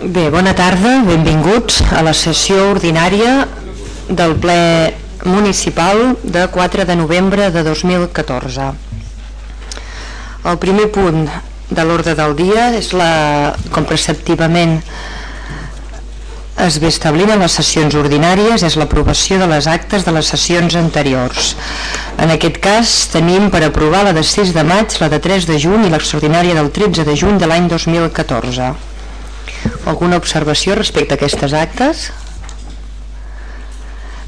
Bé, bona tarda, benvinguts a la sessió ordinària del ple municipal de 4 de novembre de 2014. El primer punt de l'ordre del dia és la, com preceptivament es ve establint en les sessions ordinàries és l'aprovació de les actes de les sessions anteriors. En aquest cas tenim per aprovar la de 6 de maig, la de 3 de juny i l'extraordinària del 13 de juny de l'any 2014. Alguna observació respecte a aquestes actes?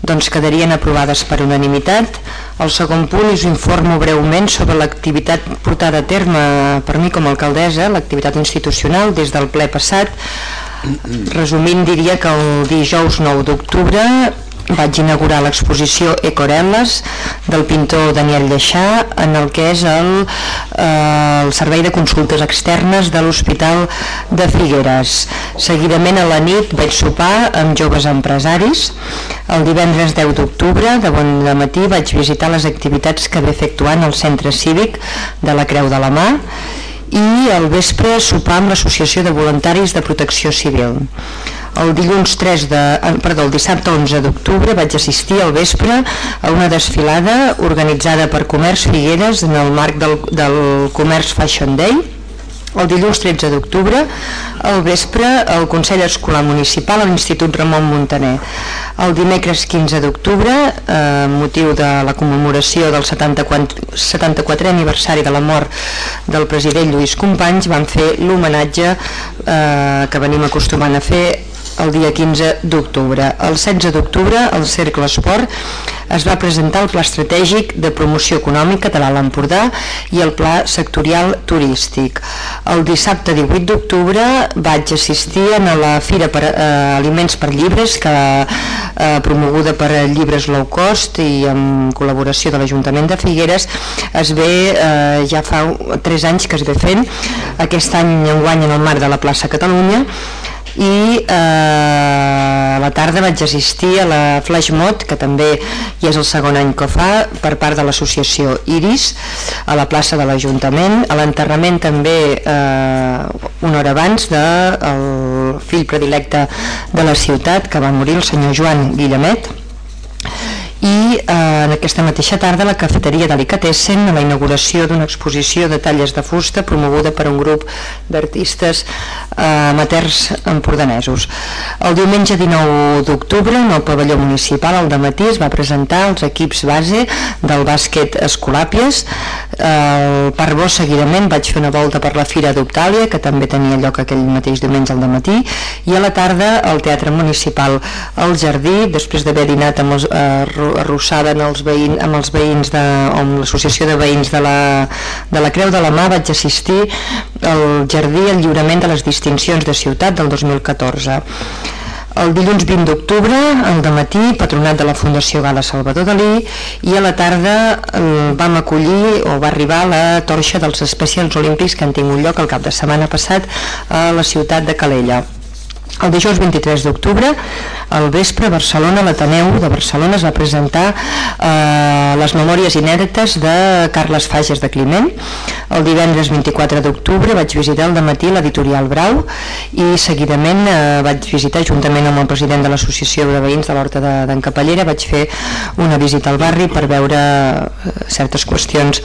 Doncs quedarien aprovades per unanimitat. El segon punt us informo breument sobre l'activitat portada a terme per mi com a alcaldessa, l'activitat institucional des del ple passat Resumint diria que el dijous 9 d'octubre vaig inaugurar l'exposició Ecorel·les del pintor Daniel Lleixà en el que és el, eh, el servei de consultes externes de l'Hospital de Figueres. Seguidament a la nit vaig sopar amb joves empresaris. El divendres 10 d'octubre, de bon matí, vaig visitar les activitats que ve efectuant al centre cívic de la Creu de la Mà i al vespre sopar amb l'Associació de Voluntaris de Protecció Civil. El dilluns 3 de, eh, perdó, el dissabte 11 d'octubre vaig assistir al vespre a una desfilada organitzada per Comerç Figueres en el marc del, del Comerç Fashion Day el dilluns 13 d'octubre, al vespre, el Consell Escolar Municipal a l'Institut Ramon Montaner. El dimecres 15 d'octubre, eh, motiu de la commemoració del 74, 74è aniversari de la mort del president Lluís Companys, van fer l'homenatge eh, que venim acostumant a fer el dia 15 d'octubre. El 16 d'octubre, al Cercle Esport, es va presentar el Pla Estratègic de Promoció Econòmica de l'Alt Empordà i el Pla Sectorial Turístic. El dissabte 18 d'octubre vaig assistir a la Fira per eh, Aliments per Llibres, que eh, promoguda per Llibres Low Cost i amb col·laboració de l'Ajuntament de Figueres, es ve, eh, ja fa 3 anys que es ve fent, aquest any enguany en el marc de la plaça Catalunya, i eh, a la tarda vaig assistir a la Flash Mod, que també ja és el segon any que fa, per part de l'associació Iris, a la plaça de l'Ajuntament, a l'enterrament també eh, una hora abans del de fill predilecte de la ciutat, que va morir el senyor Joan Guillemet, i eh, en aquesta mateixa tarda la cafeteria Delicatessen a la inauguració d'una exposició de talles de fusta promoguda per un grup d'artistes eh, amateurs empordanesos. El diumenge 19 d'octubre en el pavelló municipal al matí es va presentar els equips base del bàsquet Escolàpies el Parc Bo seguidament vaig fer una volta per la Fira d'Octàlia que també tenia lloc aquell mateix diumenge al matí i a la tarda al Teatre Municipal al Jardí després d'haver dinat amb els, eh, arrossada en els veïns, amb els veïns de, amb l'associació de veïns de la, de la Creu de la Mà vaig assistir al jardí al lliurament de les distincions de ciutat del 2014 el dilluns 20 d'octubre, al matí, patronat de la Fundació Gala Salvador Dalí, i a la tarda vam acollir o va arribar la torxa dels especials olímpics que han tingut lloc el cap de setmana passat a la ciutat de Calella. El dijous 23 d'octubre, al vespre, Barcelona, l'Ateneu de Barcelona es va presentar eh, les memòries inèdites de Carles Fages de Climent. El divendres 24 d'octubre vaig visitar al matí l'editorial Brau i seguidament eh, vaig visitar, juntament amb el president de l'Associació de Veïns de l'Horta d'en de, Capellera, vaig fer una visita al barri per veure eh, certes qüestions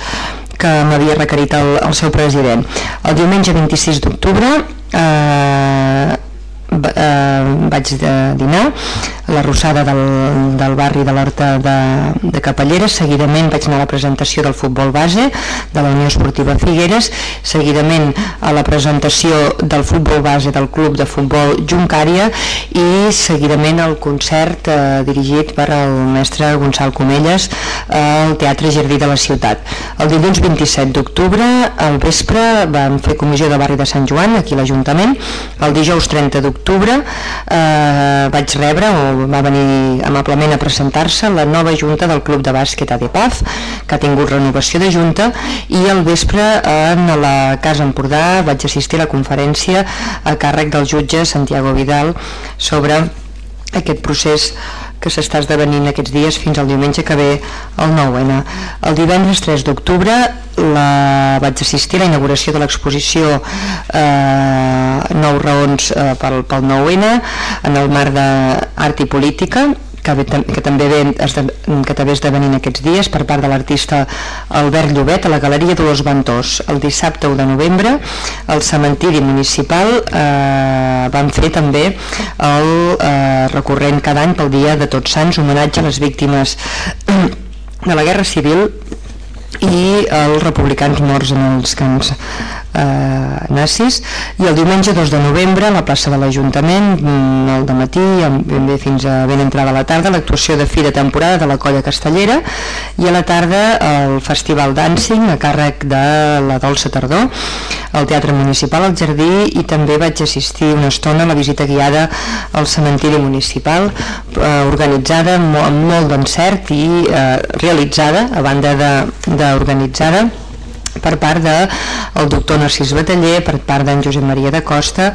que m'havia requerit el, el seu president. El diumenge 26 d'octubre eh, eh, vaig de dinar a la Rossada del, del barri de l'Horta de, de Capelleres, seguidament vaig anar a la presentació del futbol base de la Unió Esportiva Figueres, seguidament a la presentació del futbol base del club de futbol Juncària. I seguidament al concert eh, dirigit per el mestre Gonçal Comelles al Teatre Jardí de la Ciutat. El dilluns 27 d'octubre al vespre vam fer comissió de barri de Sant Joan aquí l'Ajuntament, el dijous 30 d'octubre d'octubre eh, vaig rebre o va venir amablement a presentar-se la nova junta del Club de Bàsquet ADPAF que ha tingut renovació de junta i al vespre en la Casa Empordà vaig assistir a la conferència a càrrec del jutge Santiago Vidal sobre aquest procés que s'està esdevenint aquests dies fins al diumenge que ve el 9-N. El divendres 3 d'octubre la... vaig assistir a la inauguració de l'exposició eh, Nou raons eh, pel, pel 9-N en el marc d'art i política que, que també ve, que també esdevenint aquests dies per part de l'artista Albert Llobet a la Galeria de los Ventós. El dissabte 1 de novembre al cementiri municipal eh, van fer també el eh, recorrent cada any pel dia de Tots Sants, homenatge a les víctimes de la Guerra Civil i els republicans morts en els camps eh, nazis i el diumenge 2 de novembre a la plaça de l'Ajuntament al matí ben fins a ben entrada a la tarda l'actuació de fi de temporada de la colla castellera i a la tarda el Festival Dancing a càrrec de la Dolça Tardor al Teatre Municipal al Jardí i també vaig assistir una estona a la visita guiada al cementiri municipal eh, organitzada amb molt d'encert i eh, realitzada a banda d'organitzada per part del de doctor Narcís Bataller, per part d'en Josep Maria de Costa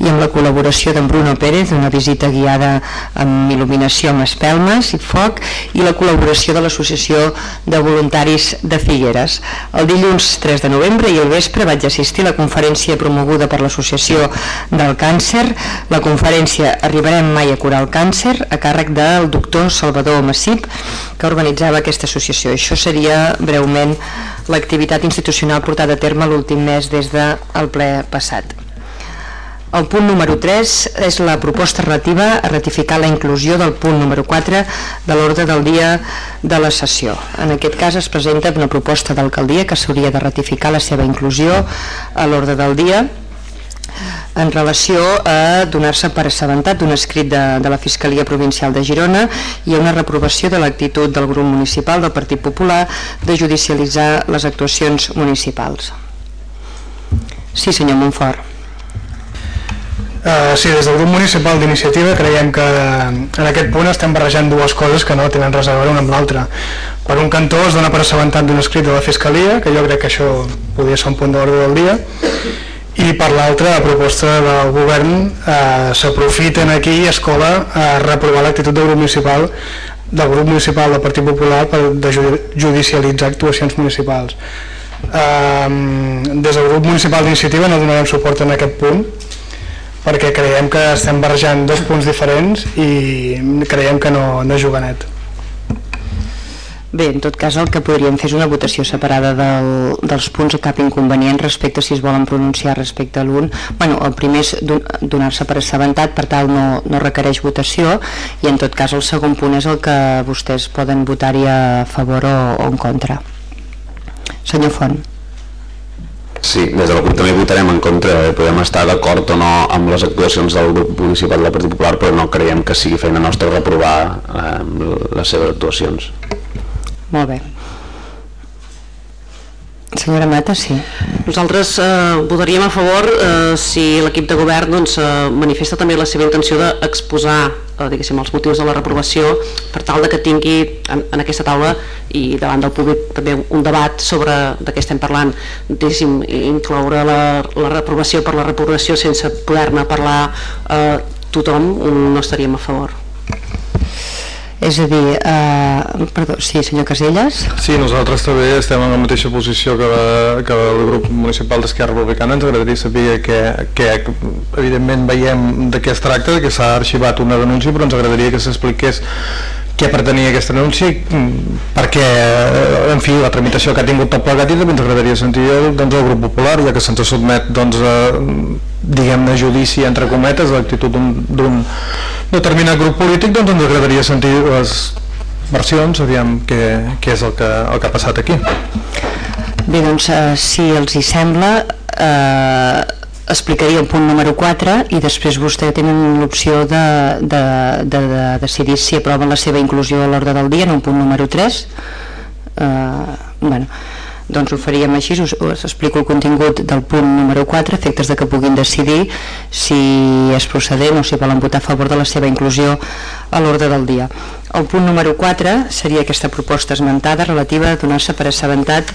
i amb la col·laboració d'en Bruno Pérez, una visita guiada amb il·luminació amb espelmes i foc i la col·laboració de l'Associació de Voluntaris de Figueres. El dilluns 3 de novembre i el vespre vaig assistir a la conferència promoguda per l'Associació del Càncer, la conferència Arribarem mai a curar el càncer, a càrrec del doctor Salvador Massip, que organitzava aquesta associació. Això seria breument l'activitat institucional portada a terme l'últim mes des del ple passat. El punt número 3 és la proposta relativa a ratificar la inclusió del punt número 4 de l'ordre del dia de la sessió. En aquest cas es presenta una proposta d'alcaldia que s'hauria de ratificar la seva inclusió a l'ordre del dia en relació a donar-se per assabentat d'un escrit de, de la Fiscalia Provincial de Girona i a una reprovació de l'actitud del grup municipal del Partit Popular de judicialitzar les actuacions municipals. Sí, senyor Montfort. Uh, sí, des del grup municipal d'iniciativa creiem que en aquest punt estem barrejant dues coses que no tenen res a veure una amb l'altra. Per un cantó es dona per assabentat d'un escrit de la Fiscalia, que jo crec que això podria ser un punt d'ordre del dia, i per l'altra la proposta del govern eh, s'aprofiten aquí i escola a reprovar l'actitud del grup municipal del grup municipal del Partit Popular per de judicialitzar actuacions municipals. Eh, des del grup municipal d'iniciativa no donarem suport en aquest punt perquè creiem que estem barrejant dos punts diferents i creiem que no, no juga net Bé, en tot cas el que podríem fer és una votació separada del, dels punts a cap inconvenient respecte si es volen pronunciar respecte a l'un. Bueno, el primer és donar-se per assabentat, per tal no, no requereix votació i en tot cas el segon punt és el que vostès poden votar-hi a favor o, o en contra. Senyor Font. Sí, des de la CUP també votarem en contra, podem estar d'acord o no amb les actuacions del grup municipal del Partit Popular, però no creiem que sigui feina nostra reprovar eh, les seves actuacions. Molt bé. Senyora Mata, sí. Nosaltres eh, votaríem a favor eh, si l'equip de govern doncs, eh, manifesta també la seva intenció d'exposar eh, els motius de la reprovació per tal de que tingui en, en aquesta taula i davant del públic també un debat sobre de què estem parlant, incloure la, la reprovació per la reprovació sense poder-ne parlar eh, tothom, no estaríem a favor. És a dir, eh, perdó, sí, senyor Caselles? Sí, nosaltres també estem en la mateixa posició que, la, que el grup municipal d'Esquerra Republicana. Ens agradaria saber que, que evidentment veiem de què es tracta, que s'ha arxivat una denúncia, però ens agradaria que s'expliqués què pretenia aquesta denúncia perquè, eh, en fi, la tramitació que ha tingut tot plegat i també ens agradaria sentir doncs, el grup popular, ja que se'ns sotmet doncs, a, diguem-ne judici entre cometes l'actitud d'un determinat grup polític doncs ens agradaria sentir les versions aviam què, què és el que, el que ha passat aquí. Bé, doncs, eh, si els hi sembla eh, explicaria el punt número 4 i després vostè tenen l'opció de, de, de, de decidir si aproven la seva inclusió a l'ordre del dia en un punt número 3 eh, bueno doncs ho faríem així, us, us explico el contingut del punt número 4, efectes de que puguin decidir si és procedent o si volen votar a favor de la seva inclusió a l'ordre del dia. El punt número 4 seria aquesta proposta esmentada relativa a donar-se per assabentat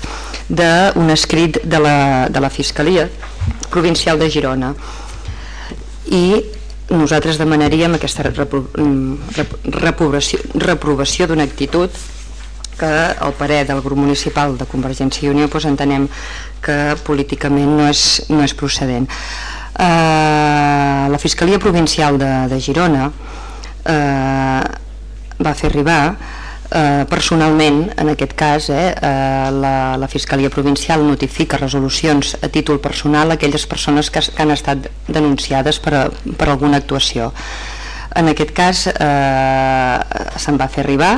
d'un escrit de la, de la Fiscalia Provincial de Girona i nosaltres demanaríem aquesta repro reprovació, reprovació d'una actitud que el parer del grup municipal de Convergència i Unió doncs entenem que políticament no és, no és procedent. Eh, la Fiscalia Provincial de, de Girona eh, va fer arribar eh, personalment, en aquest cas, eh, eh, la, la Fiscalia Provincial notifica resolucions a títol personal a aquelles persones que, que han estat denunciades per, a, per alguna actuació. En aquest cas eh, se'n va fer arribar,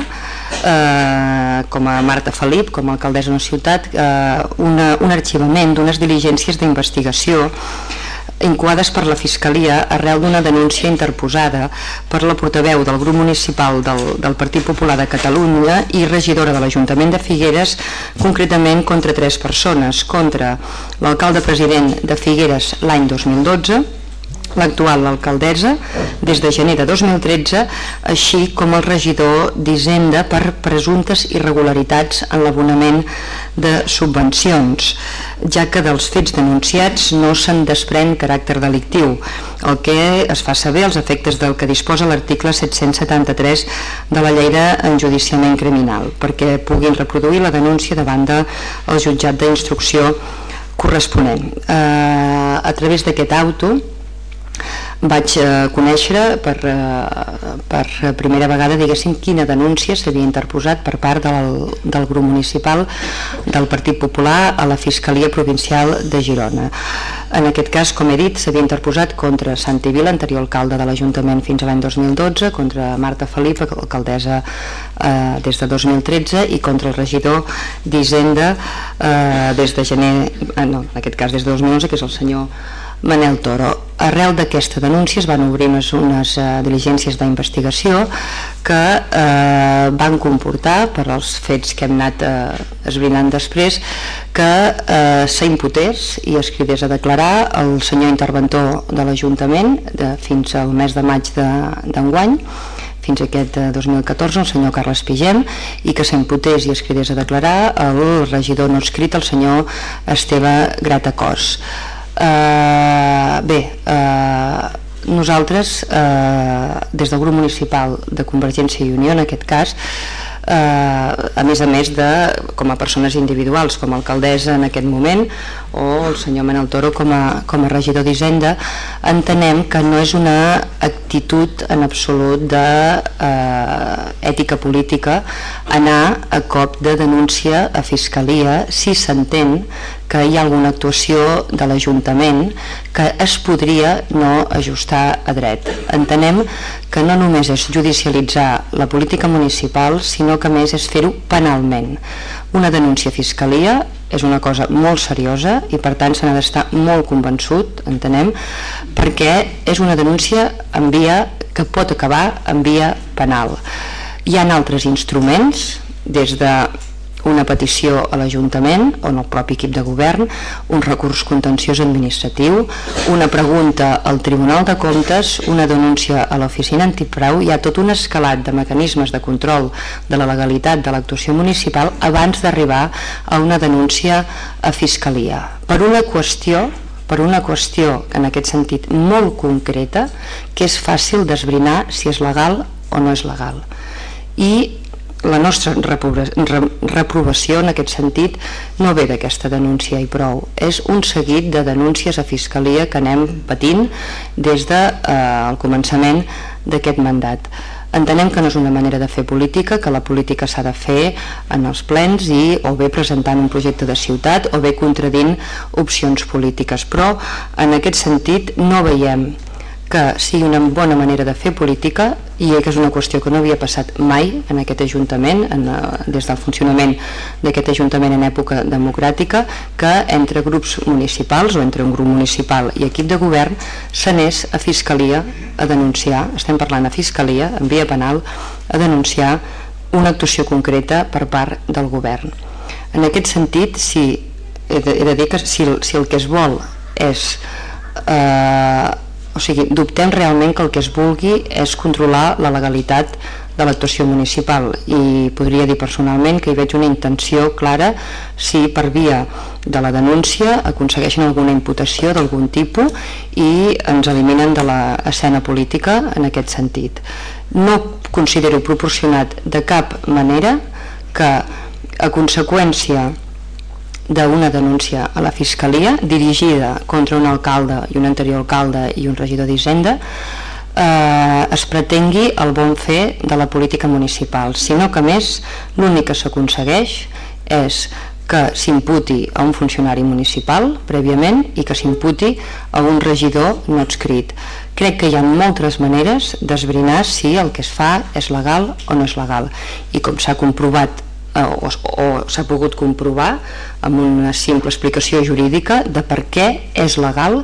eh, com a Marta Felip, com a alcaldessa de la ciutat, eh, una, un arxivament d'unes diligències d'investigació incoades per la Fiscalia arrel d'una denúncia interposada per la portaveu del grup municipal del, del Partit Popular de Catalunya i regidora de l'Ajuntament de Figueres, concretament contra tres persones, contra l'alcalde president de Figueres l'any 2012, l'actual alcaldessa des de gener de 2013, així com el regidor d'Hisenda per presumptes irregularitats en l'abonament de subvencions, ja que dels fets denunciats no se'n desprèn caràcter delictiu, el que es fa saber als efectes del que disposa l'article 773 de la llei d'enjudiciament criminal, perquè puguin reproduir la denúncia davant del jutjat d'instrucció corresponent. Eh, a través d'aquest auto, vaig eh, conèixer per, eh, per primera vegada diguéssim quina denúncia s'havia interposat per part del, del grup municipal del Partit Popular a la Fiscalia Provincial de Girona. En aquest cas, com he dit, s'havia interposat contra Santi Vila, anterior alcalde de l'Ajuntament fins a l'any 2012, contra Marta Felip, alcaldessa eh, des de 2013, i contra el regidor d'Hisenda eh, des de gener, eh, no, en aquest cas des de 2011, que és el senyor Manel Toro. Arrel d'aquesta denúncia es van obrir unes, unes uh, diligències d'investigació que uh, van comportar, per als fets que hem anat uh, esbrinant després, que uh, s'imputés i es cridés a declarar el senyor interventor de l'Ajuntament fins al mes de maig d'enguany, de, fins aquest 2014 el senyor Carles Pigem i que s'imputés i es cridés a declarar el regidor no escrit, el senyor Esteve Gratacós. Eh, bé, eh, nosaltres, eh, des del grup municipal de Convergència i Unió, en aquest cas, eh, a més a més de com a persones individuals, com a alcaldessa en aquest moment, o el senyor Manel Toro com a, com a regidor d'Hisenda, entenem que no és una actitud en absolut d'ètica eh, política anar a cop de denúncia a Fiscalia si s'entén que hi ha alguna actuació de l'Ajuntament que es podria no ajustar a dret. Entenem que no només és judicialitzar la política municipal, sinó que més és fer-ho penalment. Una denúncia a Fiscalia és una cosa molt seriosa i per tant se n'ha d'estar molt convençut, entenem, perquè és una denúncia en via que pot acabar en via penal. Hi ha altres instruments, des de una petició a l'Ajuntament o en el propi equip de govern, un recurs contenciós administratiu, una pregunta al Tribunal de Comptes, una denúncia a l'oficina antipreu, hi ha tot un escalat de mecanismes de control de la legalitat de l'actuació municipal abans d'arribar a una denúncia a Fiscalia. Per una qüestió per una qüestió en aquest sentit molt concreta que és fàcil d'esbrinar si és legal o no és legal i la nostra reprovació en aquest sentit no ve d'aquesta denúncia i prou. És un seguit de denúncies a Fiscalia que anem patint des del de, eh, començament d'aquest mandat. Entenem que no és una manera de fer política, que la política s'ha de fer en els plens i o bé presentant un projecte de ciutat o bé contradint opcions polítiques. Però en aquest sentit no veiem que sigui una bona manera de fer política i que és una qüestió que no havia passat mai en aquest Ajuntament, en, eh, des del funcionament d'aquest Ajuntament en època democràtica, que entre grups municipals o entre un grup municipal i equip de govern s'anés a Fiscalia a denunciar, estem parlant a Fiscalia, en via penal, a denunciar una actuació concreta per part del govern. En aquest sentit, si, he, de, he de dir que si, si el que es vol és eh, o sigui, dubtem realment que el que es vulgui és controlar la legalitat de l'actuació municipal i podria dir personalment que hi veig una intenció clara si per via de la denúncia aconsegueixen alguna imputació d'algun tipus i ens eliminen de l'escena política en aquest sentit. No considero proporcionat de cap manera que a conseqüència d'una denúncia a la Fiscalia dirigida contra un alcalde i un anterior alcalde i un regidor d'Hisenda eh, es pretengui el bon fer de la política municipal, sinó que més l'únic que s'aconsegueix és que s'imputi a un funcionari municipal prèviament i que s'imputi a un regidor no escrit. Crec que hi ha moltes maneres d'esbrinar si el que es fa és legal o no és legal i com s'ha comprovat o, o s'ha pogut comprovar amb una simple explicació jurídica de per què és legal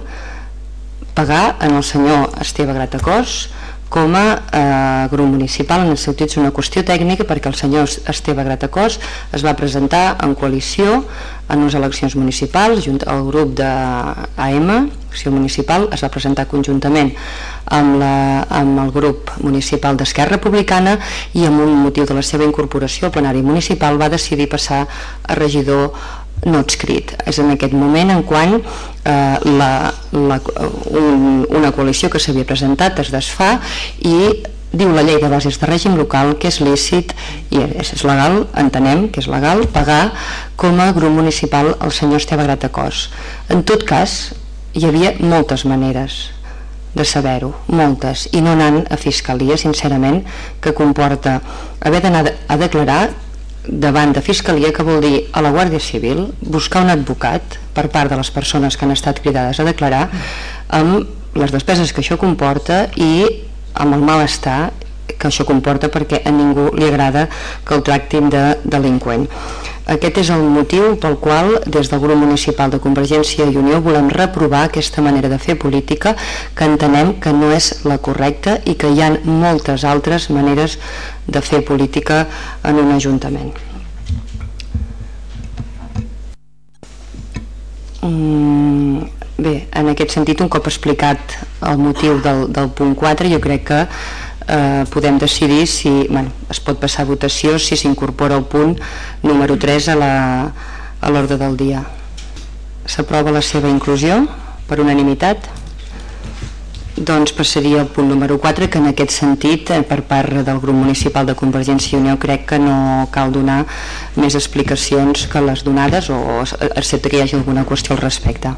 pagar en el senyor Esteve Gratacós com a eh, grup municipal. En el seu títol una qüestió tècnica perquè el senyor Esteve Gratacós es va presentar en coalició en unes eleccions municipals junt al grup d'AM, Acció Municipal, es va presentar conjuntament amb, la, amb el grup municipal d'Esquerra Republicana i amb un motiu de la seva incorporació al plenari municipal va decidir passar a regidor no escrit. És en aquest moment en quan eh, la, la, un, una coalició que s'havia presentat es desfà i diu la llei de bases de règim local que és lícit i és, legal, entenem que és legal pagar com a grup municipal el senyor Esteve Gratacós. En tot cas, hi havia moltes maneres de saber-ho, moltes, i no anant a Fiscalia, sincerament, que comporta haver d'anar a declarar davant de Fiscalia, que vol dir a la Guàrdia Civil, buscar un advocat per part de les persones que han estat cridades a declarar amb les despeses que això comporta i amb el malestar que això comporta perquè a ningú li agrada que el tractin de delinqüent. Aquest és el motiu pel qual des del grup municipal de Convergència i Unió volem reprovar aquesta manera de fer política que entenem que no és la correcta i que hi ha moltes altres maneres de fer política en un ajuntament. Mm, bé, en aquest sentit, un cop explicat el motiu del, del punt 4, jo crec que eh, podem decidir si bueno, es pot passar a votació si s'incorpora el punt número 3 a l'ordre del dia. S'aprova la seva inclusió per unanimitat? Doncs passaria al punt número 4, que en aquest sentit, eh, per part del grup municipal de Convergència i Unió, crec que no cal donar més explicacions que les donades o excepte que hi hagi alguna qüestió al respecte.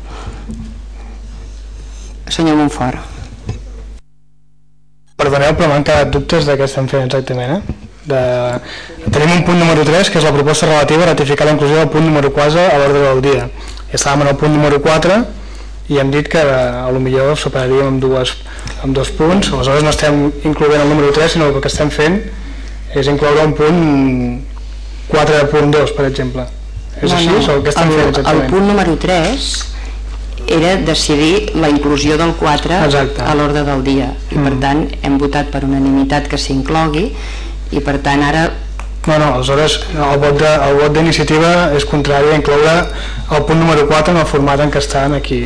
Senyor Montfort. Perdoneu, però m'han quedat dubtes de què estem fent exactament. Eh? De... Tenim un punt número 3, que és la proposta relativa a ratificar la inclusió del punt número 4 a l'ordre del dia. I estàvem en el punt número 4, i hem dit que a lo millor separaríem amb, dues, amb dos punts, aleshores no estem incloent el número 3, sinó que el que estem fent és incloure un punt 4.2, per exemple. És no, així? No. O què estem el, fent exactament? El punt número 3 era decidir la inclusió del 4 Exacte. a l'ordre del dia i mm. per tant hem votat per unanimitat que s'inclogui i per tant ara no, no, aleshores el vot, de, el vot d'iniciativa és contrari a incloure el punt número 4 en el format en què està aquí,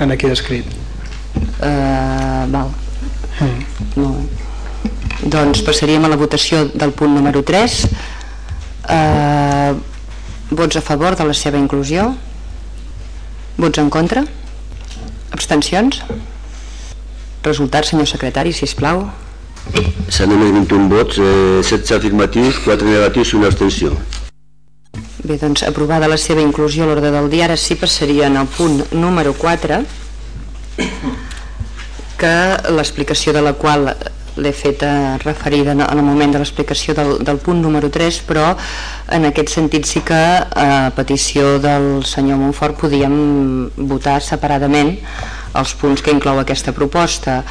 en aquí descrit. Uh, val. Mm. Bé. Doncs passaríem a la votació del punt número 3. Uh, eh, vots a favor de la seva inclusió? Vots en contra? Abstencions? Resultat, senyor secretari, si us plau. S'han emès 21 vots, eh, 16 afirmatius, 4 negatius i una abstenció. Bé, doncs aprovada la seva inclusió a l'ordre del dia, ara sí passaria en el punt número 4, que l'explicació de la qual l'he fet referida en el moment de l'explicació del, del punt número 3, però en aquest sentit sí que a petició del senyor Montfort podíem votar separadament els punts que inclou aquesta proposta.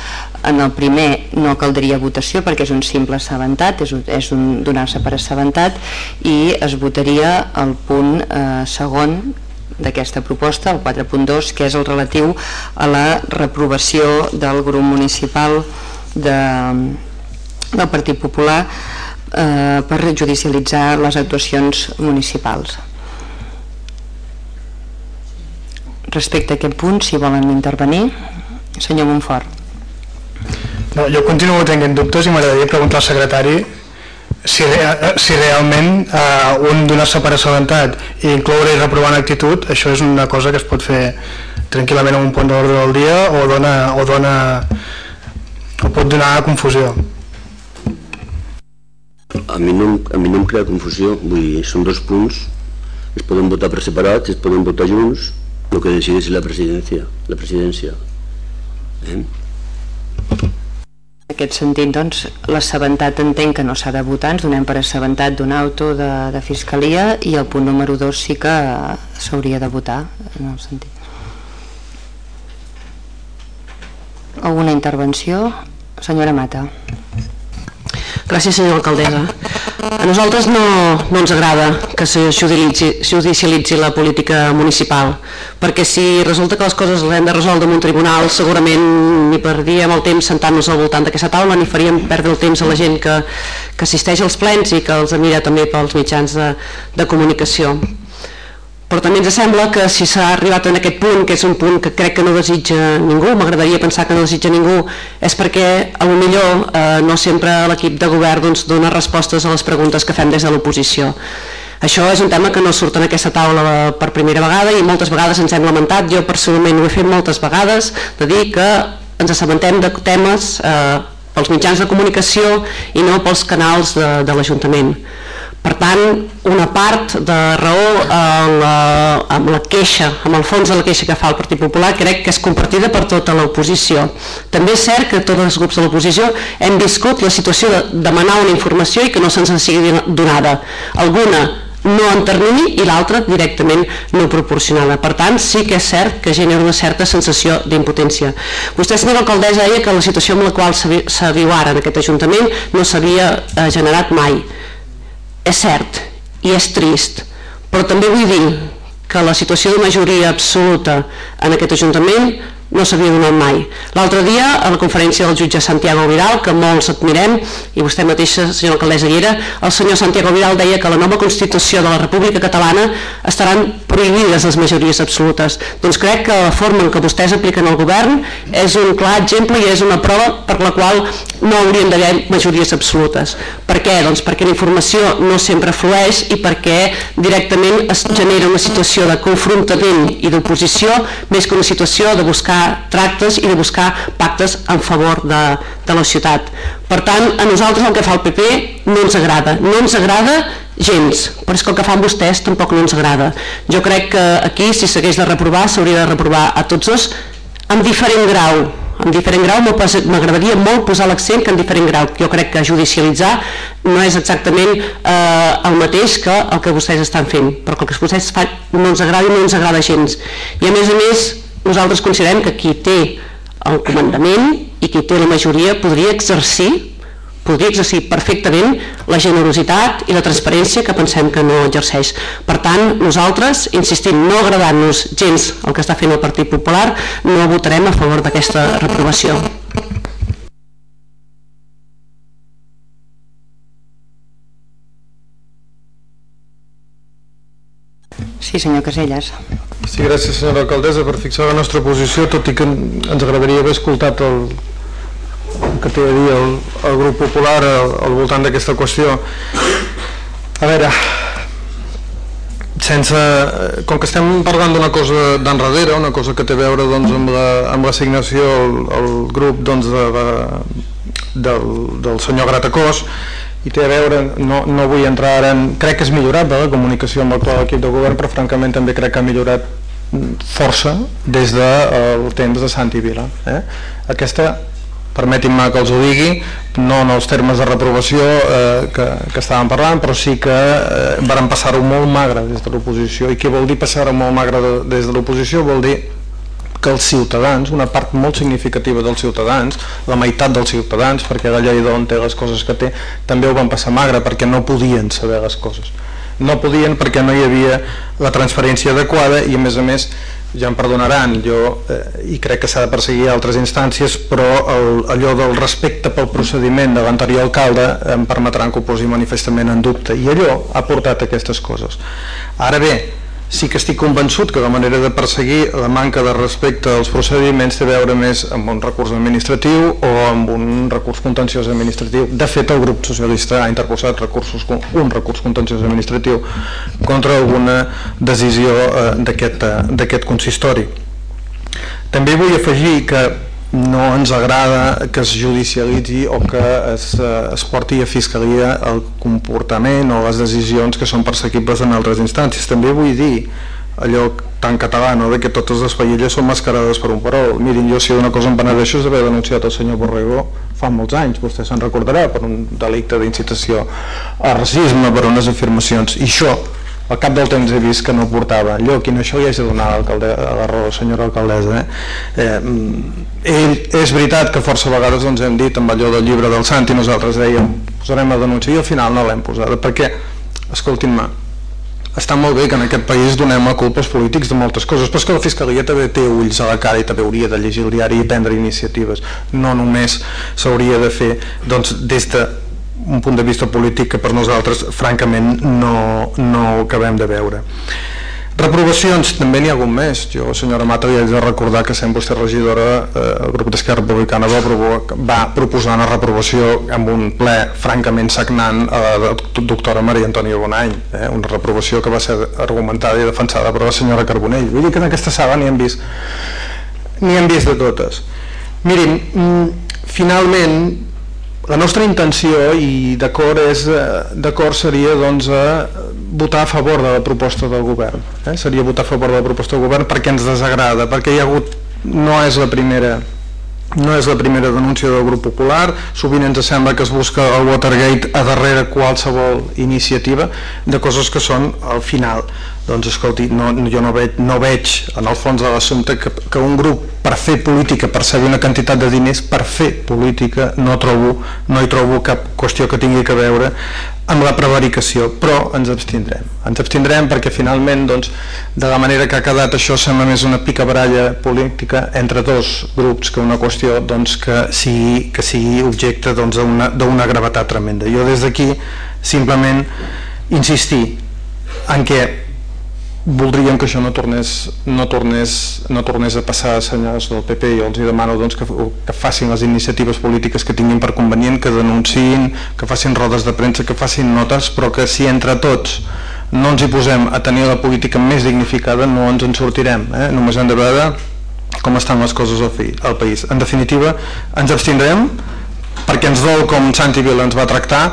En el primer no caldria votació perquè és un simple assabentat, és és un donar-se per assabentat i es votaria el punt eh, segon d'aquesta proposta, el 4.2, que és el relatiu a la reprovació del grup municipal de, del Partit Popular eh, per judicialitzar les actuacions municipals. Respecte a aquest punt, si volen intervenir, senyor Montfort. No, jo continuo tenint dubtes i m'agradaria preguntar al secretari si, re, si realment eh, un donar-se per assabentat i incloure i reprovar en actitud, això és una cosa que es pot fer tranquil·lament en un punt d'ordre del dia o dona, o dona o pot donar confusió. A mi no, a mi no em crea confusió, vull dir, són dos punts, es poden votar per separats, es poden votar junts, el que decideix la presidència, la presidència. Eh? En aquest sentit, doncs, l'assabentat entenc que no s'ha de votar, ens donem per assabentat d'un auto de, de fiscalia i el punt número 2 sí que s'hauria de votar en el sentit. Alguna intervenció? Senyora Mata. Gràcies, senyora alcaldessa. A nosaltres no, no ens agrada que se judicialitzi, judicialitzi la política municipal, perquè si resulta que les coses les hem de resoldre en un tribunal, segurament ni perdíem el temps sentant-nos al voltant d'aquesta taula, ni faríem perdre el temps a la gent que, que assisteix als plens i que els mira també pels mitjans de, de comunicació però també ens sembla que si s'ha arribat en aquest punt, que és un punt que crec que no desitja ningú, m'agradaria pensar que no desitja ningú, és perquè a lo millor eh, no sempre l'equip de govern doncs, dona respostes a les preguntes que fem des de l'oposició. Això és un tema que no surt en aquesta taula per primera vegada i moltes vegades ens hem lamentat, jo personalment ho he fet moltes vegades, de dir que ens assabentem de temes eh, pels mitjans de comunicació i no pels canals de, de l'Ajuntament. Per tant, una part de raó eh, la, amb la queixa, amb el fons de la queixa que fa el Partit Popular, crec que és compartida per tota l'oposició. També és cert que tots els grups de l'oposició hem viscut la situació de demanar una informació i que no se'ns sigui donada. Alguna no en termini i l'altra directament no proporcionada. Per tant, sí que és cert que genera una certa sensació d'impotència. Vostè, senyora alcaldessa, deia que la situació amb la qual se viu ara en aquest Ajuntament no s'havia eh, generat mai és cert i és trist, però també vull dir que la situació de majoria absoluta en aquest Ajuntament no s'havia donat mai. L'altre dia, a la conferència del jutge Santiago Vidal, que molts admirem, i vostè mateixa, senyora alcaldessa Guera, el senyor Santiago Vidal deia que la nova Constitució de la República Catalana estaran prohibides les majories absolutes. Doncs crec que la forma en què vostès apliquen el govern és un clar exemple i és una prova per la qual no haurien d'haver majories absolutes. Per què? Doncs perquè la informació no sempre flueix i perquè directament es genera una situació de confrontament i d'oposició més que una situació de buscar tractes i de buscar pactes en favor de, de la ciutat. Per tant, a nosaltres el que fa el PP no ens agrada. No ens agrada gens, però és que el que fan vostès tampoc no ens agrada. Jo crec que aquí, si s'hagués de reprovar, s'hauria de reprovar a tots dos en diferent grau, en diferent grau m'agradaria molt posar l'accent que en diferent grau jo crec que judicialitzar no és exactament eh, el mateix que el que vostès estan fent però el que vostès fan no ens agrada i no ens agrada gens i a més a més nosaltres considerem que qui té el comandament i qui té la majoria podria exercir podria exercir perfectament la generositat i la transparència que pensem que no exerceix. Per tant, nosaltres, insistim, no agradant-nos gens el que està fent el Partit Popular, no votarem a favor d'aquesta reprovació. Sí, senyor Caselles. Sí, gràcies senyora alcaldessa per fixar la nostra posició, tot i que ens agradaria haver escoltat el, que té a dir el, el grup popular al, al voltant d'aquesta qüestió. A veure, sense, com que estem parlant d'una cosa d'enrere, una cosa que té a veure doncs, amb l'assignació la, al, al grup doncs, de, de, del, del senyor Gratacós, i té a veure, no, no vull entrar ara en... Crec que és millorable la comunicació amb l'actual equip de govern, però francament també crec que ha millorat força des del de, temps de Santi Vila. Eh? Aquesta permetin-me que els ho digui, no en els termes de reprovació eh, que, que estàvem parlant, però sí que eh, varen passar-ho molt magre des de l'oposició. I què vol dir passar-ho molt magre de, des de l'oposició? Vol dir que els ciutadans, una part molt significativa dels ciutadans, la meitat dels ciutadans, perquè de Lleida on té les coses que té, també ho van passar magre perquè no podien saber les coses. No podien perquè no hi havia la transferència adequada i a més a més ja em perdonaran, jo eh, i crec que s'ha de perseguir altres instàncies, però el, allò del respecte pel procediment de l'anterior alcalde em permetran que ho posi manifestament en dubte, i allò ha portat aquestes coses. Ara bé, sí que estic convençut que la manera de perseguir la manca de respecte als procediments té a veure més amb un recurs administratiu o amb un recurs contenciós administratiu. De fet, el grup socialista ha interposat recursos, un recurs contenciós administratiu contra alguna decisió eh, d'aquest consistori. També vull afegir que no ens agrada que es judicialitzi o que es, eh, es porti a Fiscalia el comportament o les decisions que són perseguibles en altres instàncies. També vull dir allò tan català, no? de que totes les paelles són mascarades per un parol. Mirin, jo si una cosa em penedeixo és haver denunciat el senyor Borrego fa molts anys, vostè se'n recordarà, per un delicte d'incitació a racisme, per unes afirmacions. I això al cap del temps he vist que no portava lloc i no això li haig de donar a la raó senyora alcaldessa eh? Eh, ell, és veritat que força vegades doncs, hem dit amb allò del llibre del Sant i nosaltres dèiem posarem la denúncia i al final no l'hem posada perquè, escoltin-me està molt bé que en aquest país donem a culpa als polítics de moltes coses, però és que la Fiscalia també té ulls a la cara i també hauria de llegir el diari i prendre iniciatives. No només s'hauria de fer doncs, des de un punt de vista polític que per nosaltres francament no, no acabem de veure Reprovacions, també n'hi ha algun més. Jo, senyora Mata, li haig de recordar que sent vostè regidora, eh, el grup d'Esquerra Republicana va, va proposar una reprovació amb un ple francament sagnant a la doctora Maria Antònia Bonany, eh, una reprovació que va ser argumentada i defensada per la senyora Carbonell. Vull dir que en aquesta sala n'hi hem vist n'hi hem vist de totes. Mirin, mm, finalment, la nostra intenció i d'acord és eh, d'acord seria doncs a votar a favor de la proposta del govern eh? seria votar a favor de la proposta del govern perquè ens desagrada, perquè hi ha hagut no és la primera no és la primera denúncia del grup popular, sovint ens sembla que es busca el Watergate a darrere qualsevol iniciativa de coses que són al final. Doncs escolti, no, jo no veig, no veig en el fons de l'assumpte que, que un grup per fer política, per saber una quantitat de diners, per fer política, no, trobo, no hi trobo cap qüestió que tingui que veure amb la prevaricació, però ens abstindrem. Ens abstindrem perquè finalment, doncs, de la manera que ha quedat això sembla més una picabaralla política entre dos grups que una qüestió doncs, que, sigui, que sigui objecte d'una doncs, gravetat tremenda. Jo des d'aquí simplement insistir en què voldríem que això no tornés, no tornés, no tornés a passar senyors del PP i els demano doncs, que, que facin les iniciatives polítiques que tinguin per convenient, que denunciïn, que facin rodes de premsa, que facin notes, però que si entre tots no ens hi posem a tenir la política més dignificada no ens en sortirem. Eh? Només hem de veure com estan les coses al, fi, al país. En definitiva, ens abstindrem perquè ens dol com Santi Vila ens va tractar,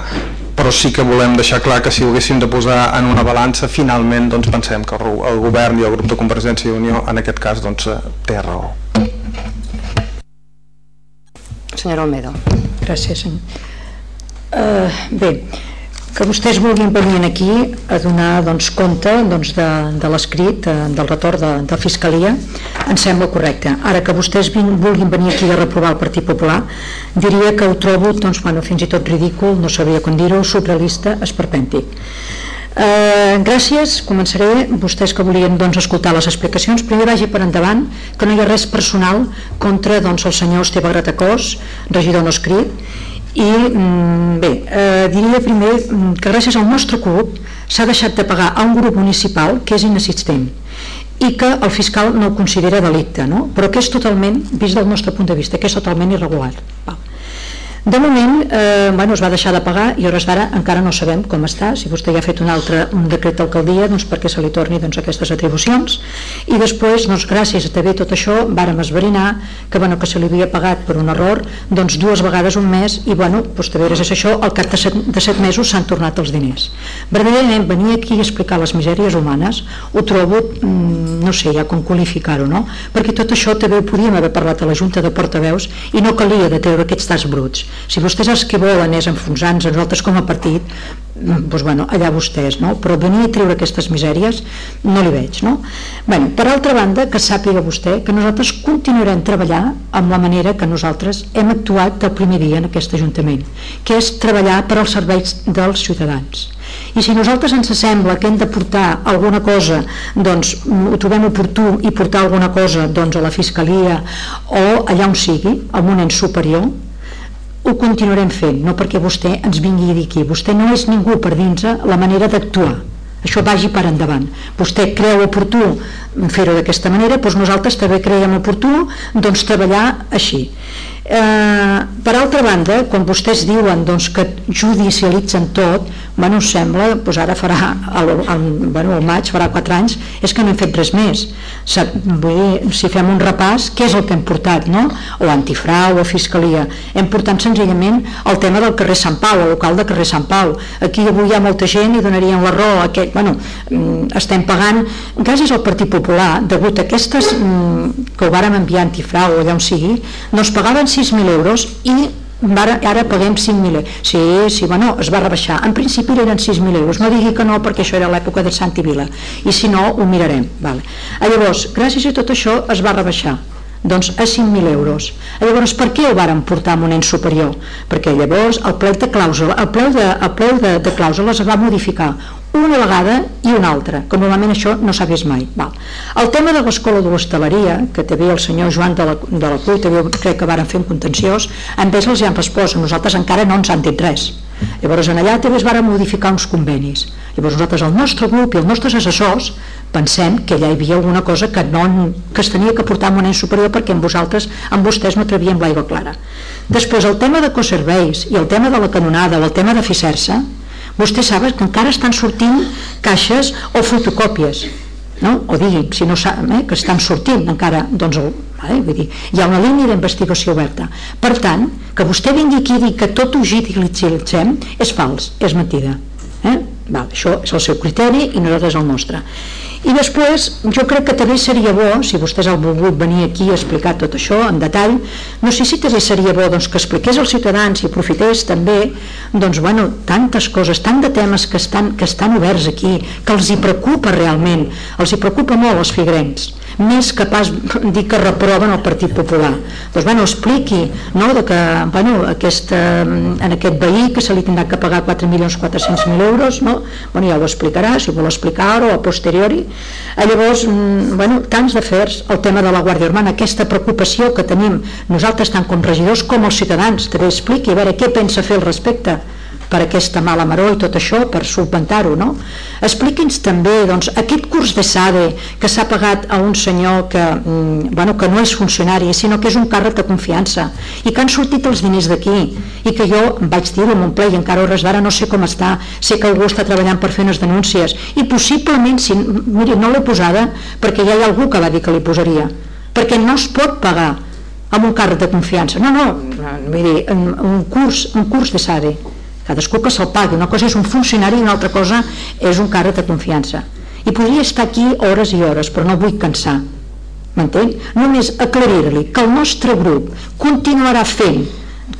però sí que volem deixar clar que si ho haguéssim de posar en una balança, finalment doncs, pensem que el govern i el grup de Convergència i Unió en aquest cas doncs, eh, té raó. Senyora Almedo. Gràcies, senyor. Uh, bé, que vostès vulguin venir aquí a donar doncs, compte doncs, de, de l'escrit, de, del retorn de, de Fiscalia, em sembla correcte. Ara que vostès vin, vulguin venir aquí a reprovar el Partit Popular, diria que ho trobo doncs, bueno, fins i tot ridícul, no sabia com dir-ho, surrealista, esperpèntic. Eh, gràcies, començaré, vostès que volien doncs, escoltar les explicacions, primer vagi per endavant, que no hi ha res personal contra doncs, el senyor Esteve Gratacós, regidor no escrit, i mm, bé, eh, diria primer mm, que gràcies al nostre club s'ha deixat de pagar a un grup municipal que és inassistent i que el fiscal no ho considera delicte, no? però que és totalment, vist del nostre punt de vista, que és totalment irregular. Val. De moment eh, bueno, es va deixar de pagar i hores d'ara encara no sabem com està, si vostè ja ha fet un altre un decret d'alcaldia doncs, perquè se li torni doncs, aquestes atribucions? I després, doncs, gràcies a també tot això vàrem esverinar que, bueno, que se li havia pagat per un error doncs, dues vegades un mes i bueno, doncs, també a això al cap de set, de set mesos s'han tornat els diners. Verdaderament venir aquí a explicar les misèries humanes ho trobo, mm, no sé ja com qualificar-ho, no? perquè tot això també ho podíem haver parlat a la Junta de Portaveus i no calia de treure aquests tas bruts si vostès els que volen és enfonsar-nos a nosaltres com a partit, doncs bueno, allà vostès, no? però venir a treure aquestes misèries no li veig. No? Bueno, per altra banda, que sàpiga vostè que nosaltres continuarem treballar amb la manera que nosaltres hem actuat del primer dia en aquest Ajuntament, que és treballar per als serveis dels ciutadans. I si nosaltres ens sembla que hem de portar alguna cosa, doncs ho trobem oportú i portar alguna cosa doncs, a la Fiscalia o allà on sigui, amb un ens superior, ho continuarem fent, no perquè vostè ens vingui a dir aquí. Vostè no és ningú per dins la manera d'actuar. això vagi per endavant. Vostè creu oportú fer-ho d'aquesta manera, doncs nosaltres també creiem oportú doncs, treballar així. Eh, per altra banda, quan vostès diuen doncs, que judicialitzen tot, bueno, sembla, doncs ara farà, el, el, bueno, el maig farà 4 anys, és que no hem fet res més. Vull dir, si fem un repàs, què és el que hem portat, no? O antifrau, o fiscalia. Hem portat senzillament el tema del carrer Sant Pau, el local de carrer Sant Pau. Aquí avui hi ha molta gent i donarien la raó. Aquest, bueno, mm, estem pagant, gràcies al Partit Popular, degut a aquestes mm, que ho vàrem enviar antifrau allà on sigui, no es pagaven 6.000 euros i ara, paguem 5.000 sí, sí, bueno, es va rebaixar. En principi eren 6.000 euros, no digui que no perquè això era l'època de Santi Vila. I si no ho mirarem vale. llavors, gràcies a tot això es va rebaixar doncs a 5.000 euros. Llavors, per què ho varen portar a un ens superior? Perquè llavors el plec de clàusula, el plec de, el plec de, de clàusules es va modificar una vegada i una altra, que normalment això no s'ha vist mai. Val. El tema de l'escola d'hostaleria, que també el senyor Joan de la, de la CUI, també crec que varen fer un contenciós, en ells els han respost, nosaltres encara no ens han dit res. Llavors en allà també es van modificar uns convenis. Llavors nosaltres, el nostre grup i els nostres assessors, pensem que allà hi havia alguna cosa que, no, que es tenia que portar a un ens superior perquè amb vosaltres, amb vostès no travíem l'aigua clara. Després, el tema de coserveis i el tema de la canonada o el tema de Ficersa, vostè sap que encara estan sortint caixes o fotocòpies no? o diguin, si no sap, eh, que estan sortint encara, doncs el, eh, vull dir, hi ha una línia d'investigació oberta per tant, que vostè vingui aquí i que tot ho utilitzem és fals, és mentida eh? Val, això és el seu criteri i nosaltres el nostre i després jo crec que també seria bo si vostès han volgut venir aquí a explicar tot això en detall no sé si també seria bo doncs, que expliqués als ciutadans i aprofités també doncs, bueno, tantes coses, tant de temes que estan, que estan oberts aquí que els hi preocupa realment els hi preocupa molt els figrencs més pas dir que reproven el Partit Popular. Doncs bueno, expliqui no, de que bueno, aquesta, en aquest veí que se li tindrà que pagar 4.400.000 euros no? bueno, ja ho explicarà si vol explicar-ho a posteriori. Eh, llavors, mm, bueno, tants d'afers el tema de la Guàrdia Urbana aquesta preocupació que tenim nosaltres tant com regidors com els ciutadans també expliqui a veure què pensa fer al respecte per aquesta mala maró i tot això per solventar-ho no? expliqui'ns també doncs, aquest curs de SADE que s'ha pagat a un senyor que, mm, bueno, que no és funcionari sinó que és un càrrec de confiança i que han sortit els diners d'aquí i que jo vaig dir-ho a ple i encara hores d'ara no sé com està sé que algú està treballant per fer unes denúncies i possiblement, si, miri, no l'he posada perquè ja hi ha algú que va dir que li posaria perquè no es pot pagar amb un càrrec de confiança no, no, miri, un curs, un curs de SADE cadascú que se'l pagui, una cosa és un funcionari i una altra cosa és un càrrec de confiança. I podria estar aquí hores i hores però no vull cansar. M'entén? només aclarir-li que el nostre grup continuarà fent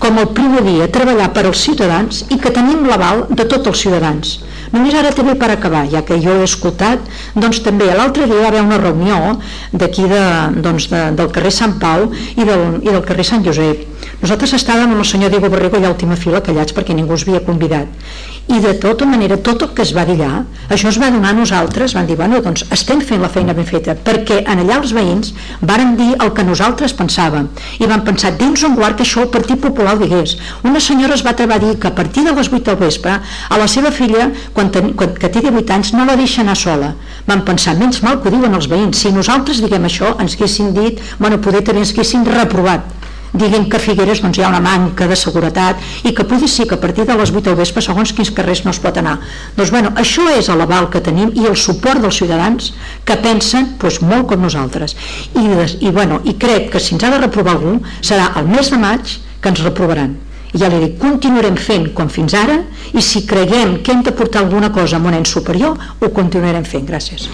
com el primer dia treballar per als ciutadans i que tenim l'aval de tots els ciutadans Només ara també per acabar, ja que jo he escoltat, doncs també l'altre dia va haver una reunió d'aquí de, doncs de, del carrer Sant Pau i del, i del carrer Sant Josep. Nosaltres estàvem amb el senyor Diego Borrego allà a última fila callats perquè ningú es havia convidat i de tota manera tot el que es va dir allà això es va donar a nosaltres van dir, bueno, doncs estem fent la feina ben feta perquè en allà els veïns varen dir el que nosaltres pensàvem. I van pensar, dins un guard que això el Partit Popular ho digués una senyora es va trebar a dir que a partir de les 8 del vespre a la seva filla quan, ten, quan que té 18 anys no la deixa anar sola. Van pensar, menys mal que ho diuen els veïns si nosaltres diguem això ens haguessin dit bueno, poder també ens haguessin reprovat diguin que a Figueres doncs, hi ha una manca de seguretat i que pugui ser que a partir de les 8 del vespre segons quins carrers no es pot anar. Doncs bueno, això és l'aval que tenim i el suport dels ciutadans que pensen doncs, molt com nosaltres. I, i, bueno, i crec que si ens ha de reprovar algú serà el mes de maig que ens reprovaran. I ja li dic, continuarem fent com fins ara i si creguem que hem de portar alguna cosa a un ens superior ho continuarem fent, gràcies.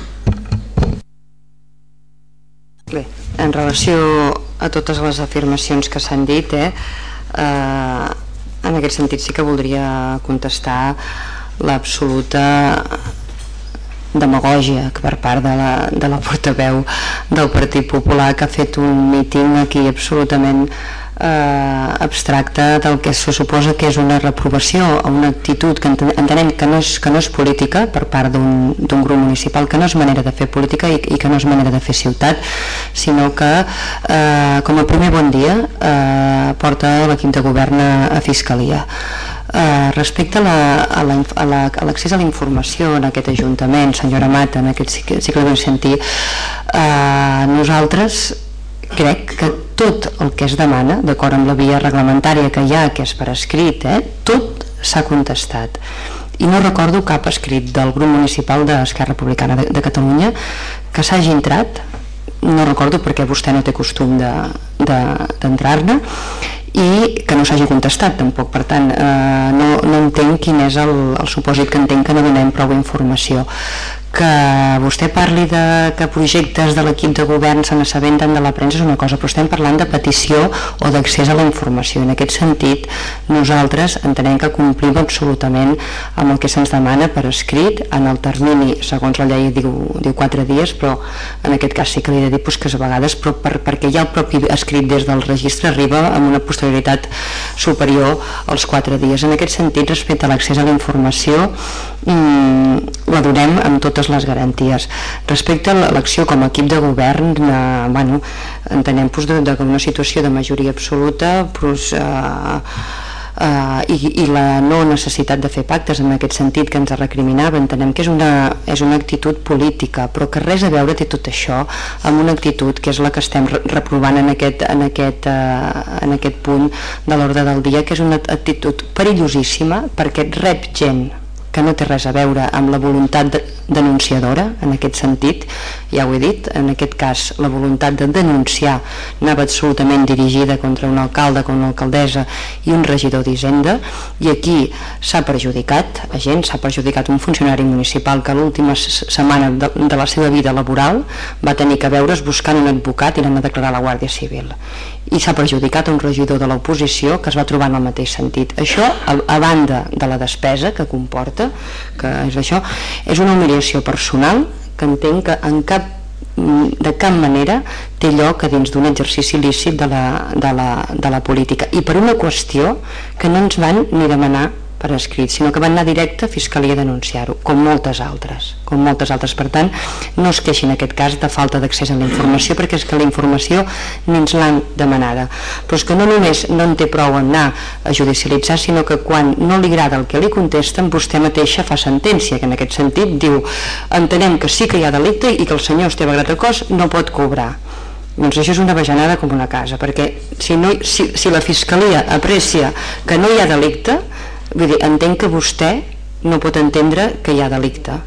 Bé, en relació a totes les afirmacions que s'han dit, eh, eh, en aquest sentit sí que voldria contestar l'absoluta demagògia per part de la, de la portaveu del Partit Popular que ha fet un míting aquí absolutament abstracta del que se suposa que és una reprovació a una actitud que entenem que no és, que no és política per part d'un grup municipal, que no és manera de fer política i, i que no és manera de fer ciutat, sinó que eh, com a primer bon dia eh, porta l'equip de govern a, Fiscalia. Uh, respecte a l'accés la, a, la, a, la, a la informació en aquest Ajuntament, senyora Mata, en aquest cicle, cicle de sentir, uh, nosaltres crec que tot el que es demana, d'acord amb la via reglamentària que hi ha, que és per escrit, eh, tot s'ha contestat. I no recordo cap escrit del grup municipal d'Esquerra Republicana de, de Catalunya que s'hagi entrat. No recordo perquè vostè no té costum d'entrar-ne de, i que no s'hagi contestat tampoc, per tant eh, no, no entenc quin és el, el supòsit que entenc que no donem prou informació que vostè parli de que projectes de l'equip de govern se n'assabenten de la premsa és una cosa, però estem parlant de petició o d'accés a la informació. En aquest sentit, nosaltres entenem que complim absolutament amb el que se'ns demana per escrit en el termini, segons la llei diu, diu 4 dies, però en aquest cas sí que li he de dir pues, que a vegades, però per, perquè ja el propi escrit des del registre arriba amb una posterioritat superior als 4 dies. En aquest sentit, respecte a l'accés a la informació, la donem amb totes les garanties. Respecte a l'elecció com a equip de govern, eh, bueno, entenem pues, de, de una situació de majoria absoluta pues, eh, Uh, i, i la no necessitat de fer pactes en aquest sentit que ens recriminava entenem que és una, és una actitud política però que res a veure té tot això amb una actitud que és la que estem reprovant en aquest, en aquest, uh, en aquest punt de l'ordre del dia que és una actitud perillosíssima perquè rep gent que no té res a veure amb la voluntat de, denunciadora, en aquest sentit, ja ho he dit, en aquest cas la voluntat de denunciar anava absolutament dirigida contra un alcalde, contra una alcaldessa i un regidor d'Hisenda, i aquí s'ha perjudicat a gent, s'ha perjudicat un funcionari municipal que l'última setmana de, de la seva vida laboral va tenir que veure's buscant un advocat i l'anar a declarar la Guàrdia Civil i s'ha perjudicat un regidor de l'oposició que es va trobar en el mateix sentit. Això, a, a banda de la despesa que comporta, que és això, és una humiliació personal que entenc que en cap de cap manera té lloc a dins d'un exercici lícit de la, de, la, de la política i per una qüestió que no ens van ni demanar per escrit, sinó que van anar directe a Fiscalia a denunciar-ho, com moltes altres, com moltes altres. Per tant, no es queixin en aquest cas de falta d'accés a la informació, perquè és que la informació ni ens l'han demanada. Però és que no només no en té prou anar a judicialitzar, sinó que quan no li agrada el que li contesten, vostè mateixa fa sentència, que en aquest sentit diu entenem que sí que hi ha delicte i que el senyor Esteve Gratacós no pot cobrar doncs això és una bajanada com una casa perquè si, no, si, si la Fiscalia aprecia que no hi ha delicte Vull dir, entenc que vostè no pot entendre que hi ha delicte.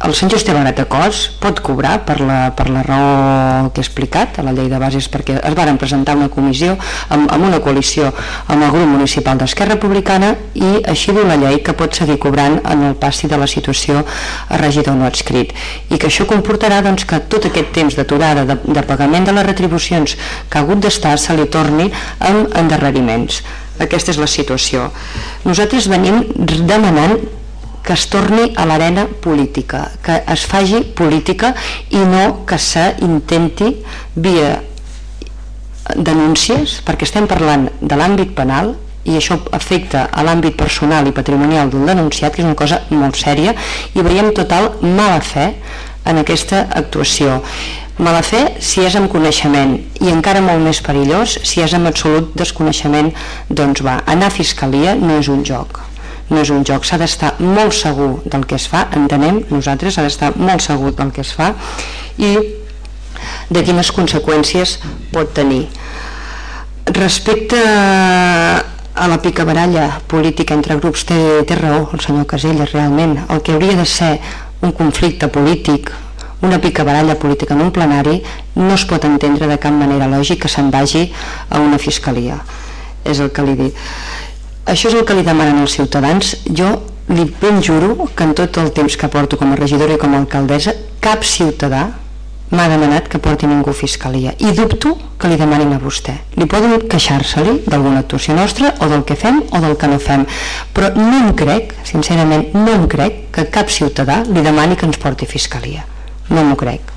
El senyor Esteve Gratacós pot cobrar per la, per la raó que he explicat a la llei de bases perquè es varen presentar una comissió amb, amb una coalició amb el grup municipal d'Esquerra Republicana i així diu la llei que pot seguir cobrant en el passi de la situació a regidor no adscrit i que això comportarà doncs, que tot aquest temps d'aturada de, de pagament de les retribucions que ha hagut d'estar se li torni amb endarreriments aquesta és la situació. Nosaltres venim demanant que es torni a l'arena política, que es faci política i no que s'intenti via denúncies, perquè estem parlant de l'àmbit penal i això afecta a l'àmbit personal i patrimonial d'un denunciat, que és una cosa molt sèria, i veiem total mala fe en aquesta actuació. Mala fe si és amb coneixement i encara molt més perillós si és amb absolut desconeixement doncs va, anar a fiscalia no és un joc. No és un joc, s'ha d'estar molt segur del que es fa, entenem nosaltres s'ha d'estar molt segur del que es fa i de quines conseqüències pot tenir. Respecte a la picabaralla política entre grups té, té raó el senyor Caselles realment. El que hauria de ser un conflicte polític una picabaralla política en un plenari no es pot entendre de cap manera lògic que se'n vagi a una fiscalia. És el que li dic. Això és el que li demanen els ciutadans. Jo li ben juro que en tot el temps que porto com a regidora i com a alcaldessa cap ciutadà m'ha demanat que porti ningú a fiscalia i dubto que li demanin a vostè. Li poden queixar-se-li d'alguna actuació nostra o del que fem o del que no fem. Però no em crec, sincerament no em crec que cap ciutadà li demani que ens porti a fiscalia. No m'ho crec.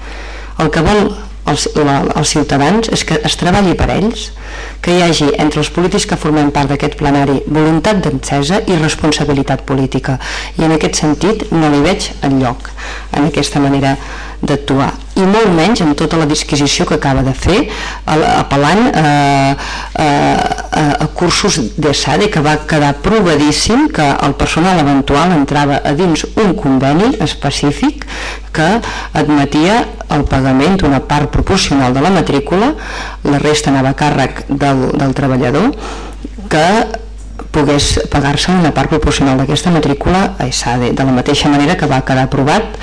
El que vol els, la, els ciutadans és que es treballi per ells que hi hagi entre els polítics que formem part d'aquest plenari voluntat d'encesa i responsabilitat política. I en aquest sentit no li veig en lloc en aquesta manera d'actuar. I molt menys en tota la disquisició que acaba de fer apel·lant a, a, a cursos d'ESADE que va quedar provadíssim que el personal eventual entrava a dins un conveni específic que admetia el pagament d'una part proporcional de la matrícula, la resta anava a càrrec del, del treballador que pogués pagar-se una part proporcional d'aquesta matrícula a ESADE, de la mateixa manera que va quedar aprovat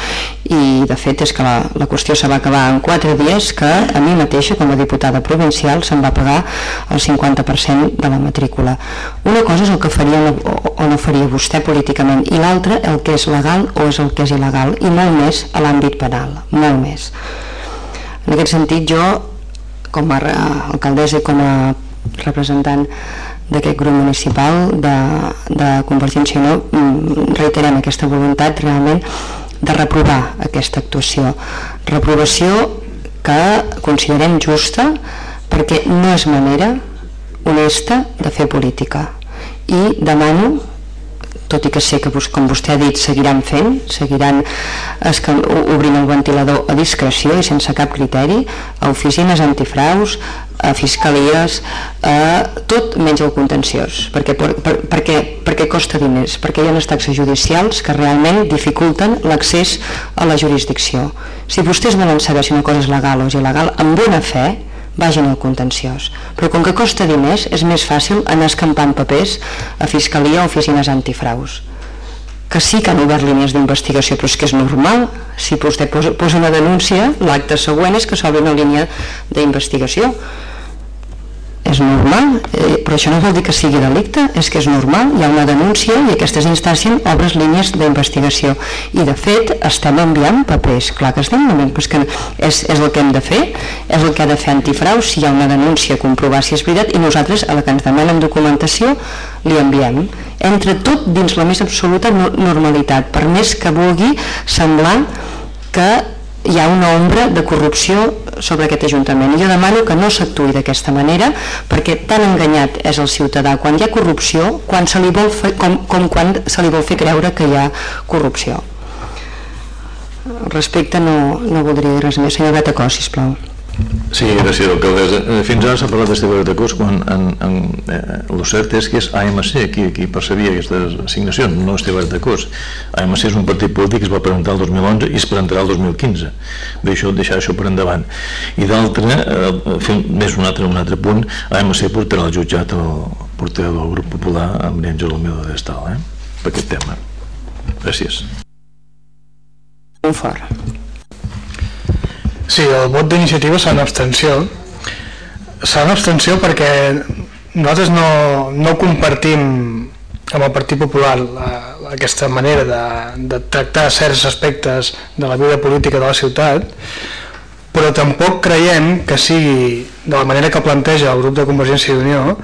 i de fet és que la, la qüestió se va acabar en 4 dies que a mi mateixa com a diputada provincial se'm va pagar el 50% de la matrícula. Una cosa és el que faria o, o no faria vostè políticament i l'altra el que és legal o és el que és il·legal i molt més a l'àmbit penal, molt més. En aquest sentit jo com a alcaldessa i com a representant d'aquest grup municipal de, de Convergència i Unió mm, reiterem aquesta voluntat realment de reprovar aquesta actuació. Reprovació que considerem justa perquè no és manera honesta de fer política i demano tot i que sé que, com vostè ha dit, seguiran fent, seguiran obrint el ventilador a discreció i sense cap criteri, a oficines antifraus, a fiscalies, a tot menys el contenciós, perquè, per, per, perquè, perquè costa diners, perquè hi ha taxes judicials que realment dificulten l'accés a la jurisdicció. Si vostès volen saber si una cosa és legal o és il·legal, amb bona fe, vagin al contenciós. Però com que costa diners, és més fàcil anar escampant papers a Fiscalia o oficines antifraus que sí que han obert línies d'investigació, però és que és normal. Si vostè posa, una denúncia, l'acte següent és que s'obre una línia d'investigació és normal, eh, però això no vol dir que sigui delicte, és que és normal, hi ha una denúncia i aquestes instàncies obres línies d'investigació. I de fet estem enviant papers, clar que estem enviant, però és que és, és el que hem de fer, és el que ha de fer antifrau. Si hi ha una denúncia, comprovar si és veritat i nosaltres a la que ens demanen documentació li enviem. Entre tot dins la més absoluta normalitat, per més que vulgui semblar que hi ha una ombra de corrupció sobre aquest Ajuntament. I jo demano que no s'actuï d'aquesta manera perquè tan enganyat és el ciutadà quan hi ha corrupció quan se li vol fer, com, com quan se li vol fer creure que hi ha corrupció. Respecte no, no voldria dir res més. Senyor Betacó, sisplau. Sí, gràcies, alcaldessa. Eh, fins ara s'ha parlat de Cos quan en, en, eh, el cert és que és AMC qui, qui percebia aquestes assignacions, no Esteve de Cos. AMC és un partit polític que es va presentar el 2011 i es presentarà el 2015. Bé, això, deixar això per endavant. I d'altre, eh, fer més un altre, un altre punt, AMC portarà al jutjat el portaveu del grup popular amb l'Àngel Almeida d'Estal, eh? per aquest tema. Gràcies. Un fort. Sí, el vot d'iniciativa serà una abstenció. Serà una abstenció perquè nosaltres no, no compartim amb el Partit Popular la, aquesta manera de, de tractar certs aspectes de la vida política de la ciutat, però tampoc creiem que sigui de la manera que planteja el grup de Convergència i Unió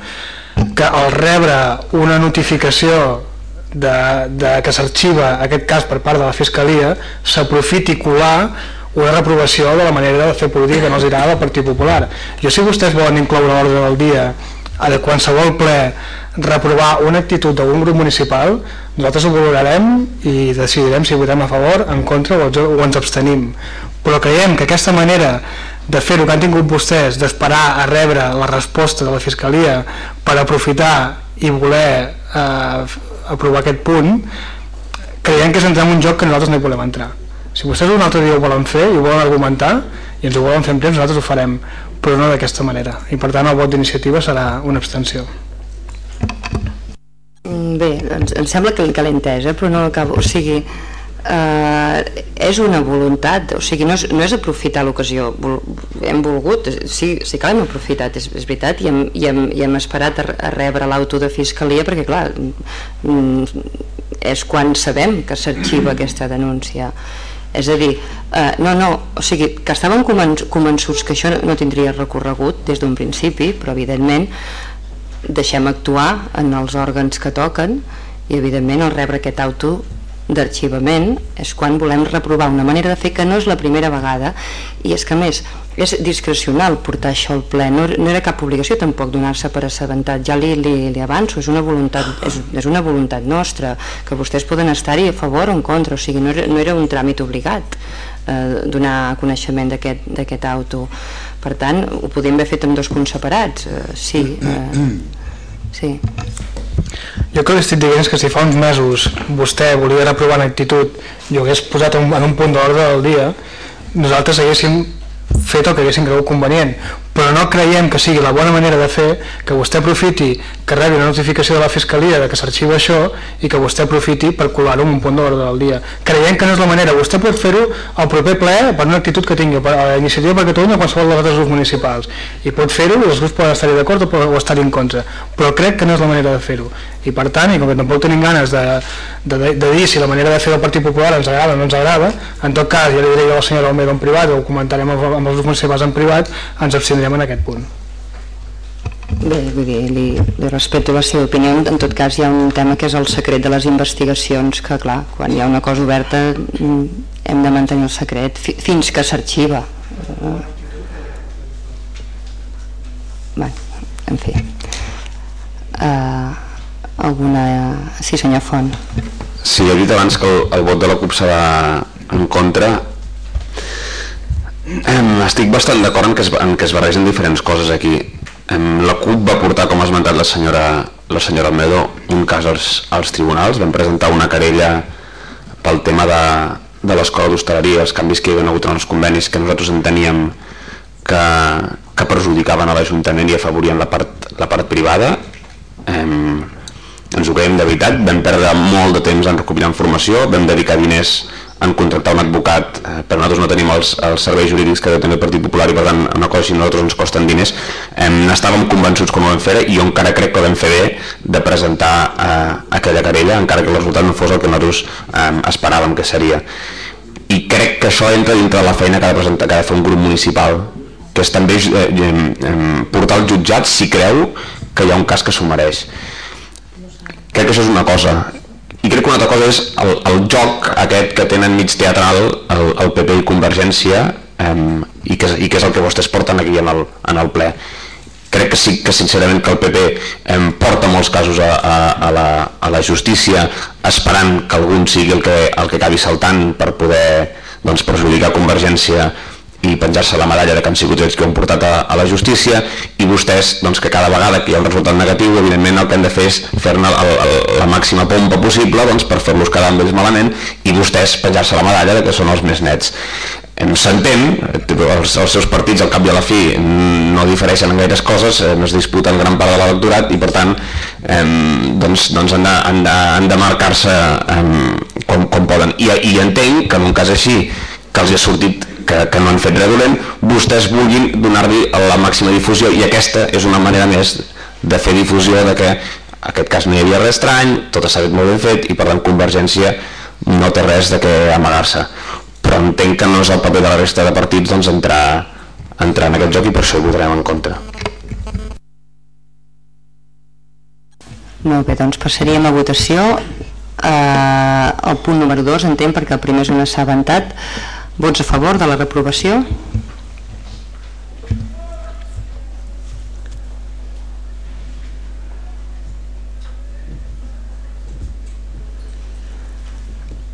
que al rebre una notificació de, de que s'arxiva aquest cas per part de la Fiscalia s'aprofiti colar una reprovació de la manera de fer política que no els agrada del Partit Popular. Jo si vostès volen incloure l'ordre del dia de qualsevol ple reprovar una actitud d'un grup municipal, nosaltres ho valorarem i decidirem si votem a favor, en contra o, o ens abstenim. Però creiem que aquesta manera de fer el que han tingut vostès, d'esperar a rebre la resposta de la Fiscalia per aprofitar i voler eh, aprovar aquest punt, creiem que és entrar en un joc que nosaltres no hi volem entrar. Si vostès un altre dia ho volen fer i ho volen argumentar i ens ho volen fer en temps, nosaltres ho farem, però no d'aquesta manera. I per tant el vot d'iniciativa serà una abstenció. Mm, bé, ens, em sembla que, l'he entès, eh? però no acabo. O sigui, eh, és una voluntat, o sigui, no és, no és aprofitar l'ocasió, hem volgut, sí, sí que l'hem aprofitat, és, és veritat, i hem, i hem, i hem esperat a, a rebre l'auto de fiscalia, perquè clar, mm, és quan sabem que s'arxiva aquesta denúncia és a dir, eh, no, no, o sigui, que estàvem convençuts que això no tindria recorregut des d'un principi, però evidentment deixem actuar en els òrgans que toquen i evidentment al rebre aquest auto d'arxivament és quan volem reprovar una manera de fer que no és la primera vegada. I és que a més és discrecional portar això al ple. No, no era cap obligació tampoc donar-se per assabentat. Ja li, li, li avanço, és una voluntat és, és una voluntat nostra que vostès poden estar-hi a favor o en contra o sigui, no era, no era un tràmit obligat eh, donar coneixement d'aquest auto. Per tant, ho podíem haver fet amb dos punts separats eh, sí eh, sí jo que li estic dient que si fa uns mesos vostè volia reprovar en actitud i ho hagués posat en un punt d'ordre del dia, nosaltres haguéssim fet el que haguessin cregut convenient però no creiem que sigui la bona manera de fer que vostè aprofiti que rebi una notificació de la Fiscalia de que s'arxiva això i que vostè aprofiti per colar-ho en un punt d'ordre del dia. Creiem que no és la manera, vostè pot fer-ho al proper ple per una actitud que tingui per a la iniciativa per Catalunya o qualsevol dels altres grups municipals. I pot fer-ho i els grups poden estar-hi d'acord o, o estar-hi en contra, però crec que no és la manera de fer-ho. I per tant, i com que tampoc tenim ganes de, de, de, de dir si la manera de fer del Partit Popular ens agrada o no ens agrada, en tot cas ja li diré a la senyora Almeida en privat o ho comentarem amb, amb els grups municipals en privat, ens abstindrem en aquest punt. Bé, vull dir, li, li respeto la seva opinió, en tot cas hi ha un tema que és el secret de les investigacions, que clar, quan hi ha una cosa oberta mm, hem de mantenir el secret fins que s'arxiva. Bé, en fi. Uh, alguna... Sí, senyor Font. Sí, he dit abans que el, el vot de la CUP serà en contra estic bastant d'acord en, que en que es barregen diferents coses aquí. La CUP va portar, com ha esmentat la senyora, la senyora Almedo, un cas als, als tribunals, vam presentar una querella pel tema de, de l'escola d'hostaleria, els canvis que hi havia hagut en els convenis que nosaltres enteníem que, que perjudicaven a l'Ajuntament i afavorien la part, la part privada. Eh, ens ho creiem de veritat, vam perdre molt de temps en recopilar informació, vam dedicar diners en contractar un advocat, eh, però nosaltres no tenim els, els serveis jurídics que tenir el Partit Popular i per tant una cosa així nosaltres ens costen diners. Eh, estàvem convençuts com ho vam fer i jo encara crec que vam fer bé de presentar eh, aquella querella encara que el resultat no fos el que nosaltres eh, esperàvem que seria. I crec que això entra dintre de la feina que ha de, presentar, que ha de fer un grup municipal que és també eh, eh, portar al jutjat si creu que hi ha un cas que s'ho mereix. Crec que això és una cosa i crec que una altra cosa és el, el joc aquest que tenen mig teatral el, el PP i Convergència eh, i, que, i que és el que vostès porten aquí en el, en el ple. Crec que sí que sincerament que el PP eh, porta molts casos a, a, a, la, a la justícia esperant que algun sigui el que, el que acabi saltant per poder doncs, perjudicar Convergència i penjar-se la medalla de que han sigut ells que ho han portat a, a la justícia i vostès, doncs, que cada vegada que hi ha un resultat negatiu, evidentment el que han de fer és fer-ne la màxima pompa possible doncs, per fer-los quedar amb ells malament i vostès penjar-se la medalla de que són els més nets. S'entén, els, els seus partits al cap i a la fi no difereixen en gaires coses, eh, no es disputen gran part de l'electorat i per tant eh, doncs, doncs han de, han de, de marcar-se eh, com, com poden. I, I entenc que en un cas així que els ha sortit que, que no han fet res dolent, vostès vulguin donar-li la màxima difusió. I aquesta és una manera més de fer difusió de que en aquest cas no hi havia res estrany, tot s'ha fet molt ben fet i per tant Convergència no té res de què amagar-se. Però entenc que no és el paper de la resta de partits doncs, entrar, entrar en aquest joc i per això ho votarem en contra. Molt bé, doncs passaríem a votació. Eh, el punt número 2 entenc perquè el primer és un assabentat Vots a favor de la reprovació?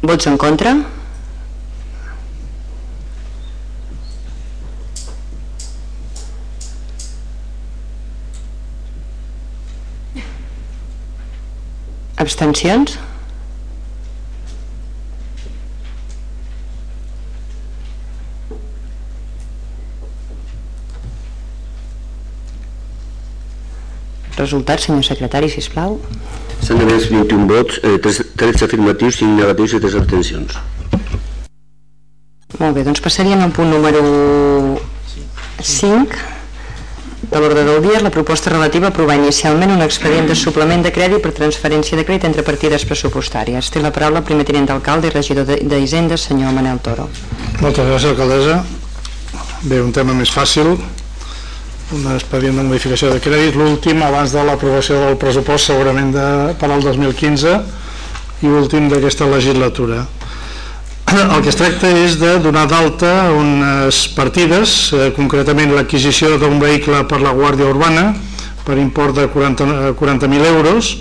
Vots en contra? Abstencions? Resultat, senyor secretari, si plau. S'han emès 21 vots, eh, 13 afirmatius, 5 negatius i 3 abstencions. Molt bé, doncs passaríem al punt número 5 de l'ordre del dia és la proposta relativa a aprovar inicialment un expedient de suplement de crèdit per transferència de crèdit entre partides pressupostàries. Té la paraula el primer tinent d'alcalde i regidor d'Hisenda, senyor Manel Toro. Moltes gràcies, alcaldessa. Bé, un tema més fàcil, un expedient de modificació de crèdit, l'últim abans de l'aprovació del pressupost segurament de, per al 2015 i últim d'aquesta legislatura. El que es tracta és de donar d'alta unes partides, eh, concretament l'adquisició d'un vehicle per la Guàrdia Urbana per import de 40.000 40 euros,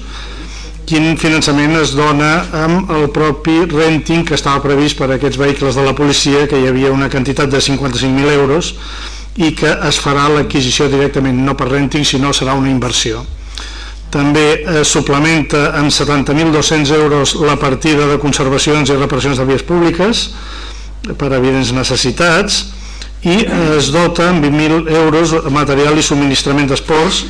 quin finançament es dona amb el propi renting que estava previst per a aquests vehicles de la policia, que hi havia una quantitat de 55.000 euros i que es farà l'adquisició directament, no per renting, sinó serà una inversió. També es suplementa amb 70.200 euros la partida de conservacions i reparacions de vies públiques per evidents necessitats i es dota amb 20.000 euros material i subministrament d'esports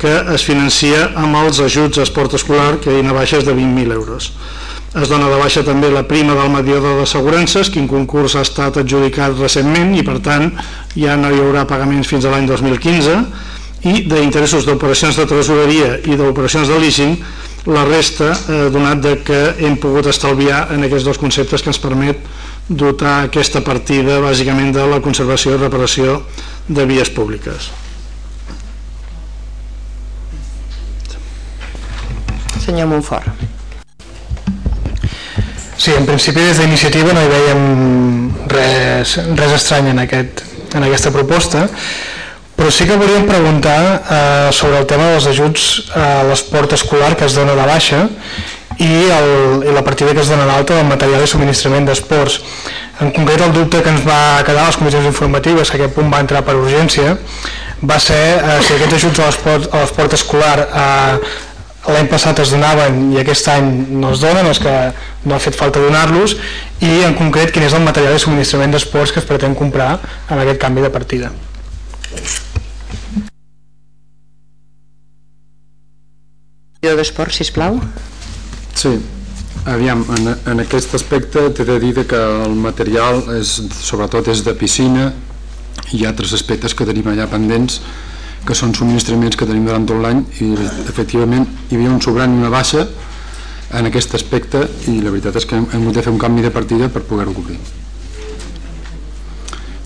que es financia amb els ajuts a esport escolar que hi ha baixes de 20.000 euros. Es dona de baixa també la prima del mediador d'assegurances, quin concurs ha estat adjudicat recentment i per tant ja no hi haurà pagaments fins a l'any 2015 i d'interessos d'operacions de tresoreria i d'operacions de leasing la resta eh, donat de que hem pogut estalviar en aquests dos conceptes que ens permet dotar aquesta partida bàsicament de la conservació i reparació de vies públiques. Senyor Montfort. Sí, en principi des d'iniciativa no hi veiem res, res estrany en, aquest, en aquesta proposta, però sí que volíem preguntar eh, sobre el tema dels ajuts a l'esport escolar que es dona de baixa i, el, i la partida que es dona d'alta del material de subministrament d'esports. En concret, el dubte que ens va quedar a les comissions informatives, que aquest punt va entrar per urgència, va ser eh, si aquests ajuts a l'esport escolar eh, l'any passat es donaven i aquest any no es donen, és que no ha fet falta donar-los i en concret quin és el material de subministrament d'esports que es pretén comprar en aquest canvi de partida. d'esport, sisplau. Sí, aviam, en, en aquest aspecte t'he de dir que el material és, sobretot és de piscina i altres aspectes que tenim allà pendents que són subministraments que tenim durant tot l'any i efectivament hi havia un sobrant i una baixa en aquest aspecte i la veritat és que hem hagut de fer un canvi de partida per poder-ho cobrir.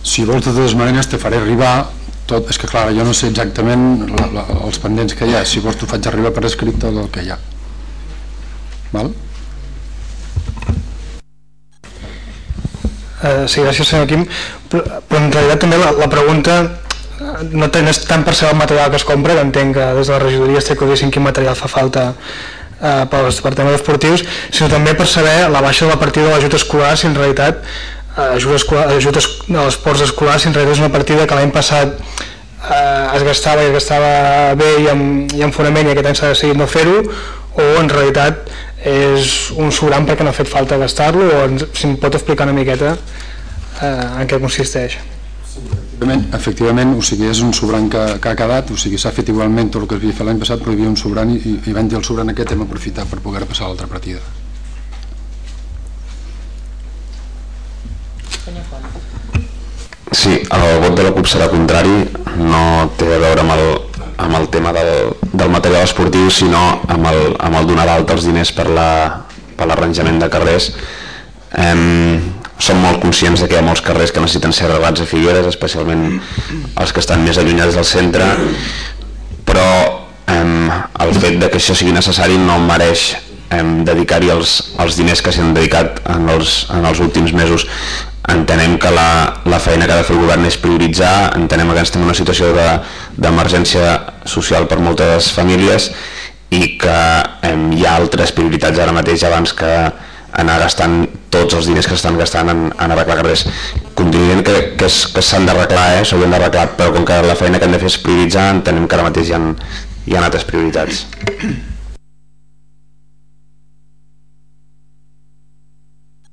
Si vols de totes maneres te faré arribar tot, és que clar, jo no sé exactament la, la, els pendents que hi ha, si vols t'ho faig arribar per escrit tot el que hi ha. Val? Uh, sí, gràcies senyor Quim, però, però en realitat també la, la pregunta no és tant per ser el material que es compra, que entenc que des de la regidoria estic que quin material fa falta eh, pels departaments esportius, sinó també per saber la baixa de la partida de l'ajut escolar, si en realitat eh, ajut, escolar, es, l'esports escolars, si en realitat és una partida que l'any passat eh, es gastava i es gastava bé i amb, i amb fonament i aquest any s'ha decidit no fer-ho, o en realitat és un sobrant perquè no ha fet falta gastar-lo, o ens, si em pot explicar una miqueta eh, en què consisteix. Efectivament, efectivament, o sigui, és un sobrant que, que ha quedat, o sigui, s'ha fet igualment tot el que es havia fet l'any passat, però hi havia un sobrant i, i vam dir el sobrant aquest hem aprofitat per poder passar a l'altra partida. Sí, el vot de la CUP serà contrari, no té a veure amb el, amb el tema del, del material esportiu, sinó amb el, amb el donar d'alta els diners per l'arranjament la, per de carrers. Eh, som molt conscients de que hi ha molts carrers que necessiten ser arreglats a Figueres, especialment els que estan més allunyats del centre, però eh, el fet de que això sigui necessari no mereix dedicar-hi els, els diners que s'han dedicat en els, en els últims mesos. Entenem que la, la feina que ha de fer el govern és prioritzar, entenem que estem en una situació d'emergència de, social per moltes famílies i que eh, hi ha altres prioritats ara mateix abans que anar gastant tots els diners que estan gastant en, en arreglar carrers. Continuïn que, que, que s'han d'arreglar, eh, s'haurien d'arreglar, però com que la feina que han de fer és prioritzar, entenem que ara mateix hi ha, hi ha altres prioritats.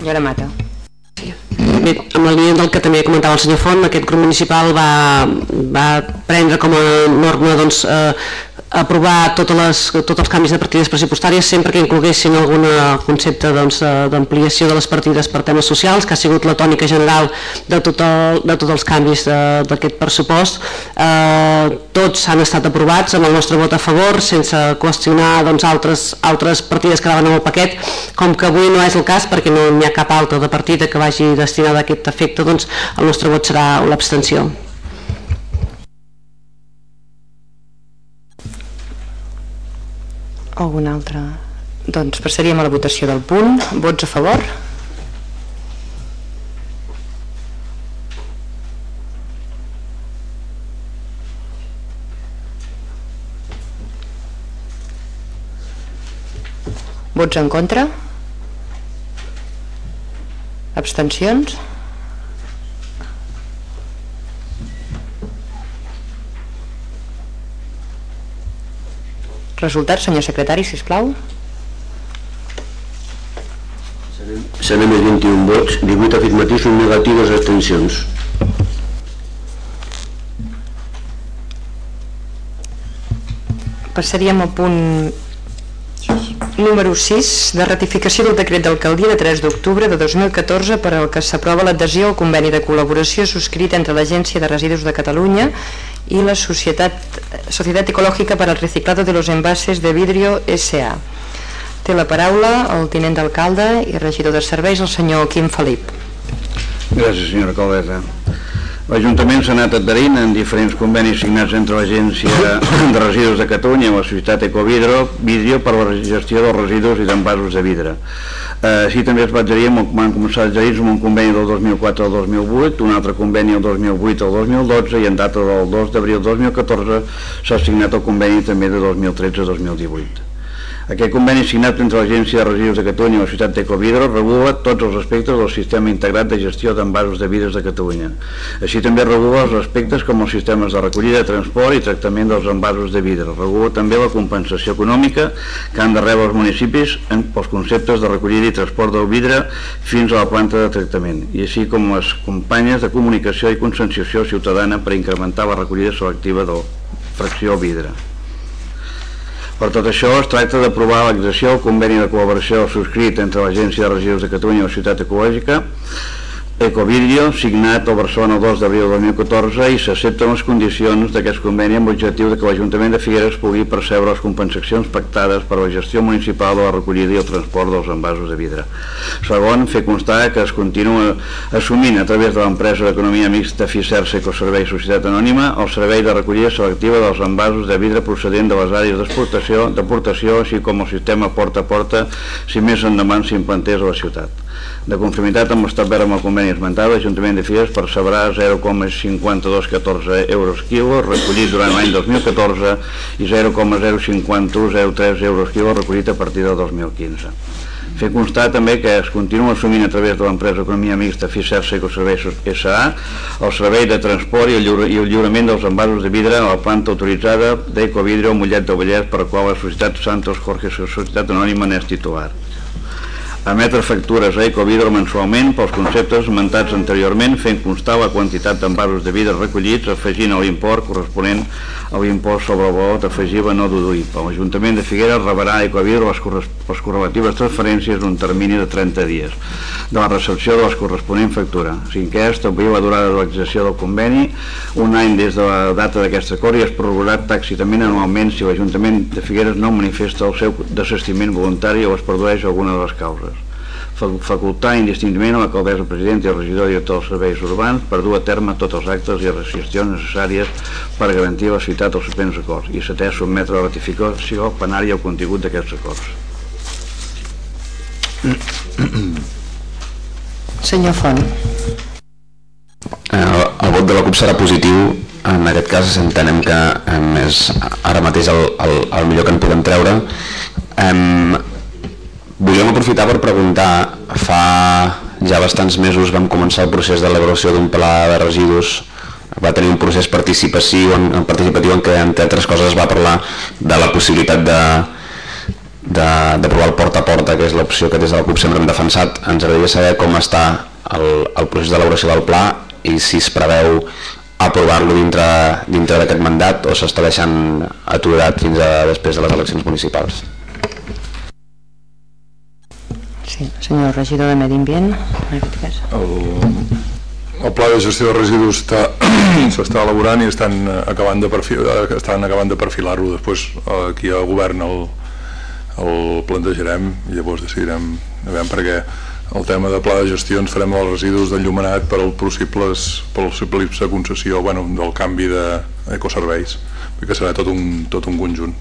Ara mata. Bé, amb la línia del que també comentava el senyor Font, aquest grup municipal va, va prendre com a norma doncs, eh, aprovar totes les, tots els canvis de partides pressupostàries sempre que incloguessin algun concepte doncs, d'ampliació doncs, de les partides per temes socials, que ha sigut la tònica general de, tot el, de tots els canvis d'aquest pressupost. Eh, tots han estat aprovats amb el nostre vot a favor, sense qüestionar doncs, altres, altres partides que anaven en el paquet, com que avui no és el cas perquè no n'hi ha cap altra de partida que vagi destinada a aquest efecte, doncs el nostre vot serà l'abstenció. Algun altre Doncs passaríem a la votació del punt. Vots a favor? Vots en contra? Abstencions? Resultats, senyor secretari, si plau. S'han emès 21 vots, 18 afirmatius, un negatiu, dos abstencions. Passaríem al punt número 6 de ratificació del decret d'alcaldia de 3 d'octubre de 2014 per al que s'aprova l'adhesió al conveni de col·laboració subscrit entre l'Agència de Residus de Catalunya i la Societat, Societat Ecològica per al Reciclado de los Envases de Vidrio S.A. Té la paraula el tinent d'alcalde i regidor de serveis, el senyor Quim Felip. Gràcies, senyora alcaldessa. L'Ajuntament s'ha anat adherint en diferents convenis signats entre l'Agència de Residus de Catalunya i la Societat Ecovidro Vidrio per la gestió dels residus i d'envasos de vidre. Eh, així també es va adherir, van començar a adherir amb un conveni del 2004 al 2008, un altre conveni del 2008 al 2012 i en data del 2 d'abril 2014 s'ha signat el conveni també de 2013 a 2018. Aquest conveni signat entre l'Agència de Residus de Catalunya i la ciutat d'Ecovidro regula tots els aspectes del sistema integrat de gestió d'envasos de vidres de Catalunya. Així també regula els aspectes com els sistemes de recollida, transport i tractament dels envasos de vidre. Regula també la compensació econòmica que han de rebre els municipis en, pels conceptes de recollida i transport del vidre fins a la planta de tractament, i així com les companyes de comunicació i conscienciació ciutadana per incrementar la recollida selectiva de fracció vidre. Per tot això, es tracta d'aprovar l'exacció del conveni de col·laboració subscrit entre l'Agència de Residus de Catalunya i la Ciutat Ecològica Ecovidrio, signat el Barcelona el 2 d'abril de 2014 i s'accepten les condicions d'aquest conveni amb l'objectiu que l'Ajuntament de Figueres pugui percebre les compensacions pactades per a la gestió municipal de la recollida i el transport dels envasos de vidre. Segon, fer constar que es continua assumint a través de l'empresa d'economia mixta FICERS Ecoservei Societat Anònima el servei de recollida selectiva dels envasos de vidre procedent de les àrees d'exportació, deportació, així com el sistema porta a porta si més endavant s'implantés a la ciutat. De conformitat amb l'establert amb el conveni esmentat, l'Ajuntament de Figueres percebrà 0,5214 euros quilo recollit durant l'any 2014 i 0,05103 euros quilo recollit a partir del 2015. Fer constar també que es continua assumint a través de l'empresa Economia Mixta FICERSA Ecoserveis S.A. el servei de transport i el, lliure, i el lliurament dels envasos de vidre a la planta autoritzada d'Ecovidre o Mollet de Vallès per la qual la societat Santos Jorge Societat Anònima n'és titular emetre factures a Ecovidro mensualment pels conceptes esmentats anteriorment fent constar la quantitat d'envasos de vidre recollits afegint l'import corresponent a l'impost sobre el valor afegible no deduïble. L'Ajuntament de Figueres rebrà a Ecovidro les, les correlatives transferències en un termini de 30 dies de la recepció de les corresponent factura. Cinquè, establir la durada de l'exerció del conveni un any des de la data d'aquest acord i es prorrogarà tàxitament anualment si l'Ajuntament de Figueres no manifesta el seu desestiment voluntari o es produeix alguna de les causes facultar indistintament a l'alcaldessa president i el regidor i director dels serveis urbans per dur a terme tots els actes i les gestions necessàries per garantir la ciutat dels suspens acords i setè sotmetre la ratificació penària al contingut d'aquests acords. Senyor Font. Eh, el, el vot de la CUP serà positiu en aquest cas entenem que eh, és ara mateix el, el, el millor que en podem treure eh, Volíem aprofitar per preguntar, fa ja bastants mesos vam començar el procés d'elaboració d'un pla de residus va tenir un procés participatiu en, participatiu en què, entre altres coses, es va parlar de la possibilitat de d'aprovar el porta a porta, que és l'opció que des de la CUP sempre hem defensat. Ens agradaria saber com està el, el procés d'elaboració del pla i si es preveu aprovar-lo dintre, dintre d'aquest mandat o s'està deixant aturat fins a després de les eleccions municipals. Sí, senyor regidor de Medi Ambient, el, el pla de gestió de residus s'està elaborant i estan acabant de, perfil, estan acabant de perfilar-lo. Després aquí al govern el, el plantejarem i llavors decidirem a veure perquè el tema de pla de gestió ens farem els residus d'enllumenat per al possibles, per al possible concessió bueno, del canvi d'ecoserveis que serà tot un, tot un conjunt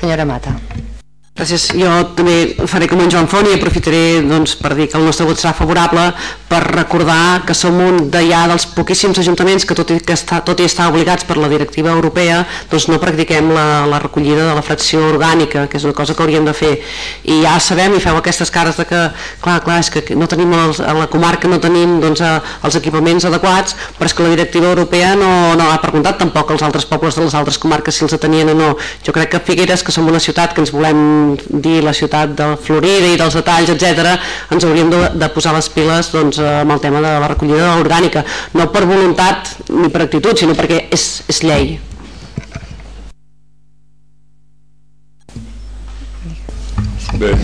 Senyora Mata. Gràcies. Jo també faré com en Joan Font i aprofitaré doncs, per dir que el nostre vot serà favorable per recordar que som un ja dels poquíssims ajuntaments que tot i, que està, tot i estar obligats per la directiva europea doncs no practiquem la, la recollida de la fracció orgànica, que és una cosa que hauríem de fer. I ja sabem i feu aquestes cares de que, clar, clar, és que no tenim els, a la comarca no tenim doncs, els equipaments adequats, però és que la directiva europea no, no ha preguntat tampoc als altres pobles de les altres comarques si els tenien o no. Jo crec que Figueres, que som una ciutat que ens volem dir la ciutat de Florida i dels detalls, etc, ens hauríem de, de posar les piles doncs, amb el tema de la recollida orgànica, no per voluntat ni per actitud, sinó perquè és, és llei. Bé,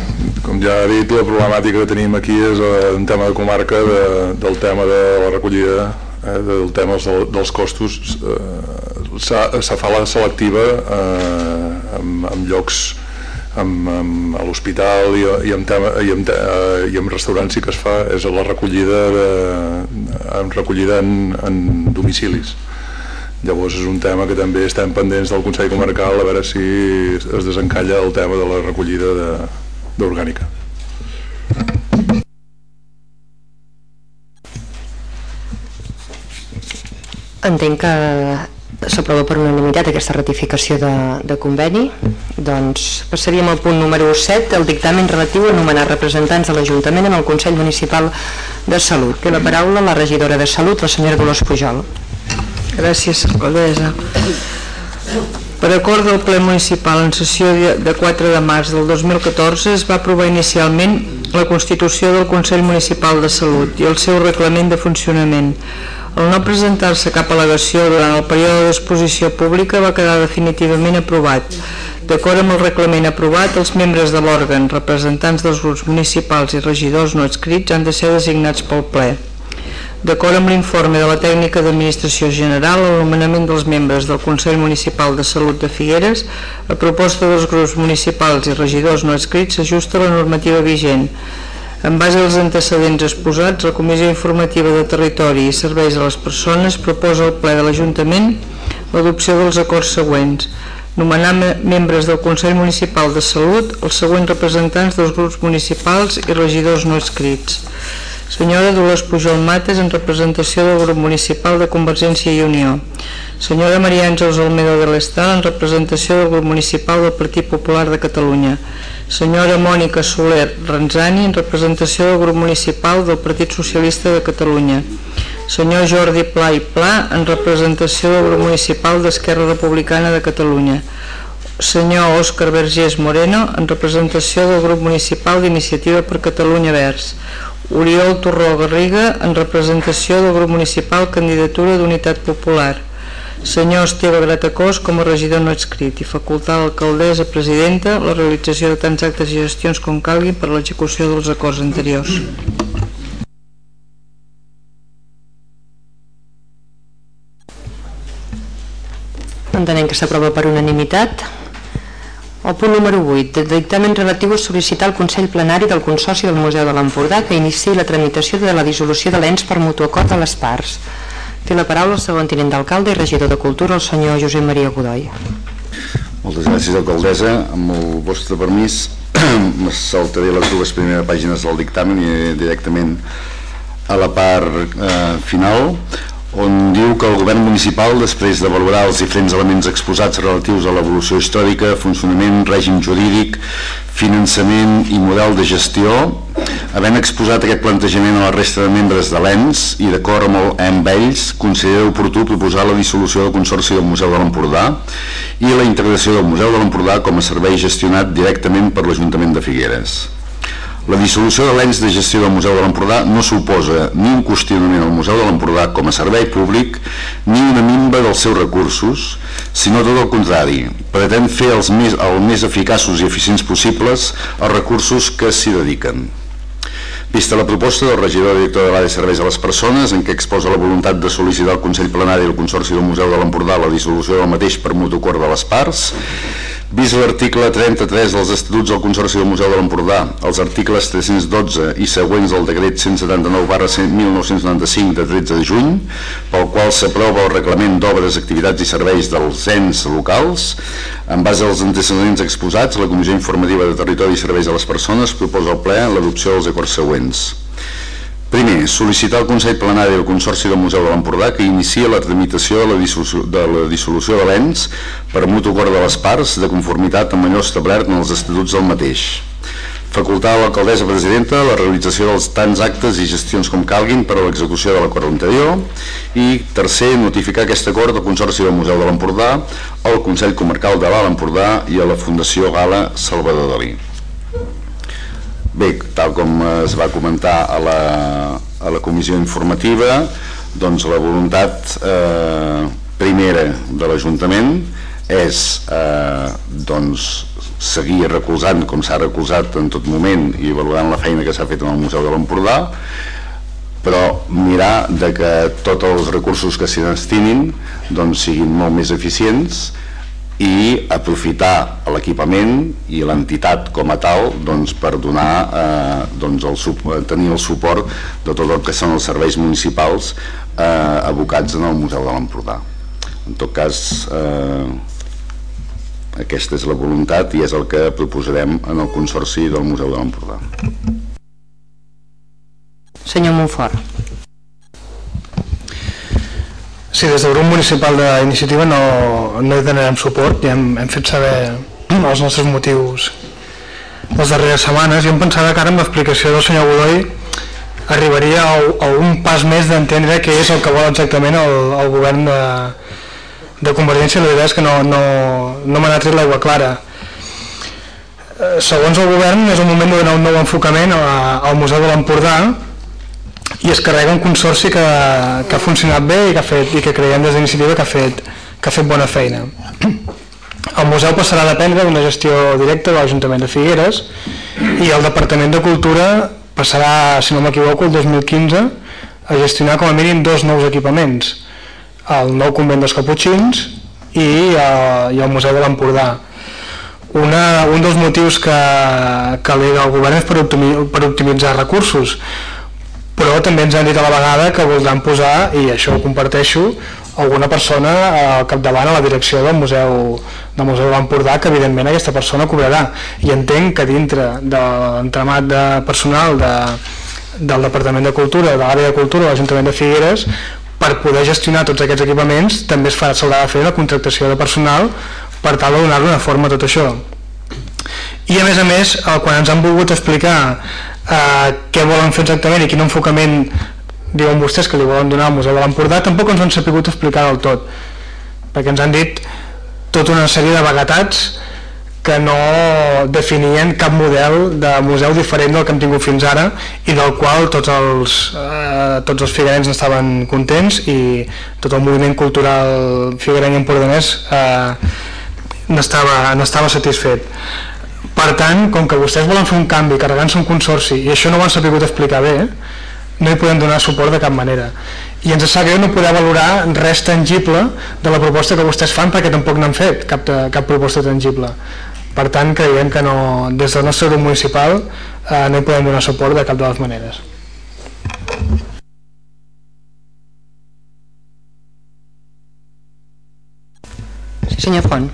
com ja he dit, la problemàtica que tenim aquí és eh, un tema de comarca de, del tema de la recollida, eh, del tema dels, costos. Eh, se fa la selectiva eh, en, en llocs amb, amb, a l'hospital i, i, i, eh, i amb restaurants sí que es fa és la recollida, de, en recollida en, en domicilis. Llavors és un tema que també estem pendents del Consell Comarcal a veure si es desencalla el tema de la recollida d'orgànica. Entenc que s'aprova per unanimitat aquesta ratificació de, de conveni. Doncs passaríem al punt número 7 el dictamen relatiu a nomenar representants de l'Ajuntament en el Consell Municipal de Salut. Té la paraula la regidora de Salut la senyora Dolors Pujol. Gràcies, alcaldessa. Per acord del ple municipal en sessió de 4 de març del 2014 es va aprovar inicialment la constitució del Consell Municipal de Salut i el seu reglament de funcionament el no presentar-se cap al·legació durant el període d'exposició pública va quedar definitivament aprovat. D'acord amb el reglament aprovat, els membres de l'òrgan, representants dels grups municipals i regidors no adscrits han de ser designats pel ple. D'acord amb l'informe de la tècnica d'administració general, el nomenament dels membres del Consell Municipal de Salut de Figueres, a proposta dels grups municipals i regidors no adscrits, s'ajusta a la normativa vigent, en base als antecedents exposats, la Comissió Informativa de Territori i Serveis a les Persones proposa al ple de l'Ajuntament l'adopció dels acords següents. Nomenar membres del Consell Municipal de Salut els següents representants dels grups municipals i regidors no escrits. Senyora Dolors Pujol Mates en representació del grup municipal de Convergència i Unió. Senyora Maria Àngels Almedo de l'Estal en representació del grup municipal del Partit Popular de Catalunya. Senyora Mònica Soler Renzani en representació del grup municipal del Partit Socialista de Catalunya. Senyor Jordi Pla i Pla en representació del grup municipal d'Esquerra Republicana de Catalunya. Senyor Òscar Vergés Moreno en representació del grup municipal d'Iniciativa per Catalunya Verds Oriol Torró Garriga en representació del grup municipal Candidatura d'Unitat Popular senyor Esteve Gratacós com a regidor no escrit i facultar l'alcaldessa presidenta la realització de tants actes i gestions com calgui per l'execució dels acords anteriors. Entenem que s'aprova per unanimitat. El punt número 8, el dictamen relatiu a sol·licitar al Consell Plenari del Consorci del Museu de l'Empordà que iniciï la tramitació de la dissolució de l'ENS per mutu acord a les parts. Té la paraula el segon tinent d'alcalde i regidor de Cultura, el senyor Josep Maria Godoy. Moltes gràcies, alcaldessa. Amb el vostre permís, saltaré les dues primeres pàgines del dictamen i directament a la part eh, final on diu que el govern municipal, després de valorar els diferents elements exposats relatius a l'evolució històrica, funcionament, règim jurídic, finançament i model de gestió, havent exposat aquest plantejament a la resta de membres de l'ENS i d'acord amb, amb ells, considera oportú proposar la dissolució del Consorci del Museu de l'Empordà i la integració del Museu de l'Empordà com a servei gestionat directament per l'Ajuntament de Figueres. La dissolució de l'ens de gestió del Museu de l'Empordà no suposa ni un qüestionament al Museu de l'Empordà com a servei públic ni una minva dels seus recursos, sinó tot el contrari, pretén fer els més, el més eficaços i eficients possibles els recursos que s'hi dediquen. Vista la proposta del regidor director de l'àrea de serveis a les persones, en què exposa la voluntat de sol·licitar al Consell Plenari del Consorci del Museu de l'Empordà la dissolució del mateix per mutu acord de les parts, Vist l'article 33 dels Estatuts del Consorci del Museu de l'Empordà, els articles 312 i següents del decret 179 barra 1995 de 13 de juny, pel qual s'aprova el reglament d'obres, activitats i serveis dels ens locals, en base als antecedents exposats, la Comissió Informativa de Territori i Serveis a les Persones proposa al ple l'adopció dels acords següents. Primer, sol·licitar al Consell Plenari del Consorci del Museu de l'Empordà que inicia la tramitació de la dissolució de, la l'ENS per mutu acord de les parts de conformitat amb allò establert en els estatuts del mateix. Facultar a l'alcaldessa presidenta la realització dels tants actes i gestions com calguin per a l'execució de l'acord anterior i tercer, notificar aquest acord al Consorci del Museu de l'Empordà, al Consell Comarcal de l'Alt Empordà i a la Fundació Gala Salvador Dalí. Bé, tal com es va comentar a la, a la comissió informativa, doncs la voluntat eh, primera de l'Ajuntament és eh, doncs, seguir recolzant com s'ha recolzat en tot moment i valorant la feina que s'ha fet en el Museu de l'Empordà però mirar de que tots els recursos que s'hi destinin doncs, siguin molt més eficients i aprofitar l'equipament i l'entitat com a tal doncs, per donar eh, doncs el, tenir el suport de tot el que són els serveis municipals eh, abocats en el Museu de l'Empordà. En tot cas eh, aquesta és la voluntat i és el que proposarem en el Consorci del Museu de l'Empordà. Senyor Montfort Sí, des del grup municipal d'iniciativa no, no hi donarem suport i hem, hem fet saber els nostres motius les darreres setmanes. I em pensava que ara amb l'explicació del senyor Godoy arribaria a, a un pas més d'entendre què és el que vol exactament el, el govern de, de Convergència. La veritat és que no, no, no m'ha tret l'aigua clara. Eh, segons el govern és el moment de donar un nou enfocament al Museu de l'Empordà i es carrega un consorci que, que ha funcionat bé i que, ha fet, i que creiem des d'iniciativa que, ha fet, que ha fet bona feina. El museu passarà a dependre d'una gestió directa de l'Ajuntament de Figueres i el Departament de Cultura passarà, si no m'equivoco, el 2015 a gestionar com a mínim dos nous equipaments, el nou convent dels Caputxins i, el, i el Museu de l'Empordà. Una, un dels motius que, que alega el govern és per, per optimitzar recursos però també ens han dit a la vegada que voldran posar, i això ho comparteixo, alguna persona al capdavant a la direcció del Museu del Museu de l'Empordà que evidentment aquesta persona cobrarà. I entenc que dintre de l'entramat de personal de, del Departament de Cultura, de l'àrea de Cultura de l'Ajuntament de Figueres per poder gestionar tots aquests equipaments també es farà s'haurà de fer la contractació de personal per tal de donar-li una forma a tot això. I a més a més eh, quan ens han volgut explicar eh, què volen fer exactament i quin enfocament diuen vostès que li volen donar al Museu de l'Empordà tampoc ens han sapigut explicar del tot perquè ens han dit tota una sèrie de vaguetats que no definien cap model de museu diferent del que hem tingut fins ara i del qual tots els, eh, tots els figuerens estaven contents i tot el moviment cultural figuereny empordanès eh, n'estava satisfet per tant, com que vostès volen fer un canvi carregant-se un consorci i això no ho han sabut explicar bé, no hi podem donar suport de cap manera. I ens sap greu no poder valorar res tangible de la proposta que vostès fan perquè tampoc n'han fet cap, de, cap proposta tangible. Per tant, creiem que no, des del nostre grup municipal eh, no podem donar suport de cap de les maneres. Sí, senyor Font.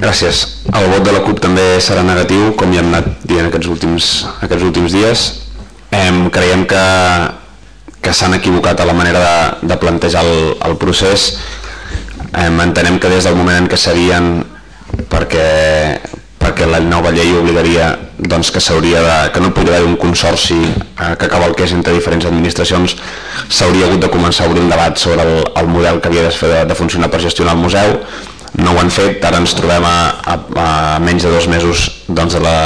Gràcies. El vot de la CUP també serà negatiu, com ja hem anat dient aquests últims, aquests últims dies. Em, creiem que, que s'han equivocat a la manera de, de plantejar el, el procés. Em, entenem que des del moment en què serien perquè, perquè la nova llei obligaria doncs, que s'hauria de, que no podria haver un consorci eh, que cavalqués entre diferents administracions s'hauria hagut de començar a obrir un debat sobre el, el model que havia de, fer de, de funcionar per gestionar el museu no ho han fet, ara ens trobem a, a, a menys de dos mesos doncs, de, la,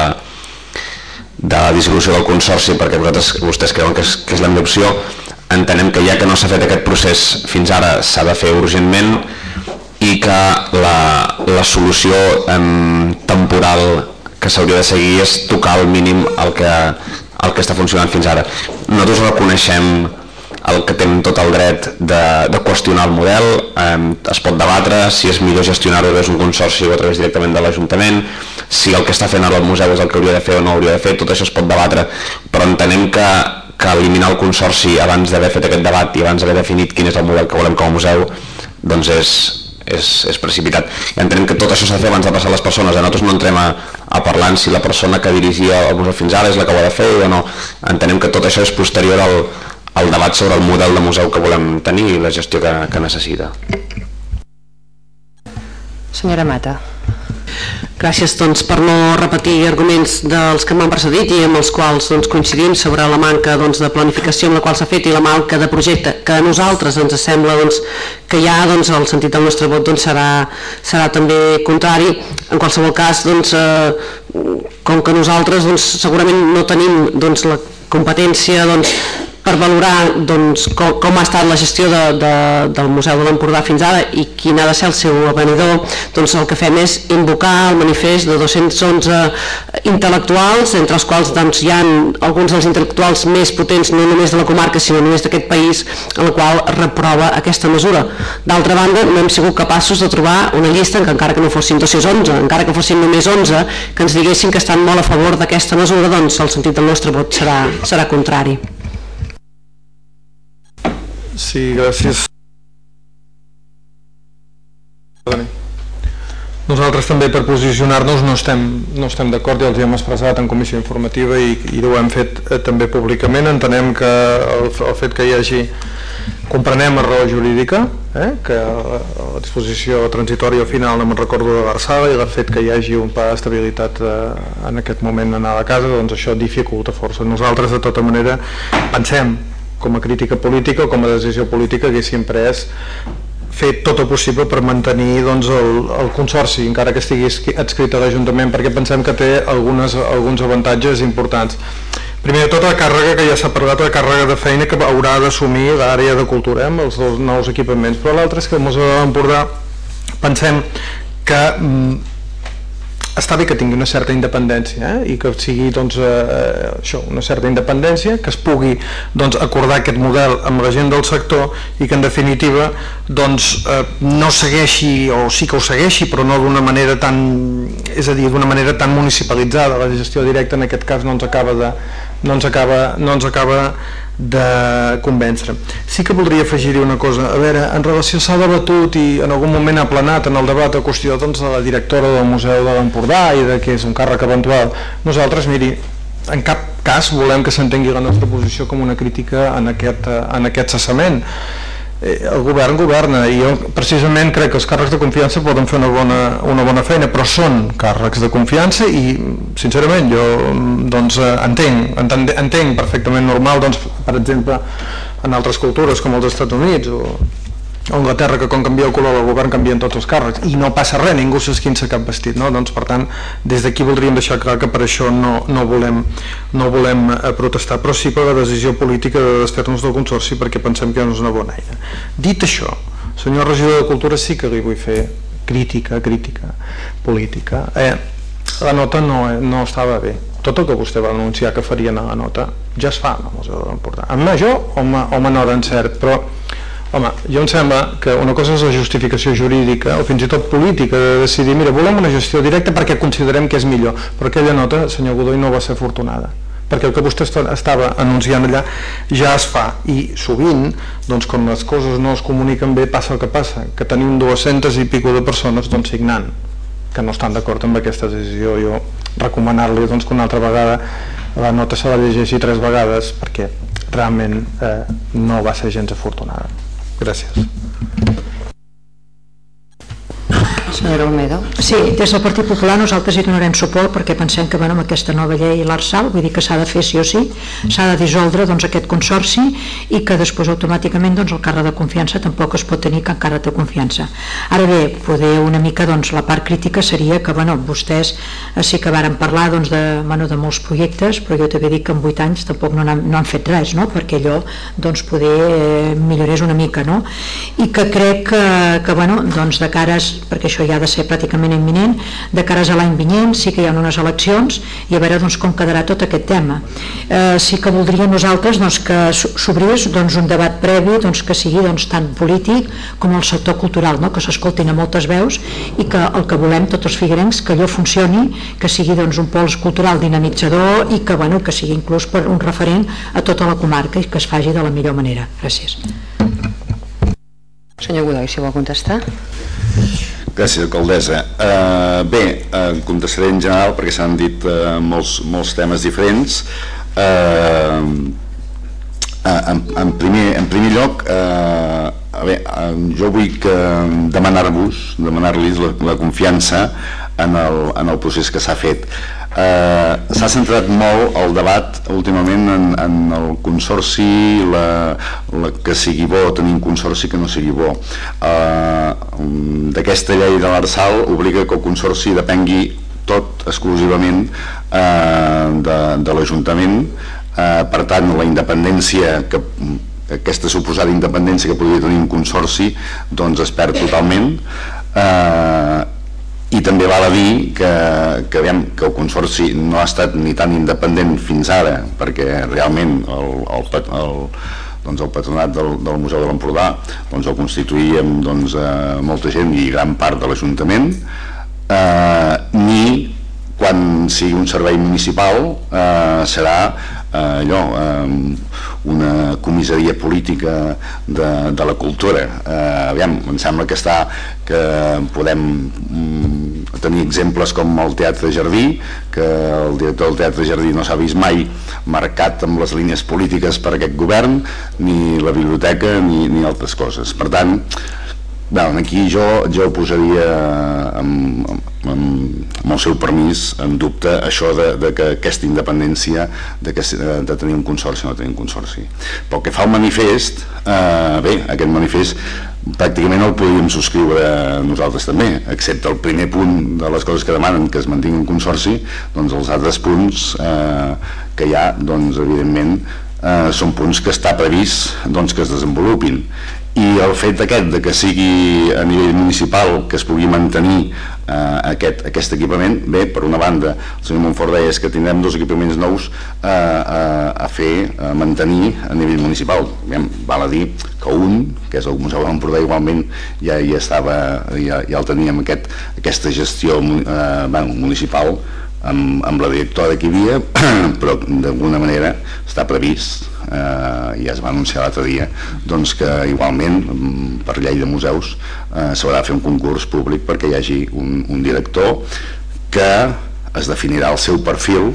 de la dissolució del Consorci perquè vosaltres, vostès creuen que és, que és la millor opció entenem que ja que no s'ha fet aquest procés fins ara s'ha de fer urgentment i que la, la solució em, temporal que s'hauria de seguir és tocar al mínim el que, el que està funcionant fins ara. Nosaltres reconeixem el que tenen tot el dret de, de qüestionar el model, eh, es pot debatre si és millor gestionar-ho des d'un consorci o a través directament de l'Ajuntament, si el que està fent ara el museu és el que hauria de fer o no hauria de fer, tot això es pot debatre, però entenem que, que eliminar el consorci abans d'haver fet aquest debat i abans d'haver definit quin és el model que volem com a museu, doncs és, és, és precipitat. I entenem que tot això s'ha de fer abans de passar les persones. Nosaltres no entrem a, a parlar si la persona que dirigia el museu fins ara és la que ho ha de fer o no. Entenem que tot això és posterior al, al debat sobre el model de museu que volem tenir i la gestió que, que necessita. Senyora Mata. Gràcies doncs, per no repetir arguments dels que m'han precedit i amb els quals doncs, coincidim sobre la manca doncs, de planificació amb la qual s'ha fet i la manca de projecte que a nosaltres ens sembla doncs, que ja doncs, el sentit del nostre vot doncs, serà, serà també contrari. En qualsevol cas, doncs, eh, com que nosaltres doncs, segurament no tenim doncs, la competència doncs, per valorar doncs, com, com ha estat la gestió de, de, del Museu de l'Empordà fins ara i quin ha de ser el seu avenidor, doncs el que fem és invocar el manifest de 211 intel·lectuals, entre els quals doncs, hi ha alguns dels intel·lectuals més potents no només de la comarca sinó només d'aquest país, en la qual reprova aquesta mesura. D'altra banda, no hem sigut capaços de trobar una llista, que encara que no fossin 211, encara que fossin només 11, que ens diguessin que estan molt a favor d'aquesta mesura, doncs el sentit del nostre vot serà, serà contrari. Sí, gràcies. Nosaltres també per posicionar-nos no estem, no estem d'acord, ja els hem expressat en comissió informativa i, i ho hem fet eh, també públicament. Entenem que el, el fet que hi hagi, comprenem a raó jurídica, eh, que la, la disposició transitòria final no me'n recordo de Barsala i el fet que hi hagi un pla d'estabilitat eh, en aquest moment anar a la casa, doncs això dificulta força. Nosaltres de tota manera pensem com a crítica política o com a decisió política sempre és fer tot el possible per mantenir doncs, el, el consorci, encara que estigui adscrit a l'Ajuntament, perquè pensem que té algunes, alguns avantatges importants. Primer de tot, la càrrega, que ja s'ha parlat, la càrrega de feina que haurà d'assumir l'àrea de cultura, eh, amb els dos nous equipaments, però l'altre és que el Museu de pensem que mm, està bé que tingui una certa independència eh? i que sigui doncs, eh, això, una certa independència, que es pugui doncs, acordar aquest model amb la gent del sector i que en definitiva doncs, eh, no segueixi, o sí que ho segueixi, però no d'una manera tan, és a dir, d'una manera tan municipalitzada. La gestió directa en aquest cas no ens acaba de, no ens acaba, no ens acaba de convèncer. Sí que voldria afegir-hi una cosa. A veure, en relació s'ha debatut i en algun moment ha planat en el debat a qüestió doncs, de la directora del Museu de l'Empordà i de que és un càrrec eventual. Nosaltres, miri, en cap cas volem que s'entengui la nostra posició com una crítica en aquest, en aquest cessament Eh, el govern governa i jo precisament crec que els càrrecs de confiança poden fer una bona, una bona feina però són càrrecs de confiança i sincerament jo doncs, eh, entenc, entenc perfectament normal doncs, per exemple en altres cultures com els Estats Units o a Anglaterra que quan canvia el color del govern canvien tots els càrrecs. I no passa res, ningú s'esquinça cap vestit no? doncs per tant des d'aquí voldríem deixar clar que per això no, no volem, no volem eh, protestar. Però sí per la decisió política de desfer-nos del consorci perquè pensem que no és una bona eina. Dit això, senyor regidor de Cultura sí que li vull fer crítica, crítica política. Eh, la nota no, no estava bé. Tot el que vostè va anunciar que farien a la nota ja es fa amb major o, ma, o menor encert però Home, jo em sembla que una cosa és la justificació jurídica o fins i tot política de decidir, mira, volem una gestió directa perquè considerem que és millor, però aquella nota, senyor Godoy, no va ser afortunada perquè el que vostè estava anunciant allà ja es fa i sovint doncs quan les coses no es comuniquen bé passa el que passa, que tenim 200 i pico de persones doncs signant que no estan d'acord amb aquesta decisió. Jo recomanar-li doncs que una altra vegada la nota se la llegeixi tres vegades perquè realment eh, no va ser gens afortunada Gràcies. Senyora Olmedo. Sí, des del Partit Popular nosaltres hi donarem suport perquè pensem que bueno, amb aquesta nova llei l'ARSAL, vull dir que s'ha de fer sí o sí, s'ha de dissoldre doncs, aquest consorci i que després automàticament doncs, el càrrec de confiança tampoc es pot tenir cap càrrec de confiança. Ara bé, poder una mica doncs, la part crítica seria que bueno, vostès eh, sí que varen parlar doncs, de, bueno, de molts projectes, però jo també dic que en 8 anys tampoc no han, no han fet res, no? perquè allò doncs, poder eh, millorés una mica, no? i que crec que, que bueno, doncs, de cares, perquè això ja ja ha de ser pràcticament imminent, de cares a l'any vinent, sí que hi ha unes eleccions i a veure doncs, com quedarà tot aquest tema. Eh, sí que voldríem nosaltres doncs, que s'obrís doncs, un debat previ doncs, que sigui doncs, tant polític com el sector cultural, no? que s'escoltin a moltes veus i que el que volem tots els figuerencs que allò funcioni, que sigui doncs, un pols cultural dinamitzador i que, bueno, que sigui inclús per un referent a tota la comarca i que es faci de la millor manera. Gràcies. Senyor Godoy, si vol contestar. Gràcies, alcaldessa. Uh, bé, uh, contestaré en general perquè s'han dit uh, molts, molts temes diferents. Uh, uh, en, en, primer, en primer lloc, uh, a uh, jo vull demanar-vos, demanar-los la, la confiança en el, en el procés que s'ha fet. Eh, S'ha centrat molt el debat últimament en, en el consorci, la, la, que sigui bo tenir un consorci que no sigui bo. Eh, D'aquesta llei de l'Arsal obliga que el consorci depengui tot exclusivament eh, de, de l'Ajuntament, eh, per tant la independència que aquesta suposada independència que podria tenir un consorci doncs es perd totalment. Eh, i també val a dir que, que, veiem, que el Consorci no ha estat ni tan independent fins ara perquè realment el, el, el, doncs el patronat del, del Museu de l'Empordà doncs el constituïem doncs, eh, molta gent i gran part de l'Ajuntament. Eh, ni quan sigui un servei municipal eh, serà allò, eh, una comissaria política de, de la cultura. Eh, aviam, em sembla que està que podem mm, tenir exemples com el Teatre Jardí, que el director del Teatre Jardí no s'ha vist mai marcat amb les línies polítiques per aquest govern, ni la biblioteca, ni, ni altres coses. Per tant, Bé, aquí jo, jo posaria amb, amb, amb el seu permís en dubte això de, de que aquesta independència de, que, de tenir un consorci o no tenir un consorci. Pel que fa al manifest, eh, bé, aquest manifest pràcticament el podríem subscriure nosaltres també, excepte el primer punt de les coses que demanen que es mantingui un consorci, doncs els altres punts eh, que hi ha, doncs evidentment eh, són punts que està previst doncs, que es desenvolupin i el fet aquest de que sigui a nivell municipal que es pugui mantenir eh, aquest, aquest equipament bé, per una banda, el senyor Montfort deia és que tindrem dos equipaments nous eh, a, a fer, a mantenir a nivell municipal. Bé, val a dir que un, que és el Museu d'Empordà igualment ja, ja estava ja, ja el teníem aquest, aquesta gestió eh, bueno, municipal amb, amb la directora que hi havia, però d'alguna manera està previst, eh, ja es va anunciar l'altre dia, doncs que igualment, mm, per llei de museus, eh, s'haurà de fer un concurs públic perquè hi hagi un, un director que es definirà el seu perfil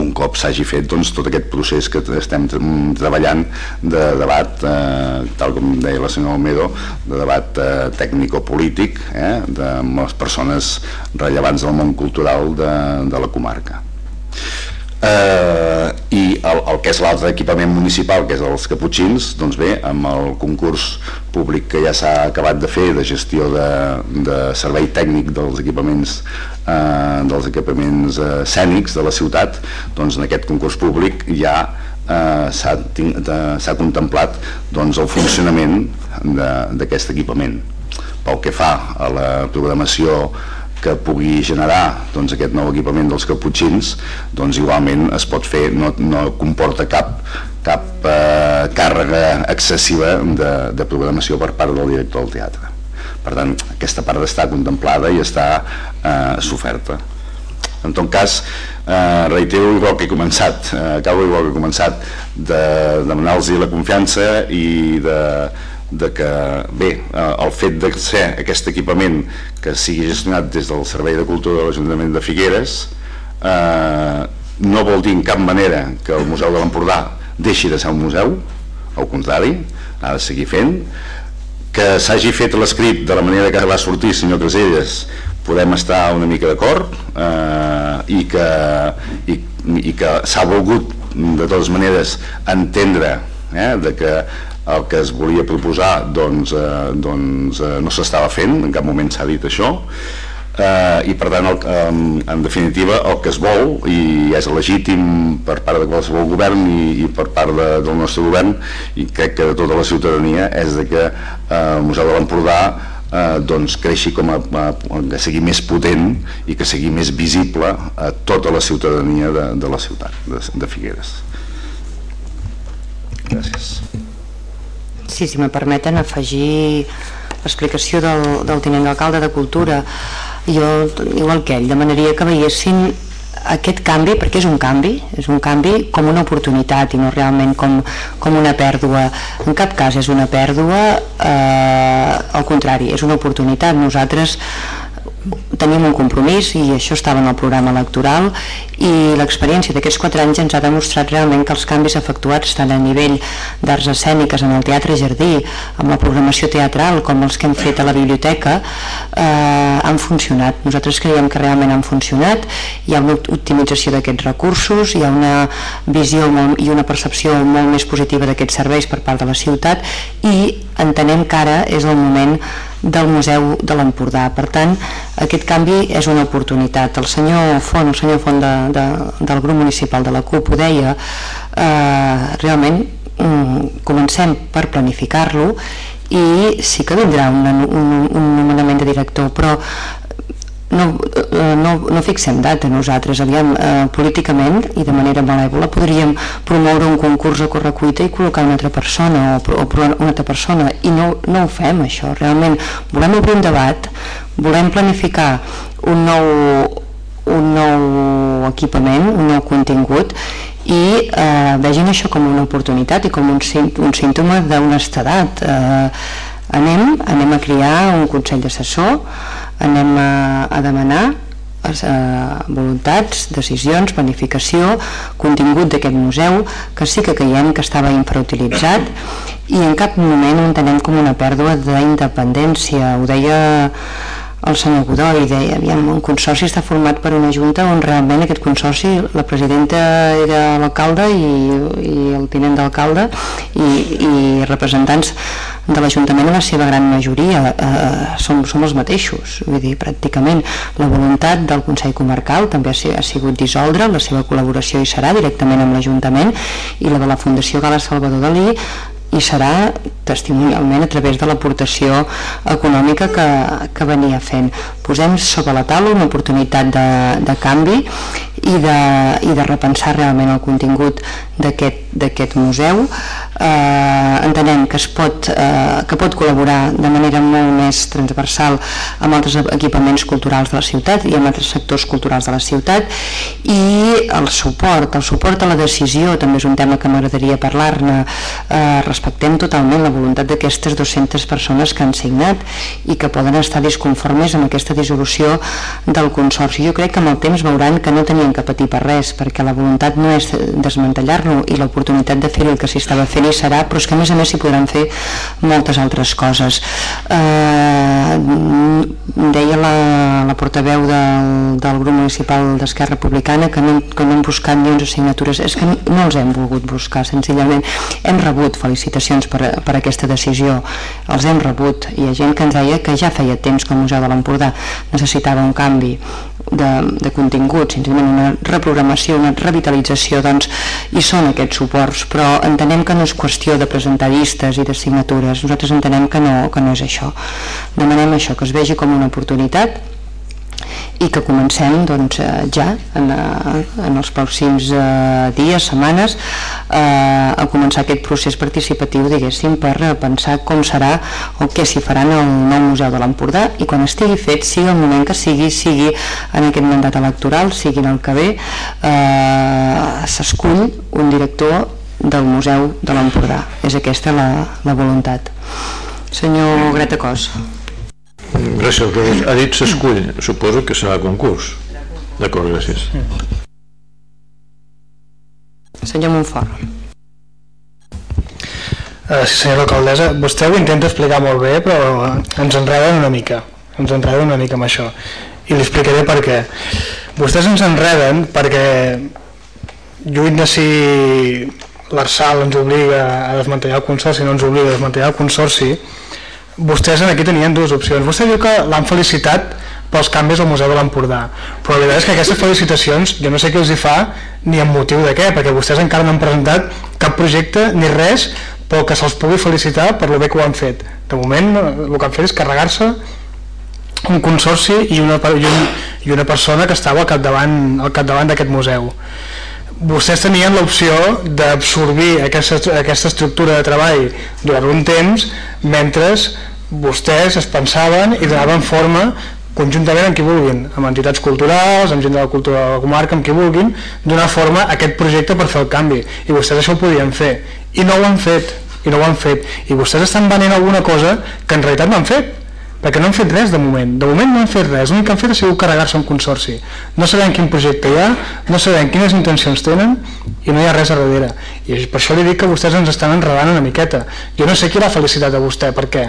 un cop s'hagi fet doncs, tot aquest procés que estem treballant de debat, eh, tal com deia la senyora Almedo, de debat eh, tècnico-polític eh, de les persones rellevants del món cultural de, de la comarca eh, i el, el que és l'altre equipament municipal, que és els Caputxins, doncs bé, amb el concurs públic que ja s'ha acabat de fer de gestió de, de servei tècnic dels equipaments eh, dels equipaments eh, escènics de la ciutat, doncs en aquest concurs públic ja eh, s'ha contemplat doncs, el funcionament d'aquest equipament. Pel que fa a la programació que pugui generar doncs, aquest nou equipament dels caputxins doncs igualment es pot fer no, no comporta cap, cap eh, càrrega excessiva de, de programació per part del director del teatre. Per tant aquesta part està contemplada i està eh, soferta. En tot cas, eh, reitero igual que he començat, eh, acabo igual que he començat, de demanar-los la confiança i de, de que, bé, eh, el fet de ser aquest equipament que sigui gestionat des del Servei de Cultura de l'Ajuntament de Figueres eh, no vol dir en cap manera que el Museu de l'Empordà deixi de ser un museu, al contrari, ha de seguir fent, que s'hagi fet l'escrit de la manera que va sortir senyor Caselles podem estar una mica d'acord eh, i que, i, i que s'ha volgut de totes maneres entendre eh, de que el que es volia proposar doncs, eh, doncs eh, no s'estava fent, en cap moment s'ha dit això, eh, i per tant el, eh, en definitiva el que es vol i és legítim per part de qualsevol govern i, i per part de, del nostre govern i crec que de tota la ciutadania és de que eh, el Museu de l'Empordà eh, doncs creixi com a, a, que sigui més potent i que sigui més visible a tota la ciutadania de, de la ciutat de, de Figueres. Gràcies Sí, si me permeten afegir l'explicació del, del tinent d'alcalde de Cultura jo, igual que ell, demanaria que veiessin aquest canvi, perquè és un canvi, és un canvi com una oportunitat i no realment com, com una pèrdua. En cap cas és una pèrdua, eh, al contrari, és una oportunitat. Nosaltres tenim un compromís i això estava en el programa electoral i l'experiència d'aquests quatre anys ens ha demostrat realment que els canvis efectuats tant a nivell d'arts escèniques en el Teatre Jardí, amb la programació teatral com els que hem fet a la biblioteca eh, han funcionat. Nosaltres creiem que realment han funcionat, hi ha una optimització d'aquests recursos, hi ha una visió molt, i una percepció molt més positiva d'aquests serveis per part de la ciutat i entenem que ara és el moment del Museu de l'Empordà. Per tant, aquest canvi és una oportunitat. El senyor Font, el senyor Font de, de, del grup municipal de la CUP ho deia, eh, realment mm, comencem per planificar-lo i sí que vindrà un, un, un nomenament de director, però no, eh, no, no fixem data. Nosaltres, aviam, eh, políticament i de manera malèvola podríem promoure un concurs a correcuita i col·locar una altra persona o, o una altra persona. I no, no ho fem això, realment volem obrir un debat, volem planificar un nou, un nou equipament, un nou contingut i eh, vegin això com una oportunitat i com un, un símptoma d'honestedat. Eh, anem, anem a crear un consell d'assessor anem a, a demanar eh, voluntats, decisions, planificació, contingut d'aquest museu, que sí que creiem que estava infrautilitzat i en cap moment ho entenem com una pèrdua d'independència. Ho deia el senyor Godoy deia, aviam, un consorci està format per una junta on realment aquest consorci, la presidenta era l'alcalde i, i el tinent d'alcalde i, i representants de l'Ajuntament en la seva gran majoria eh, som, som els mateixos vull dir, pràcticament la voluntat del Consell Comarcal també ha, ha sigut dissoldre, la seva col·laboració hi serà directament amb l'Ajuntament i la de la Fundació Gala Salvador Dalí i serà testimonialment a través de l'aportació econòmica que, que venia fent. Posem sobre la taula una oportunitat de, de canvi i de, i de repensar realment el contingut d'aquest museu. Eh, entenem que, es pot, eh, que pot col·laborar de manera molt més transversal amb altres equipaments culturals de la ciutat i amb altres sectors culturals de la ciutat i el suport, el suport a la decisió també és un tema que m'agradaria parlar-ne eh, respectem totalment la voluntat d'aquestes 200 persones que han signat i que poden estar disconformes amb aquesta dissolució del Consorci. Jo crec que amb el temps veuran que no tenien que patir per res, perquè la voluntat no és desmantellar-lo i l'oportunitat de fer el que s'hi estava fent hi serà, però és que a més a més s'hi podran fer moltes altres coses. Eh, deia la, la portaveu del, del grup municipal d'Esquerra Republicana que no, que no hem buscat ni 11 signatures, és que no els hem volgut buscar, senzillament. Hem rebut felicitacions per, per aquesta decisió. Els hem rebut. Hi ha gent que ens deia que ja feia temps que el Museu de l'Empordà necessitava un canvi de, de contingut, senzillament una reprogramació, una revitalització doncs hi són aquests suports però entenem que no és qüestió de presentar llistes i de signatures, nosaltres entenem que no, que no és això. Demanem això, que es vegi com una oportunitat i que comencem doncs, eh, ja en, eh, en els pròxims eh, dies, setmanes a començar aquest procés participatiu diguéssim per pensar com serà o què s'hi faran al nou Museu de l'Empordà. I quan estigui fet, sigui el moment que sigui sigui en aquest mandat electoral sigui en el que ve eh, s'escull un director del Museu de l'Empordà. És aquesta la, la voluntat. Senyor Greta Cos Gràcies, però ha dit s'escull, suposo que serà concurs. D'acord, gràcies. Senyor Montfort. Uh, sí, senyora alcaldessa, vostè ho intenta explicar molt bé, però ens enreden una mica. Ens enreden una mica amb això. I li explicaré per què. Vostès ens enreden perquè lluny de si l'Arsal ens obliga a desmantellar el consorci, no ens obliga a desmantellar el consorci, vostès aquí tenien dues opcions. Vostè diu que l'han felicitat pels canvis al Museu de l'Empordà, però la veritat és que aquestes felicitacions jo no sé què els hi fa ni amb motiu de què, perquè vostès encara no han presentat cap projecte ni res però que se'ls pugui felicitar per lo bé que ho han fet. De moment el que han fet és carregar-se un consorci i una, i, un, i una persona que estava al capdavant, al capdavant d'aquest museu. Vostès tenien l'opció d'absorbir aquesta, aquesta estructura de treball durant un temps mentre vostès es pensaven i donaven forma conjuntament amb qui vulguin, amb entitats culturals, amb gent de la cultura de la comarca, amb qui vulguin, donar forma a aquest projecte per fer el canvi. I vostès això ho podien fer. I no ho han fet. I no ho han fet. I vostès estan venent alguna cosa que en realitat no han fet perquè no han fet res de moment, de moment no han fet res. L'únic que han fet ha sigut carregar-se un consorci. No sabem quin projecte hi ha, no sabem quines intencions tenen i no hi ha res a darrere. I per això li dic que vostès ens estan enredant una miqueta. Jo no sé qui l'ha felicitat a vostè, per què?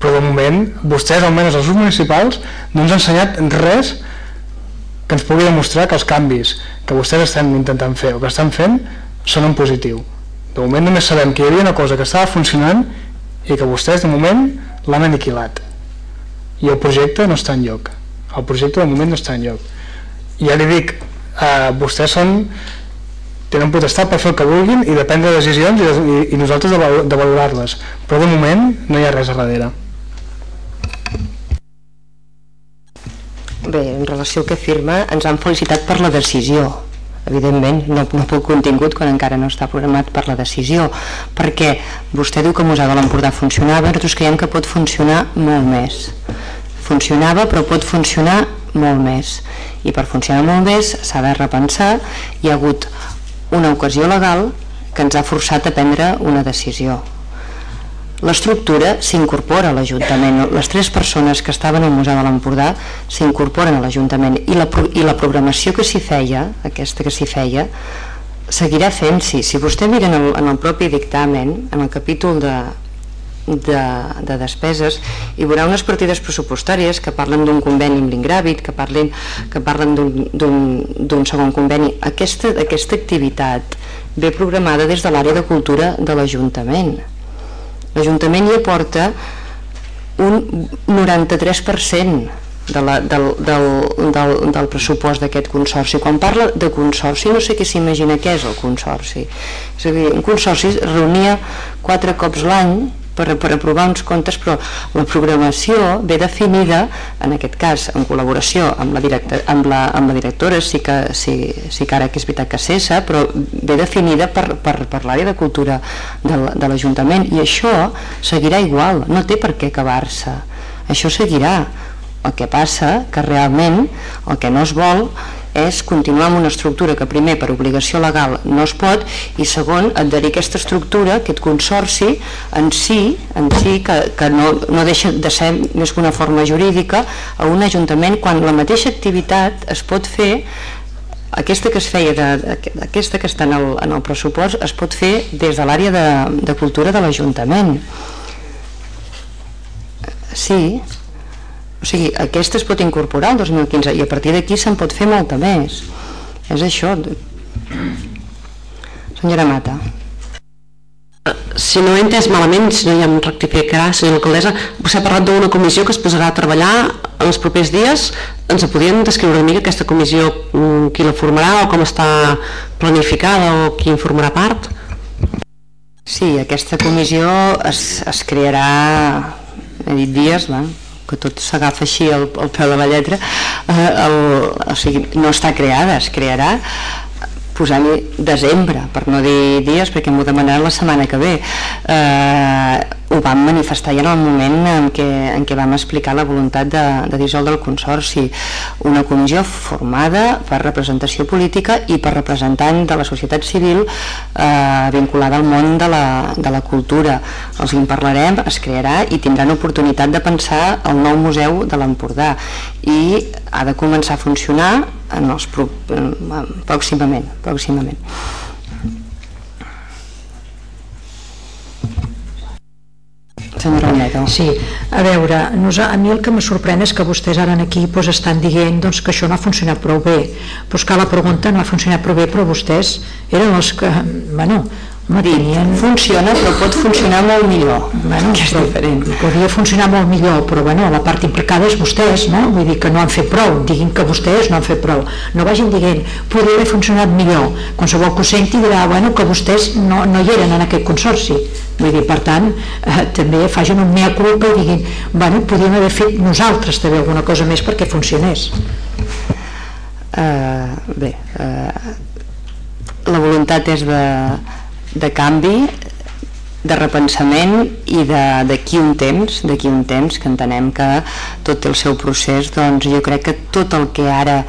Però de moment vostès, almenys els grups municipals, no ens han ensenyat res que ens pugui demostrar que els canvis que vostès estan intentant fer o que estan fent són en positiu. De moment només sabem que hi havia una cosa que estava funcionant i que vostès de moment l'han aniquilat. I el projecte no està en lloc. El projecte de moment no està en lloc. Ja li dic, eh, vostès són tenen potestat per fer el que vulguin i de decisions i, i, i nosaltres de, de valorar-les però de moment no hi ha res a darrere Bé, en relació al que firma, ens han felicitat per la decisió. Evidentment, no, no pel contingut quan encara no està programat per la decisió, perquè vostè diu que Museu de l'Empordà funcionava, nosaltres creiem que pot funcionar molt més. Funcionava, però pot funcionar molt més. I per funcionar molt més s'ha de repensar. Hi ha hagut una ocasió legal que ens ha forçat a prendre una decisió L'estructura s'incorpora a l'Ajuntament. Les tres persones que estaven al Museu de l'Empordà s'incorporen a l'Ajuntament i, la, i la programació que s'hi feia, aquesta que s'hi feia, seguirà fent-s'hi. Si vostè mira en el, en el propi dictamen, en el capítol de, de, de despeses hi veurà unes partides pressupostàries que parlen d'un conveni amb l'Ingràvit, que parlen, que parlen d'un segon conveni. Aquesta, aquesta activitat ve programada des de l'àrea de cultura de l'Ajuntament l'Ajuntament hi aporta un 93% de la, del, del, del, del pressupost d'aquest consorci. Quan parla de consorci, no sé què s'imagina què és el consorci. És a dir, un consorci es reunia quatre cops l'any per, per aprovar uns comptes, però la programació ve definida, en aquest cas, en col·laboració amb la, directa, amb la, amb la directora, sí que, sí, sí que ara que és veritat que cessa, però ve definida per, per, per l'àrea de cultura de, l'Ajuntament i això seguirà igual, no té per què acabar-se, això seguirà. El que passa que realment el que no es vol és continuar amb una estructura que primer per obligació legal no es pot i segon adherir aquesta estructura, aquest consorci en si, en si que, que no, no deixa de ser més que una forma jurídica a un ajuntament quan la mateixa activitat es pot fer aquesta que es feia de, aquesta que està en el, en el pressupost es pot fer des de l'àrea de, de cultura de l'Ajuntament. Sí o sigui, aquesta es pot incorporar el 2015 i a partir d'aquí se'n pot fer molta més. És això. Senyora Mata. Si no he entès malament, si no ja em rectificarà, senyora alcaldessa, vostè ha parlat d'una comissió que es posarà a treballar en els propers dies. Ens podien descriure una mica aquesta comissió, mm, qui la formarà o com està planificada o qui en formarà part? Sí, aquesta comissió es, es crearà, he dit dies, va, que tot s'agafa així al, al peu de la lletra, eh, el, o sigui, no està creada, es crearà posant-hi desembre, per no dir dies, perquè m'ho demanaran la setmana que ve. Eh, ho vam manifestar ja en el moment en què, en què vam explicar la voluntat de, de dissoldre el Consorci. Una comissió formada per representació política i per representant de la societat civil eh, vinculada al món de la, de la cultura. Els en parlarem, es crearà i tindran oportunitat de pensar el nou museu de l'Empordà i ha de començar a funcionar en els, pròximament, pròximament. Onedo. Sí, a veure, a mi el que me sorprèn és que vostès ara aquí doncs, estan dient doncs, que això no ha funcionat prou bé. Però és que la pregunta no ha funcionat prou bé, però vostès eren els que, bueno, Tenien... Funciona, però pot funcionar molt millor, bueno, que és diferent. Podria funcionar molt millor, però bueno, la part implicada és vostès, no? Vull dir que no han fet prou, diguin que vostès no han fet prou. No vagin dient, podria haver funcionat millor. Qualsevol que ho senti dirà, bueno, que vostès no, no hi eren en aquest consorci. Vull dir, per tant, eh, també facin un mea culpa i diguin, bueno, podríem haver fet nosaltres també alguna cosa més perquè funcionés. Uh, bé, uh, la voluntat és de, de canvi de repensament i d'aquí un temps, d'aquí un temps que entenem que tot el seu procés, doncs jo crec que tot el que ara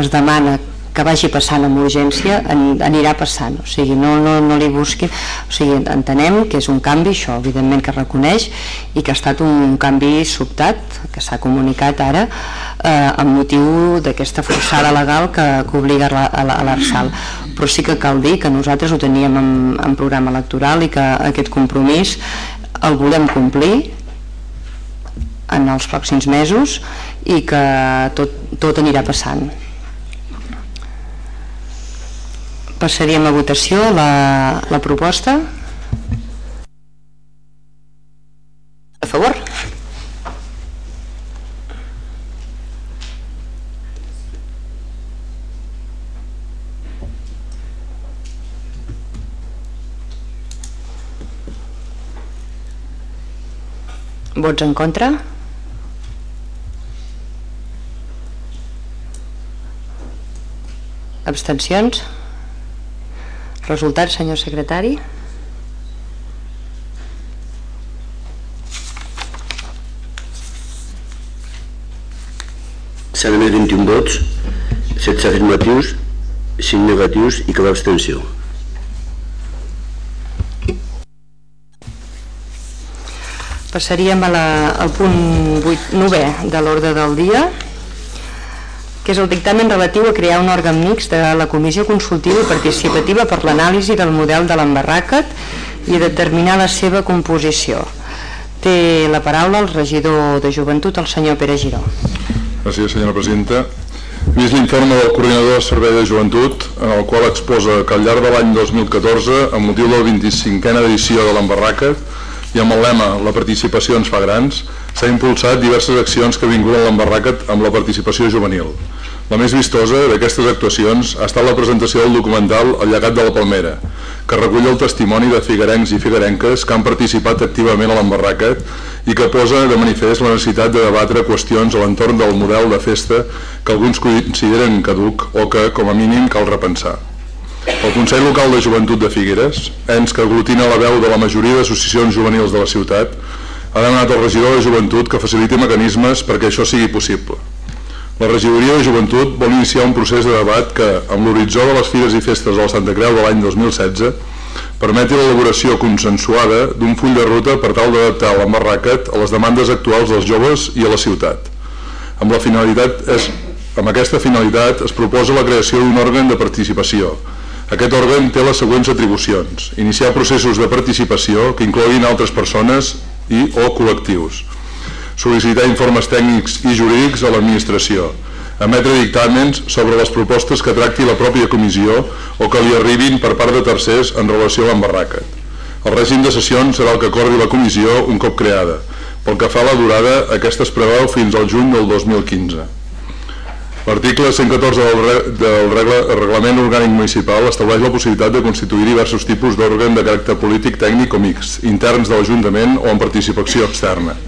es demana que vagi passant amb urgència anirà passant, o sigui, no, no, no li busqui, o sigui, entenem que és un canvi, això evidentment que reconeix i que ha estat un canvi sobtat, que s'ha comunicat ara eh, amb motiu d'aquesta forçada legal que, que obliga a l'Arsal. Però sí que cal dir que nosaltres ho teníem en, en programa electoral i que aquest compromís el volem complir en els pròxims mesos i que tot, tot anirà passant. Passaríem a votació la, la proposta. A favor? Vots en contra? Abstencions? Resultat, senyor secretari? S'han emès 21 vots, 16 afirmatius, 5 negatius i cap abstenció. Passaríem a la, al punt 8, 9 de l'ordre del dia que és el dictamen relatiu a crear un òrgan mixt de la Comissió Consultiva i Participativa per l'anàlisi del model de l'embarràquet i a determinar la seva composició. Té la paraula el regidor de Joventut, el senyor Pere Giró. Gràcies, senyora presidenta. Vist l'informe del coordinador de servei de joventut, en el qual exposa que al llarg de l'any 2014, amb motiu del 25è edició de l'embarràquet i amb el lema La participació ens fa grans, s'ha impulsat diverses accions que vinculen l'embarràquet amb la participació juvenil. La més vistosa d'aquestes actuacions ha estat la presentació del documental El llegat de la Palmera, que recull el testimoni de figuerencs i figuerenques que han participat activament a l'embarràquet i que posa de manifest la necessitat de debatre qüestions a l'entorn del model de festa que alguns consideren caduc o que, com a mínim, cal repensar. El Consell Local de Joventut de Figueres, ens que aglutina la veu de la majoria d'associacions juvenils de la ciutat, ha demanat al regidor de Joventut que faciliti mecanismes perquè això sigui possible. La regidoria de Joventut vol iniciar un procés de debat que, amb l'horitzó de les Fires i Festes de la Santa Creu de l'any 2016, permeti l'elaboració consensuada d'un full de ruta per tal d'adaptar l'embarràquet a les demandes actuals dels joves i a la ciutat. Amb, la finalitat és, amb aquesta finalitat es proposa la creació d'un òrgan de participació. Aquest òrgan té les següents atribucions. Iniciar processos de participació que incloguin altres persones i o col·lectius sol·licitar informes tècnics i jurídics a l'administració, emetre dictàmens sobre les propostes que tracti la pròpia comissió o que li arribin per part de tercers en relació a l'embarràquet. El règim de sessions serà el que acordi la comissió un cop creada. Pel que fa a la durada, aquesta es preveu fins al juny del 2015. L'article 114 del, reglament orgànic municipal estableix la possibilitat de constituir diversos tipus d'òrgan de caràcter polític, tècnic o mixt, interns de l'Ajuntament o en participació externa.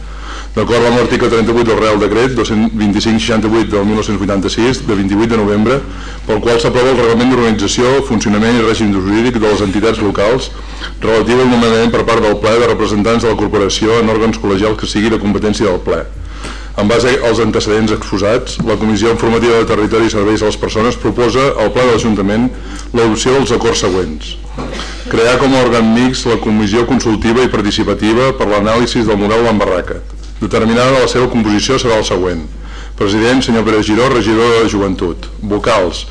D'acord amb l'article 38 del Real Decret 225-68 del 1986 de 28 de novembre, pel qual s'aprova el Reglament d'Organització, Funcionament i Règim Jurídic de les entitats locals relatiu al nomenament per part del ple de representants de la corporació en òrgans col·legials que sigui de competència del ple. En base als antecedents exposats, la Comissió Informativa de Territori i Serveis a les Persones proposa al Pla de l'Ajuntament l'adopció dels acords següents. Crear com a òrgan mix la Comissió Consultiva i Participativa per l'anàlisi del model d'embarràquet Determinada la seva composició serà el següent. President, senyor Pere Giró, regidor de Joventut. Vocals,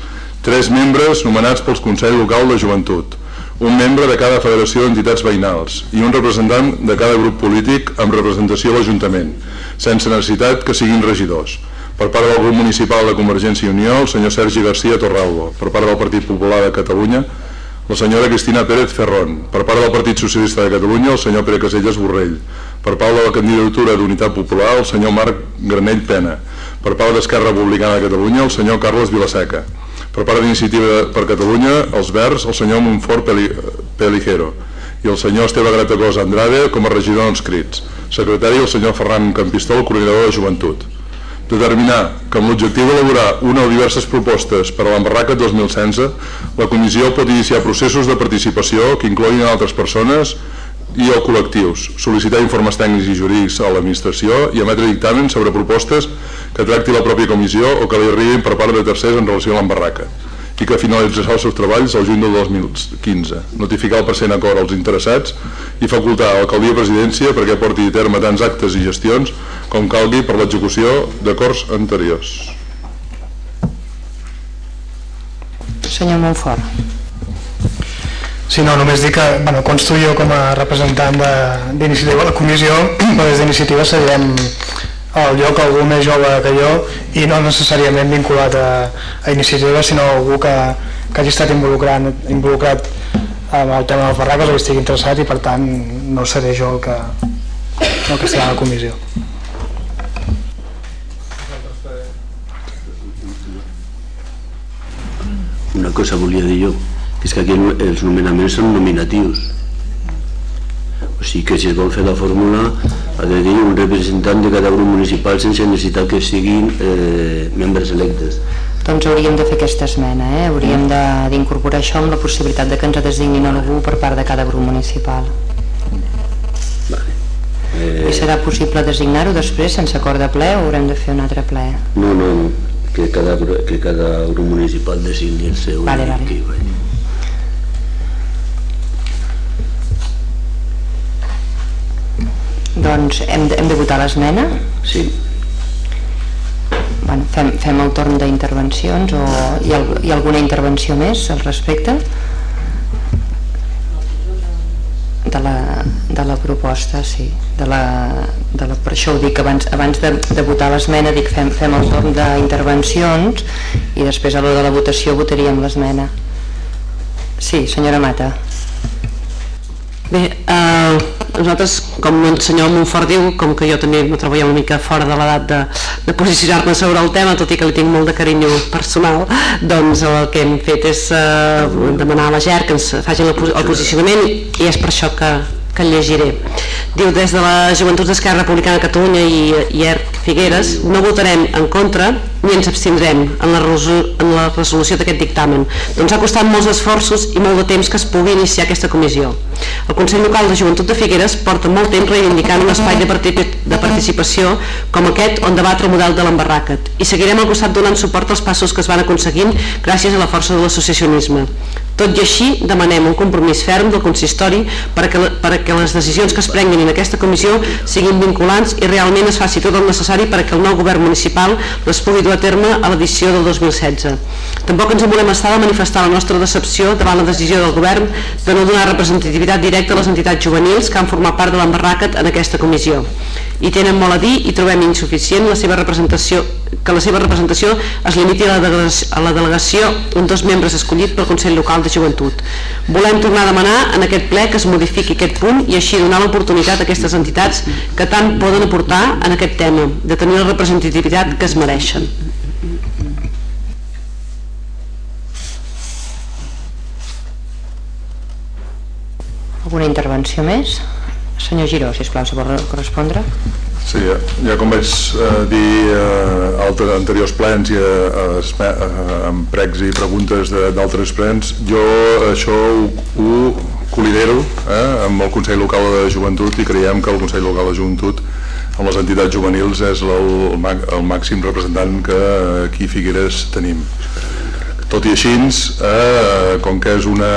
tres membres nomenats pels Consell Local de Joventut, un membre de cada federació d'entitats veïnals i un representant de cada grup polític amb representació a l'Ajuntament, sense necessitat que siguin regidors. Per part del grup municipal de Convergència i Unió, el senyor Sergi García Torralbo. Per part del Partit Popular de Catalunya, la senyora Cristina Pérez Ferrón, per part del Partit Socialista de Catalunya, el senyor Pere Casellas Borrell, per part de la candidatura d'Unitat Popular, el senyor Marc Granell Pena, per part d'Esquerra Republicana de Catalunya, el senyor Carles Vilaseca, per part d'Iniciativa per Catalunya, els Verds, el senyor Montfort Peli, Peligero. I el senyor Esteve Gratacós Andrade com a regidor no inscrits, secretari el senyor Ferran Campistol, coordinador de Joventut. Determinar que amb l'objectiu d'elaborar una o diverses propostes per a l'embarraca 2016, la Comissió pot iniciar processos de participació que incloguin altres persones i o col·lectius, sol·licitar informes tècnics i jurídics a l'administració i emetre dictamen sobre propostes que tracti la pròpia comissió o que li arribin per part de tercers en relació a l'embarraca i que finalitzarà els seus treballs el juny del 2015. Notificar el present acord als interessats i facultar a l'alcaldia presidència perquè porti a terme tants actes i gestions com calgui per l'execució d'acords anteriors. Senyor Montfort. Sí, no, només dir que bueno, consto jo com a representant d'iniciativa a la comissió, però des d'iniciativa seguirem el lloc algú més jove que jo i no necessàriament vinculat a, a iniciativa sinó algú que, que hagi estat involucrat, involucrat amb el tema dels barraques o estigui interessat i per tant no seré jo el que, el que estarà a la comissió. Una cosa volia dir jo, que és que aquí els nomenaments són nominatius. O sigui que si es vol fer la fórmula ha de dir un representant de cada grup municipal sense necessitat que siguin eh, membres electes. Doncs hauríem de fer aquesta esmena, eh? hauríem d'incorporar això amb la possibilitat de que ens designin algú per part de cada grup municipal. Vale. Eh... I serà possible designar-ho després sense acord de ple o haurem de fer un altre ple? No, no, no. Que cada, que cada grup municipal designi el seu vale, vale. equip. Doncs hem de, hem de votar l'esmena? Sí. Bueno, fem, fem el torn d'intervencions o hi ha, hi ha alguna intervenció més al respecte? de la, de la proposta, sí. De la, de la, per això ho dic, abans, abans de, de votar l'esmena dic fem, fem el torn d'intervencions i després a l'hora de la votació votaríem l'esmena. Sí, senyora Mata. Bé, eh, nosaltres, com el senyor Montfort diu, com que jo també trobo ja una mica fora de l'edat de, de posicionar-me sobre el tema, tot i que li tinc molt de carinyo personal, doncs el que hem fet és eh, demanar a la GER que ens facin el, el posicionament i és per això que, que el llegiré. Diu, des de la Joventut d'Esquerra Republicana de Catalunya i, i ERC Figueres, no votarem en contra ni ens abstindrem en la, en la resolució d'aquest dictamen. Doncs ha costat molts esforços i molt de temps que es pugui iniciar aquesta comissió. El Consell Local de Joventut de Figueres porta molt temps reivindicant un espai de, de participació com aquest on debatre el model de l'embarràquet i seguirem al costat donant suport als passos que es van aconseguint gràcies a la força de l'associacionisme. Tot i així, demanem un compromís ferm del consistori per a, per a que les decisions que es prenguin en aquesta comissió siguin vinculants i realment es faci tot el necessari per a que el nou govern municipal les pugui dur a terme a l'edició del 2016. Tampoc ens en volem estar de manifestar la nostra decepció davant la decisió del govern de no donar representativitat directa a les entitats juvenils que han format part de l'embarràquet en aquesta comissió i tenen molt a dir i trobem insuficient la seva representació que la seva representació es limiti a la delegació, a dos membres escollits pel Consell Local de Joventut. Volem tornar a demanar en aquest ple que es modifiqui aquest punt i així donar l'oportunitat a aquestes entitats que tant poden aportar en aquest tema, de tenir la representativitat que es mereixen. Alguna intervenció més? Senyor Giró, sisplau, si vol correspondre. Sí, ja, ja com vaig eh, dir eh, altres anteriors plens i eh, eh, amb pregs i preguntes d'altres plens, jo això ho, ho colidero eh, amb el Consell Local de Joventut i creiem que el Consell Local de Joventut amb les entitats juvenils és el, el màxim representant que aquí a Figueres tenim. Tot i així, eh, com que és, una,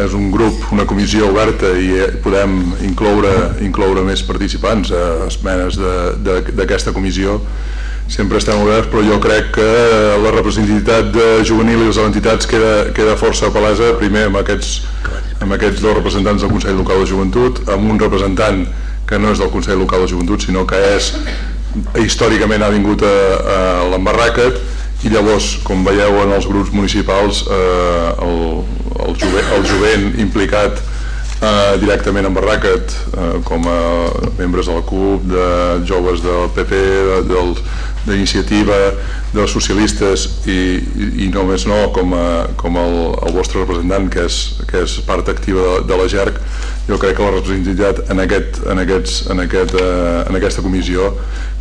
és un grup, una comissió oberta i eh, podem incloure, incloure més participants a eh, esmenes d'aquesta comissió, sempre estem oberts, però jo crec que la representativitat de juvenil i les entitats queda, queda força palesa, primer amb aquests, amb aquests dos representants del Consell Local de Joventut, amb un representant que no és del Consell Local de Joventut, sinó que és històricament ha vingut a, a l'Embarràquet i llavors, com veieu en els grups municipals, eh, el, el, jovent, el jovent implicat eh, directament en Barracat eh, com a membres de la CUP, de joves del PP, de, dels socialistes i, i, i només no com, a, com el, el vostre representant que és, que és part activa de, de la GERC jo crec que la representativitat en, aquest, en, aquests, en, aquest, eh, en aquesta comissió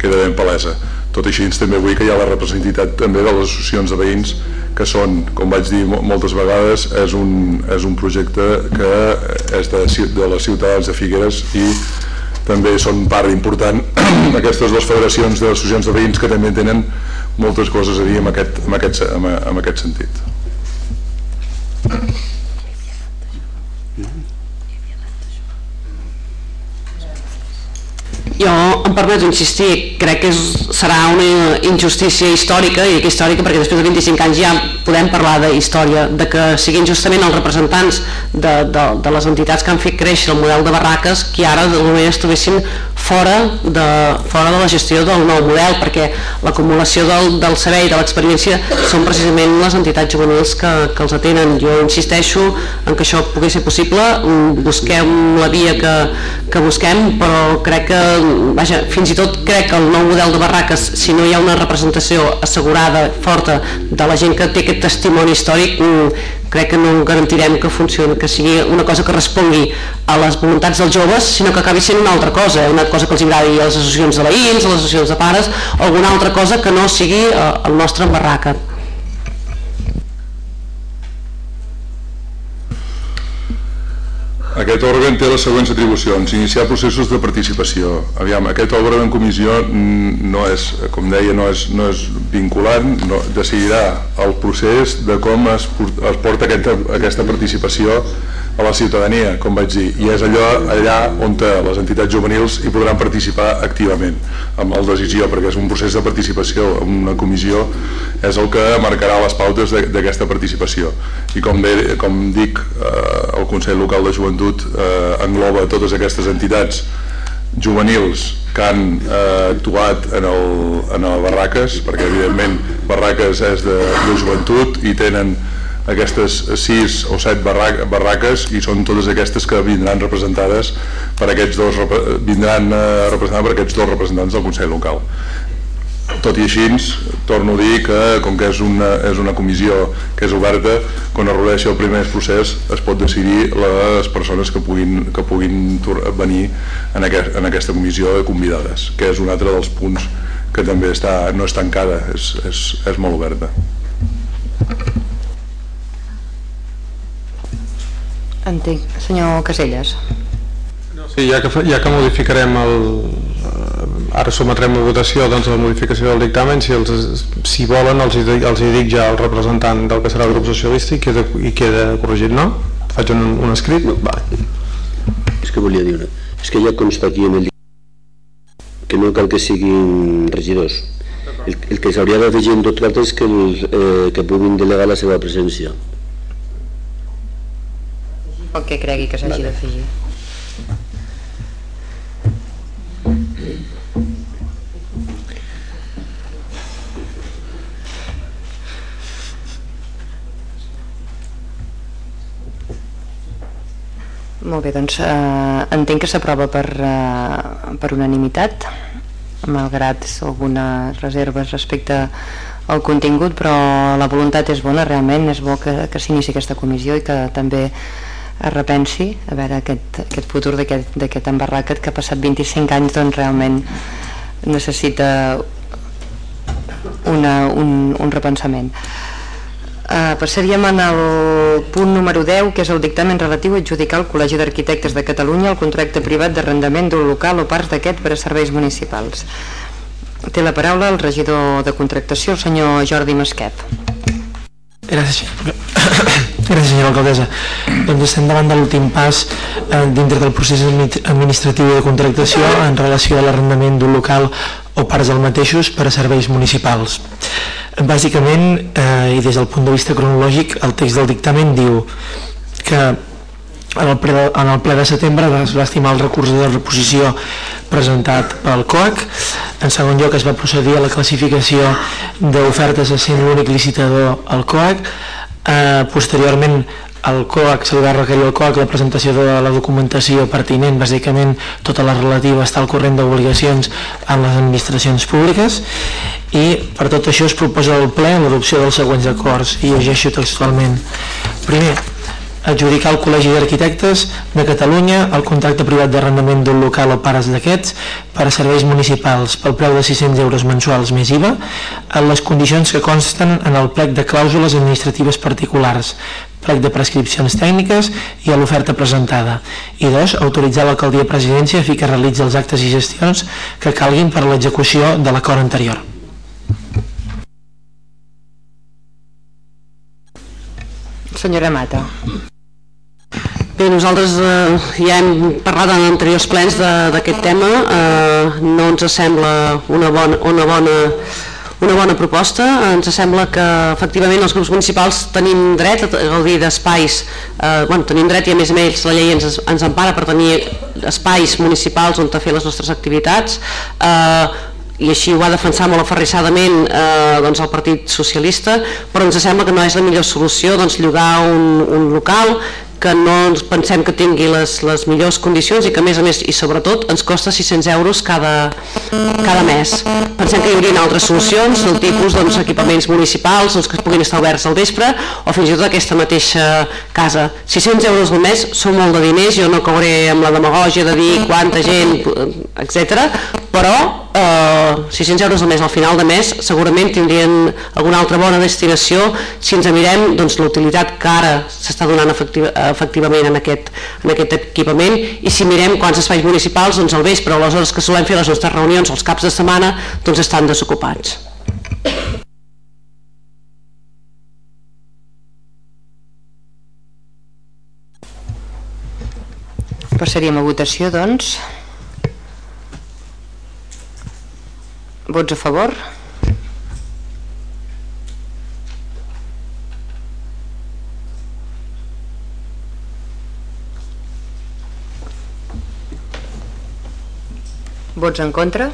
queda ben palesa. Tot així també vull que hi ha la representativitat també de les associacions de veïns que són, com vaig dir moltes vegades, és un, és un projecte que és de, de les ciutadans de Figueres i també són part important d'aquestes dues federacions d'associacions de veïns que també tenen moltes coses a dir en aquest, en aquest, en aquest sentit. Jo em permeto insistir, crec que és, serà una injustícia històrica, i històrica perquè després de 25 anys ja podem parlar de història, de que siguin justament els representants de, de, de les entitats que han fet créixer el model de barraques que ara moment estiguessin fora de, fora de la gestió del nou model, perquè l'acumulació del, del saber i de l'experiència són precisament les entitats juvenils que, que els atenen. Jo insisteixo en que això pugui ser possible, busquem la via que, que busquem, però crec que vaja, fins i tot crec que el nou model de barraques, si no hi ha una representació assegurada, forta, de la gent que té aquest testimoni històric, mm, crec que no garantirem que funcioni, que sigui una cosa que respongui a les voluntats dels joves, sinó que acabi sent una altra cosa, una cosa que els agradi a les associacions de veïns, a les associacions de pares, o alguna altra cosa que no sigui eh, el nostre barraca. Aquest òrgan té les següents atribucions. Iniciar processos de participació. Aviam, aquest òrgan en comissió no és, com deia, no és, no és vinculant, no, decidirà el procés de com es, es porta aquesta, aquesta participació a la ciutadania, com vaig dir, i és allò allà on les entitats juvenils hi podran participar activament amb el decisió, perquè és un procés de participació, una comissió és el que marcarà les pautes d'aquesta participació. I com, bé, com dic, eh, el Consell Local de Joventut eh, engloba totes aquestes entitats juvenils que han eh, actuat en el, en el Barraques, perquè evidentment Barraques és de, de joventut i tenen aquestes sis o set barraques i són totes aquestes que vindran representades per aquests dos vindran eh, representades per aquests dos representants del Consell Local tot i així, torno a dir que com que és una, és una comissió que és oberta, quan es rodeixi el primer procés es pot decidir les persones que puguin, que puguin venir en, aquest, en aquesta comissió de convidades, que és un altre dels punts que també està, no és tancada, és, és, és molt oberta. Entenc. Senyor Caselles. Sí, ja que, ja que modificarem el... Eh, ara sometrem a votació doncs, la modificació del dictamen, si, els, si volen els, els hi dic ja al representant del que serà el grup socialista i queda, i queda corregit, no? Faig un, un escrit? No, va. És que volia dir una... És que ja consta aquí en el que no cal que siguin regidors. El, el que s'hauria d'afegir en tot cas és que, el, eh, que puguin delegar la seva presència el que cregui que s'hagi d'afegir. Molt bé, doncs eh, entenc que s'aprova per, eh, per unanimitat, malgrat algunes reserves respecte al contingut, però la voluntat és bona, realment és bo que, que s'inici aquesta comissió i que també es repensi a veure aquest, aquest futur d'aquest embarracat que ha passat 25 anys doncs realment necessita una, un, un repensament. Uh, passaríem en el punt número 10 que és el dictamen relatiu a adjudicar al Col·legi d'Arquitectes de Catalunya el contracte privat d'arrendament d'un local o parts d'aquest per a serveis municipals. Té la paraula el regidor de contractació el senyor Jordi Masquet. Gràcies, gràcies senyora alcaldessa. Doncs estem davant de l'últim pas eh, dintre del procés administratiu de contractació en relació a l'arrendament d'un local o parts del mateixos per a serveis municipals. Bàsicament, eh, i des del punt de vista cronològic, el text del dictamen diu que en el, ple de, en el ple de setembre es va estimar el recurs de reposició presentat pel COAC. En segon lloc es va procedir a la classificació d'ofertes a sent l'únic licitador al COAC. Eh, posteriorment el COAC, va requerir al COAC la presentació de la documentació pertinent, bàsicament tota la relativa està al corrent d'obligacions en les administracions públiques i per tot això es proposa al ple l'adopció dels següents acords i llegeixo textualment. Primer, adjudicar al Col·legi d'Arquitectes de Catalunya el contracte privat d'arrendament d'un local o pares d'aquests per a serveis municipals pel preu de 600 euros mensuals més IVA en les condicions que consten en el plec de clàusules administratives particulars plec de prescripcions tècniques i a l'oferta presentada. I dos, autoritzar l'alcaldia presidència a fi que realitzi els actes i gestions que calguin per a l'execució de l'acord anterior. Senyora Mata. Bé, nosaltres eh, ja hem parlat en anteriors plens d'aquest tema, eh, no ens sembla una bona, una bona una bona proposta, ens sembla que efectivament els grups municipals tenim dret a gaudir d'espais, eh, bueno, tenim dret i a més a més la llei ens, ens empara per tenir espais municipals on fer les nostres activitats, eh, i així ho va defensar molt aferrissadament eh, doncs el Partit Socialista, però ens sembla que no és la millor solució doncs, llogar un, un local que no ens pensem que tingui les, les millors condicions i que a més a més i sobretot ens costa 600 euros cada, cada mes. Pensem que hi haurien altres solucions del tipus doncs, equipaments municipals doncs, que puguin estar oberts al vespre o fins i tot aquesta mateixa casa. 600 euros al mes són molt de diners, jo no cauré amb la demagògia de dir quanta gent, etc. però eh, 600 euros al mes al final de mes segurament tindrien alguna altra bona destinació si ens mirem doncs, l'utilitat que ara s'està donant efectiva, efectivament en aquest, en aquest equipament i si mirem quants espais municipals doncs al vespre o les hores que solem fer les nostres reunions els caps de setmana doncs estan desocupats. Passaríem a votació, doncs. Vots a favor? Vots en contra?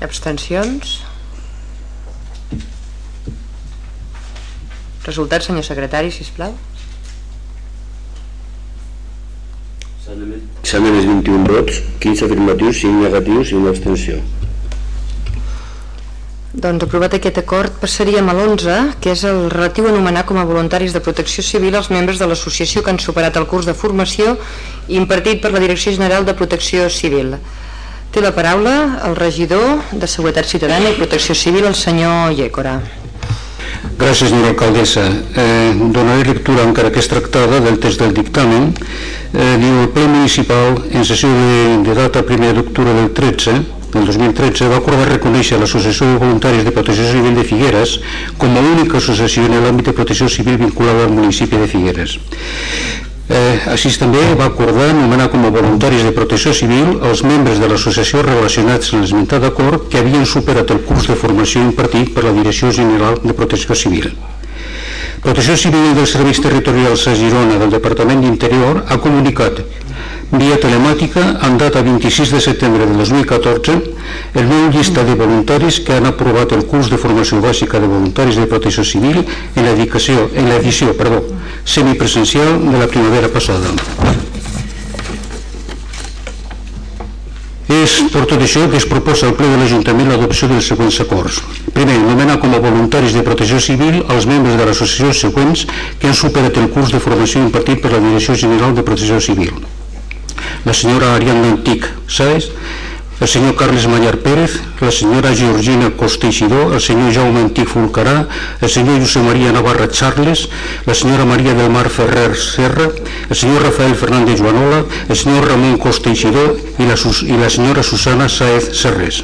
Abstencions? Resultat, senyor secretari, sisplau. S'han emès 21 vots, 15 afirmatius, 5 negatius i una abstenció. Doncs aprovat aquest acord passaríem a l'11, que és el relatiu a anomenar com a voluntaris de protecció civil els membres de l'associació que han superat el curs de formació impartit per la Direcció General de Protecció Civil. Té la paraula el regidor de Seguretat Ciutadana i Protecció Civil, el senyor Llécora. Gràcies, senyora alcaldessa. Eh, donaré lectura, encara que és tractada, del text del dictamen. Eh, diu el ple municipal, en sessió de, de data 1 d'octubre del 13, del 2013 va acordar reconèixer l'Associació de Voluntaris de Protecció Civil de Figueres com a única associació en l'àmbit de protecció civil vinculada al municipi de Figueres. Eh, així també va acordar nomenar com a voluntaris de protecció civil els membres de l'associació relacionats en l'esmentat acord que havien superat el curs de formació impartit per la Direcció General de Protecció Civil. Protecció Civil dels Serveis Territorials a Girona del Departament d'Interior ha comunicat via telemàtica en data 26 de setembre de 2014 el nou llista de voluntaris que han aprovat el curs de formació bàsica de voluntaris de protecció civil en l'edició perdó, semipresencial de la primavera passada. És per tot això que es proposa al ple de l'Ajuntament l'adopció dels següents acords. Primer, nomenar com a voluntaris de protecció civil els membres de l'associació següents que han superat el curs de formació impartit per la Direcció General de Protecció Civil la senyora Ariadna Antic Sáez, el senyor Carles Mallar Pérez, la senyora Georgina Costeixidor, el senyor Jaume Antic Fulcarà, el senyor Josep Maria Navarra Charles, la senyora Maria del Mar Ferrer Serra, el senyor Rafael Fernández Joanola, el senyor Ramon Costeixidor i la, i la senyora Susana Saez Serres.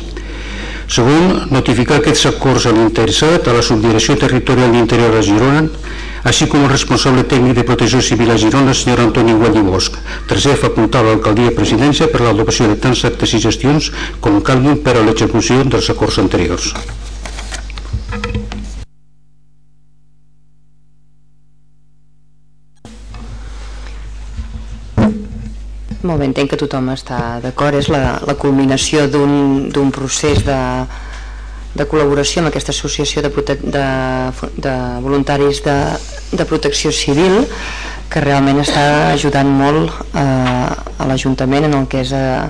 Segon, notificar aquests acords a l'interessat, a la Subdirecció Territorial d'Interior de Girona, així com el responsable tècnic de Protecció Civil a Girona, el senyor Antoni Guany Bosch. Tercer, facultar l'alcaldia i presidència per l'adopció de tants actes i gestions com calguin per a l'execució dels acords anteriors. Molt bé, entenc que tothom està d'acord, és la, la culminació d'un procés de, de col·laboració amb aquesta associació de, de, de voluntaris de, de protecció civil que realment està ajudant molt eh, a l'Ajuntament en el que és eh,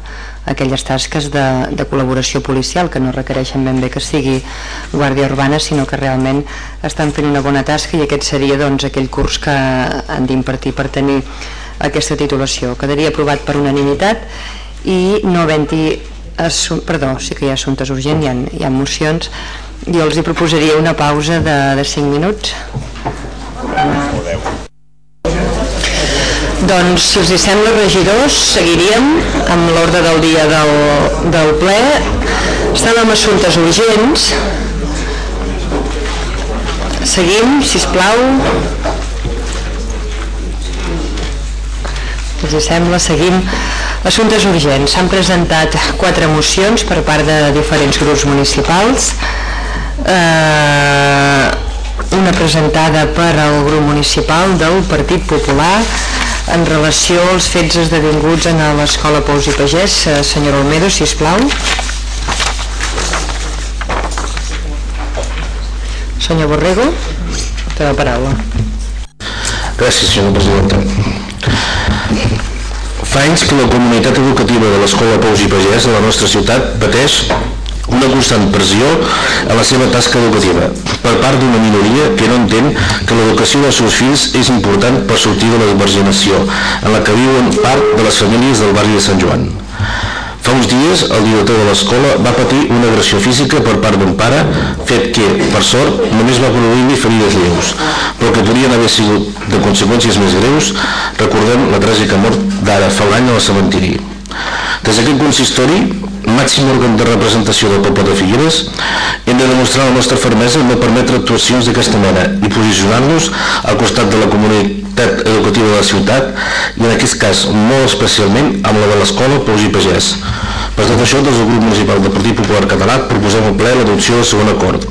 aquelles tasques de, de col·laboració policial que no requereixen ben bé que sigui Guàrdia Urbana sinó que realment estan fent una bona tasca i aquest seria doncs, aquell curs que han d'impartir per tenir aquesta titulació. Quedaria aprovat per unanimitat i no havent-hi perdó, sí que hi ha assumptes urgents, hi ha, hi ha mocions jo els hi proposaria una pausa de, de 5 minuts doncs, si us hi sembla, regidors, seguiríem amb l'ordre del dia del, del ple. Estem amb assumptes urgents. Seguim, si plau. us hi sembla, seguim. Assumptes urgents. S'han presentat quatre mocions per part de diferents grups municipals. Eh, una presentada per al grup municipal del Partit Popular en relació als fets esdevinguts en l'escola Pous i Pagès. Eh, senyor Olmedo, si plau. Senyor Borrego, té la paraula. Gràcies, senyora presidenta. Fa anys que la comunitat educativa de l'Escola Pous i Pagès a la nostra ciutat pateix una constant pressió a la seva tasca educativa per part d'una minoria que no entén que l'educació dels seus fills és important per sortir de la marginació en la que viuen part de les famílies del barri de Sant Joan. Fa uns dies, el director de l'escola va patir una agressió física per part d'un pare, fet que, per sort, només va produir-li ferides lleus, però que podrien haver sigut de conseqüències més greus, recordem la tràgica mort d'ara fa un any al cementiri. Des d'aquest consistori, màxim òrgan de representació del poble de Figueres, hem de demostrar la nostra fermesa en no permetre actuacions d'aquesta mena i posicionar-nos al costat de la comunitat educativa de la ciutat i en aquest cas molt especialment amb la de l'escola Pous i Pagès. Per tot això, des del grup municipal del Partit Popular Català proposem al ple l'adopció del segon acord,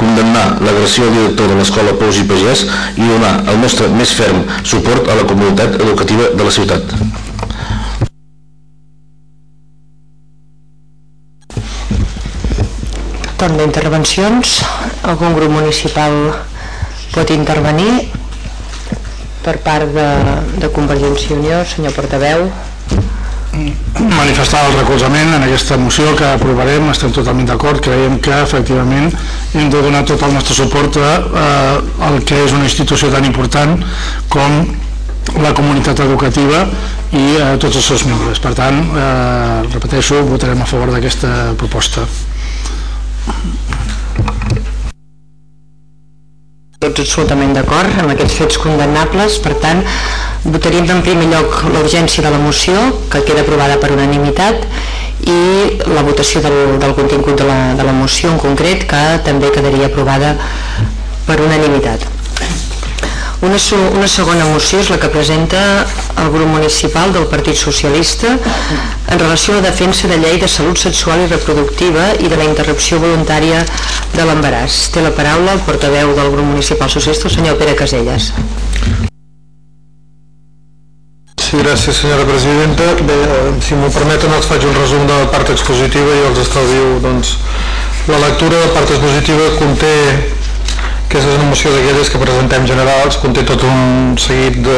condemnar l'agressió al director de l'escola Pous i Pagès i donar el nostre més ferm suport a la comunitat educativa de la ciutat. torn d'intervencions. Algun grup municipal pot intervenir per part de, de Convergència i Unió, senyor portaveu. Manifestar el recolzament en aquesta moció que aprovarem, estem totalment d'acord, creiem que efectivament hem de donar tot el nostre suport a, a, al que és una institució tan important com la comunitat educativa i a tots els seus membres. Per tant, eh, repeteixo, votarem a favor d'aquesta proposta. Tots absolutament d'acord amb aquests fets condemnables, per tant, votaríem en primer lloc l'urgència de la moció, que queda aprovada per unanimitat, i la votació del, del contingut de la, de la moció en concret, que també quedaria aprovada per unanimitat. Una, una segona moció és la que presenta el grup municipal del Partit Socialista en relació a la defensa de llei de salut sexual i reproductiva i de la interrupció voluntària de l'embaràs. Té la paraula el portaveu del grup municipal socialista, el senyor Pere Caselles. Sí, gràcies senyora presidenta. Bé, eh, si m'ho permeten els faig un resum de la part expositiva i els estalvio doncs, la lectura de la part expositiva conté aquesta és una moció d'aquelles que presentem generals, conté tot un seguit de...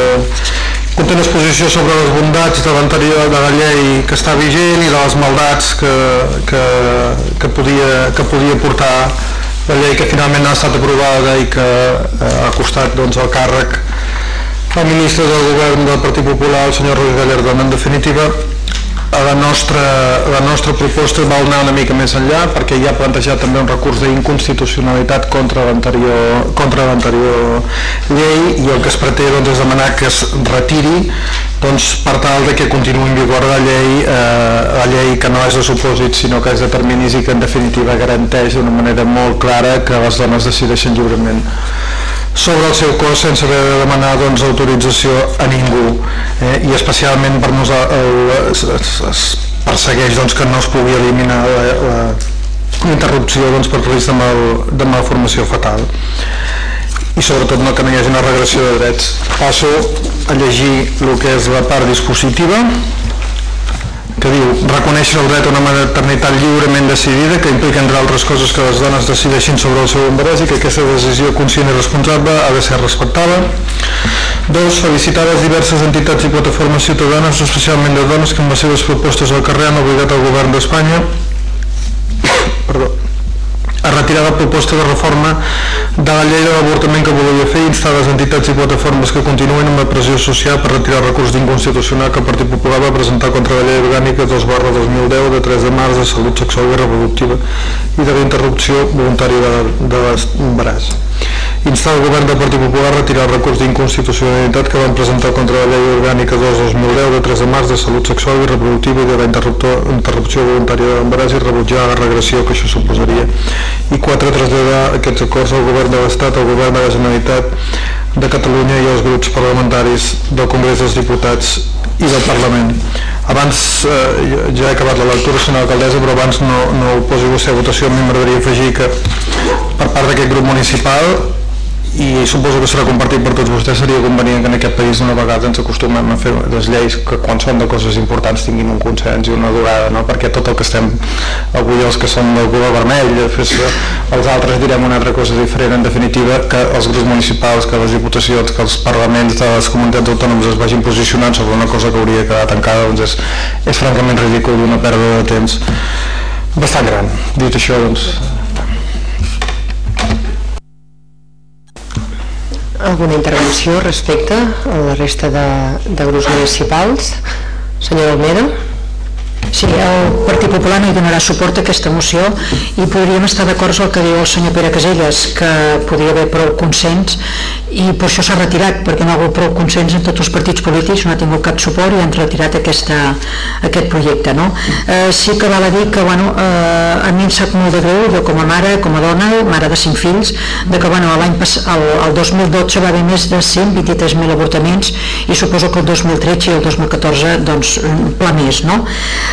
conté una exposició sobre les bondats de l'anterior de la llei que està vigent i de les maldats que, que, que, podia, que podia portar la llei que finalment ha estat aprovada i que eh, ha costat doncs, el càrrec al ministre del govern del Partit Popular, el senyor Ruiz Gallardón. En definitiva, la nostra, la nostra proposta va anar una mica més enllà perquè ja ha plantejat també un recurs d'inconstitucionalitat contra l'anterior llei i el que es pretén doncs, és demanar que es retiri doncs, per tal de que continuï en vigor la llei, eh, la llei que no és de supòsit sinó que és de terminis i que en definitiva garanteix d'una manera molt clara que les dones decideixen lliurement sobre el seu cos sense haver de demanar doncs, autorització a ningú. Eh, i especialment per nosaltres es, es persegueix doncs, que no es pugui eliminar la, la interrupció doncs, per risc de, mal, de malformació fatal. I sobretot no que no hi hagi una regressió de drets. Passo a llegir el que és la part dispositiva que diu reconèixer el dret a una maternitat lliurement decidida que implica entre altres coses que les dones decideixin sobre el seu embaràs i que aquesta decisió conscient i responsable ha de ser respectada. Dos, felicitar les diverses entitats i plataformes ciutadanes, especialment de dones que amb les seves propostes al carrer han obligat el govern d'Espanya perdó, a retirar la proposta de reforma de la llei de l'avortament que volia fer i instar les entitats i plataformes que continuen amb la pressió social per retirar el recurs d'inconstitucional que el Partit Popular va presentar contra la llei orgànica 2 barra 2010 de 3 de març de salut sexual i reproductiva i de la interrupció voluntària de, de l'embaràs instar el govern del Partit Popular a retirar el recurs d'inconstitucionalitat que van presentar contra la llei orgànica 2-2010 de 3 de març de salut sexual i reproductiva i de la interrupció voluntària de l'embaràs i rebutjar la regressió que això suposaria. I quatre, traslladar aquests acords al govern de l'Estat, al govern de la Generalitat de Catalunya i als grups parlamentaris del Congrés dels Diputats i del Parlament. Abans, eh, ja he acabat la lectura, senyora alcaldessa, però abans no, no ho posi vostè a votació, a mi m'agradaria afegir que per part d'aquest grup municipal i suposo que serà compartit per tots vostès seria convenient que en aquest país una vegada ens acostumem a fer les lleis que quan són de coses importants tinguin un consens i una durada no? perquè tot el que estem avui els que són del color vermell els altres direm una altra cosa diferent en definitiva que els grups municipals que les diputacions, que els parlaments de les comunitats autònomes es vagin posicionant sobre una cosa que hauria de quedar tancada doncs és, és francament ridícul i una pèrdua de temps bastant gran dit això doncs Alguna intervenció respecte a la resta de, de grups municipals? Senyor Almeda? Sí, el Partit Popular no hi donarà suport a aquesta moció i podríem estar d'acord amb el que diu el senyor Pere Caselles, que podria haver prou consens i per això s'ha retirat, perquè no ha hagut prou consens en tots els partits polítics, no ha tingut cap suport i han retirat aquesta, aquest projecte. No? Eh, sí que val a dir que bueno, eh, a mi em sap molt de greu, jo com a mare, com a dona, mare de cinc fills, de que bueno, l'any el, el 2012 va haver més de 123.000 avortaments i suposo que el 2013 i el 2014 doncs, pla més. No?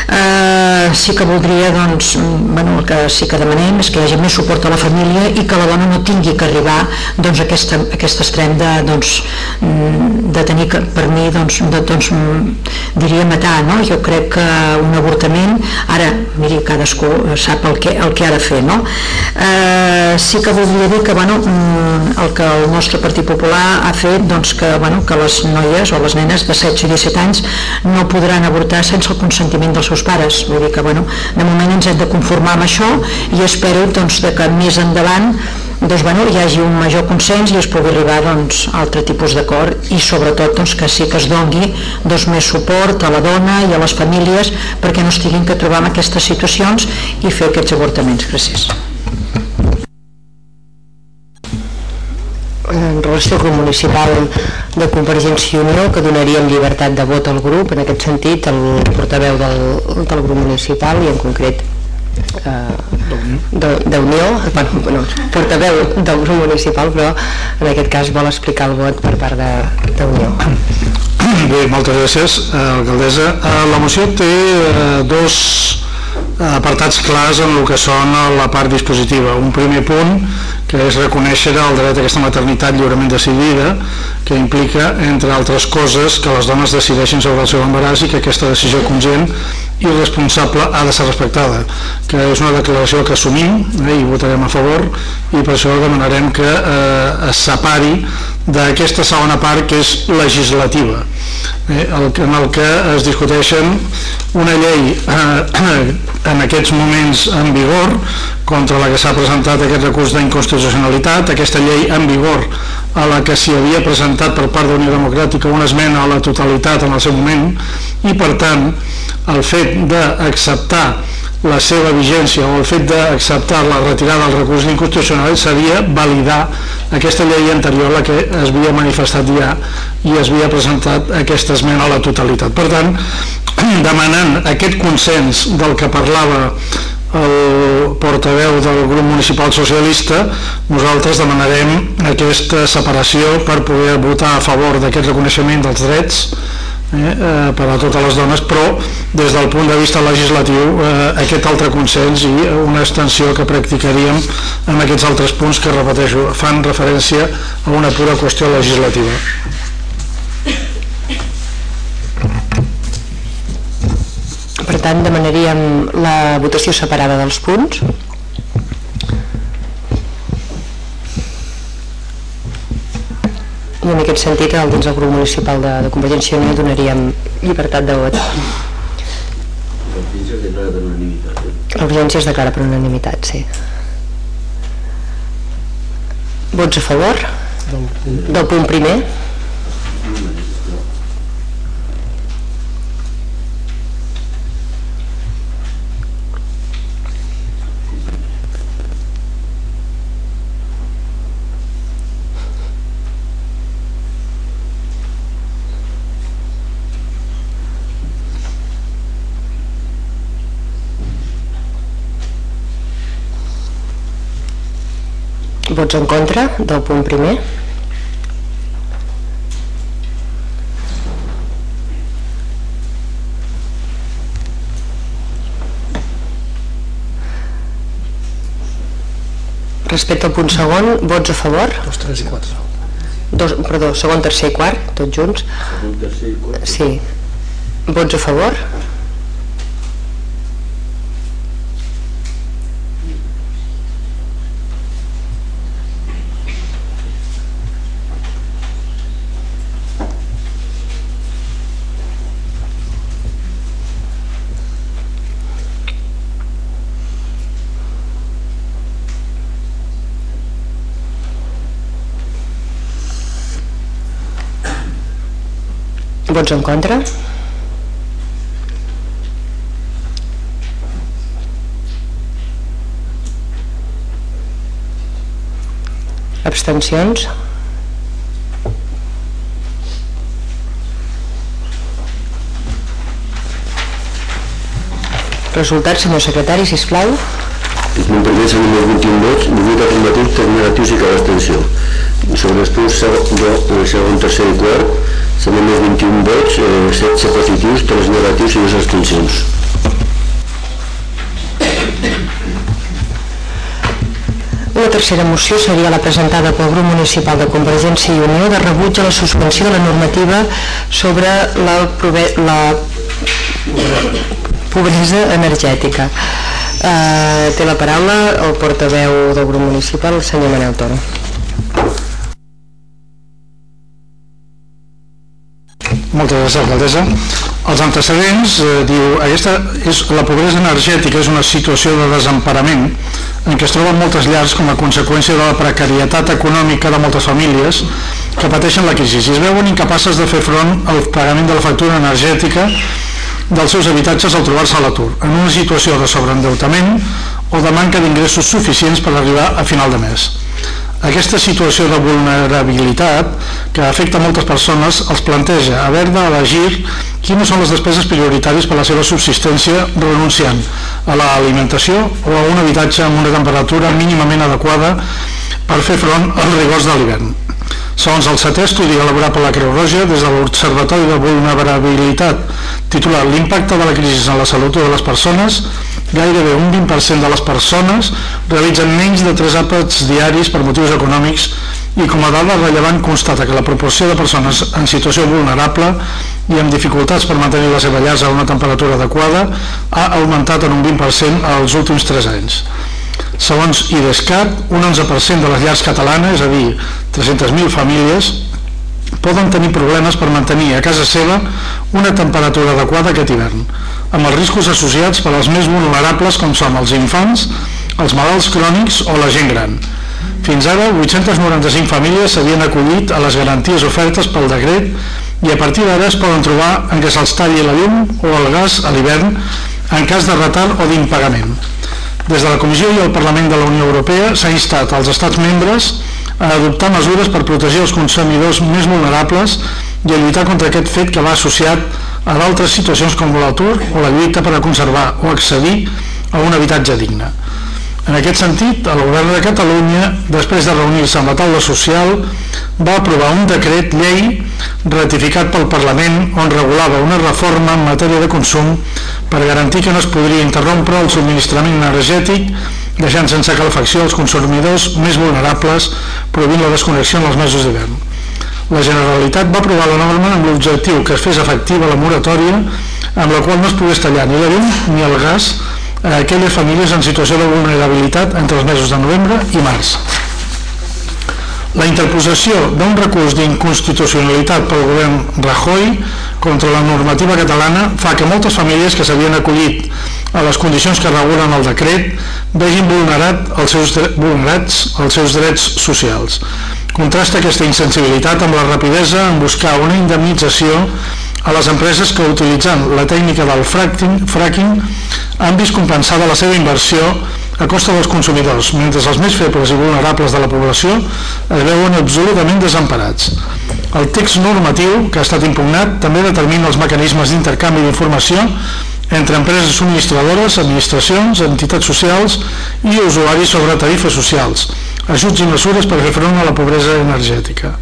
Eh, sí que voldria doncs, bueno, el que sí que demanem és que hi hagi més suport a la família i que la dona no tingui que arribar doncs, a aquesta, a aquest extrem de, doncs, de tenir que, per mi doncs, de, doncs, diria matar no? jo crec que un avortament ara, miri, cadascú sap el que, el que ha de fer no? eh, sí que voldria dir que bueno, el que el nostre Partit Popular ha fet doncs, que, bueno, que les noies o les nenes de 16 i 17 anys no podran avortar sense el consentiment dels seus pares. Vull dir que, bueno, de moment ens hem de conformar amb això i espero doncs, de que més endavant doncs, bueno, hi hagi un major consens i es pugui arribar doncs, a altre tipus d'acord i sobretot doncs, que sí que es dongui doncs, més suport a la dona i a les famílies perquè no estiguin que trobar en aquestes situacions i fer aquests avortaments. Gràcies. En relació al grup municipal de Convergència i Unió que donaríem llibertat de vot al grup en aquest sentit el portaveu del, del grup municipal i en concret eh, d'Unió bueno, bueno, portaveu del grup municipal però en aquest cas vol explicar el vot per part d'Unió Bé, moltes gràcies, eh, alcaldessa. Eh, la moció té eh, dos apartats clars en el que són la part dispositiva. Un primer punt, que és reconèixer el dret a aquesta maternitat lliurement decidida, que implica, entre altres coses, que les dones decideixin sobre el seu embaràs i que aquesta decisió conscient i responsable ha de ser respectada, que és una declaració que assumim eh, i votarem a favor i per això demanarem que eh, es separi d'aquesta segona part que és legislativa, eh, el, en el que es discuteixen una llei eh, en aquests moments en vigor contra la que s'ha presentat aquest recurs d'inconstitucionalitat, aquesta llei en vigor a la que s'hi havia presentat per part d'Unió Democràtica una esmena a la totalitat en el seu moment i per tant el fet d'acceptar la seva vigència o el fet d'acceptar la retirada del recurs inconstitucional seria validar aquesta llei anterior la que es havia manifestat ja i es havia presentat aquesta esmena a la totalitat. Per tant, demanant aquest consens del que parlava el portaveu del grup municipal socialista nosaltres demanarem aquesta separació per poder votar a favor d'aquest reconeixement dels drets eh, eh, per a totes les dones, però des del punt de vista legislatiu eh, aquest altre consens i una extensió que practicaríem en aquests altres punts que, repeteixo, fan referència a una pura qüestió legislativa. Per tant, demanaríem la votació separada dels punts. I en aquest sentit, dins del grup municipal de, de Convergència i Unió donaríem llibertat de vot. L'urgència es declara per unanimitat, sí. Vots a favor? Del punt primer? Vots en contra del punt primer? Respecte al punt segon, vots a favor? Dos, tres i quatre. Dos, perdó, segon, tercer i quart, tots junts? Segon, tercer i quart. Sí. Vots a favor? Vots en contra? Abstencions? Resultats, senyor secretari, sisplau. Els manteniments amb només 21 vots, 18 afirmatius, 3 negatius i cap abstenció. Sobre els punts segon, do, segon, tercer i quart, són només 21 vots, eh, 16 positius, 3 negatius i 2 abstencions. La tercera moció seria la presentada pel grup municipal de Convergència i Unió de rebuig a la suspensió de la normativa sobre la, prove- la pobresa energètica. Eh, té la paraula el portaveu del grup municipal, el senyor Manel Toro. Moltes gràcies, alcaldessa. Els antecedents, eh, diu, aquesta és, la pobresa energètica és una situació de desemparament en què es troben moltes llars com a conseqüència de la precarietat econòmica de moltes famílies que pateixen la crisi i es veuen incapaces de fer front al pagament de la factura energètica dels seus habitatges al trobar-se a l'atur, en una situació de sobreendeutament o de manca d'ingressos suficients per arribar a final de mes. Aquesta situació de vulnerabilitat que afecta moltes persones els planteja haver d'elegir quines són les despeses prioritàries per a la seva subsistència renunciant a l'alimentació o a un habitatge amb una temperatura mínimament adequada per fer front als rigors de l'hivern. Segons el setè estudi elaborat per la Creu Roja des de l'Observatori de Vulnerabilitat titulat L'impacte de la crisi en la salut de les persones, gairebé un 20% de les persones realitzen menys de 3 àpats diaris per motius econòmics i com a dada rellevant constata que la proporció de persones en situació vulnerable i amb dificultats per mantenir la seva llar a una temperatura adequada ha augmentat en un 20% als últims 3 anys. Segons IDESCAT, un 11% de les llars catalanes, és a dir, 300.000 famílies, poden tenir problemes per mantenir a casa seva una temperatura adequada aquest hivern, amb els riscos associats per als més vulnerables com són els infants, els malalts crònics o la gent gran. Fins ara, 895 famílies s'havien acollit a les garanties ofertes pel decret i a partir d'ara es poden trobar en què se'ls talli la llum o el gas a l'hivern en cas de retard o d'impagament. Des de la Comissió i el Parlament de la Unió Europea s'ha instat als Estats membres a adoptar mesures per protegir els consumidors més vulnerables i a lluitar contra aquest fet que va associat a d'altres situacions com l'atur o la lluita per a conservar o accedir a un habitatge digne. En aquest sentit, el govern de Catalunya, després de reunir-se amb la taula social, va aprovar un decret llei ratificat pel Parlament on regulava una reforma en matèria de consum per garantir que no es podria interrompre el subministrament energètic deixant sense calefacció els consumidors més vulnerables prohibint la desconnexió en els mesos d'hivern. La Generalitat va aprovar la norma amb l'objectiu que es fes efectiva la moratòria amb la qual no es pogués tallar ni la llum ni el gas a aquelles famílies en situació de vulnerabilitat entre els mesos de novembre i març. La interposició d'un recurs d'inconstitucionalitat pel govern Rajoy contra la normativa catalana fa que moltes famílies que s'havien acollit a les condicions que regulen el decret vegin vulnerat els seus, vulnerats els seus drets socials. Contrasta aquesta insensibilitat amb la rapidesa en buscar una indemnització a les empreses que utilitzant la tècnica del fracking, fracking han vist compensada la seva inversió a costa dels consumidors, mentre els més febles i vulnerables de la població es veuen absolutament desemparats. El text normatiu que ha estat impugnat també determina els mecanismes d'intercanvi d'informació entre empreses subministradores, administracions, entitats socials i usuaris sobre tarifes socials, ajuts i mesures per fer front a la pobresa energètica.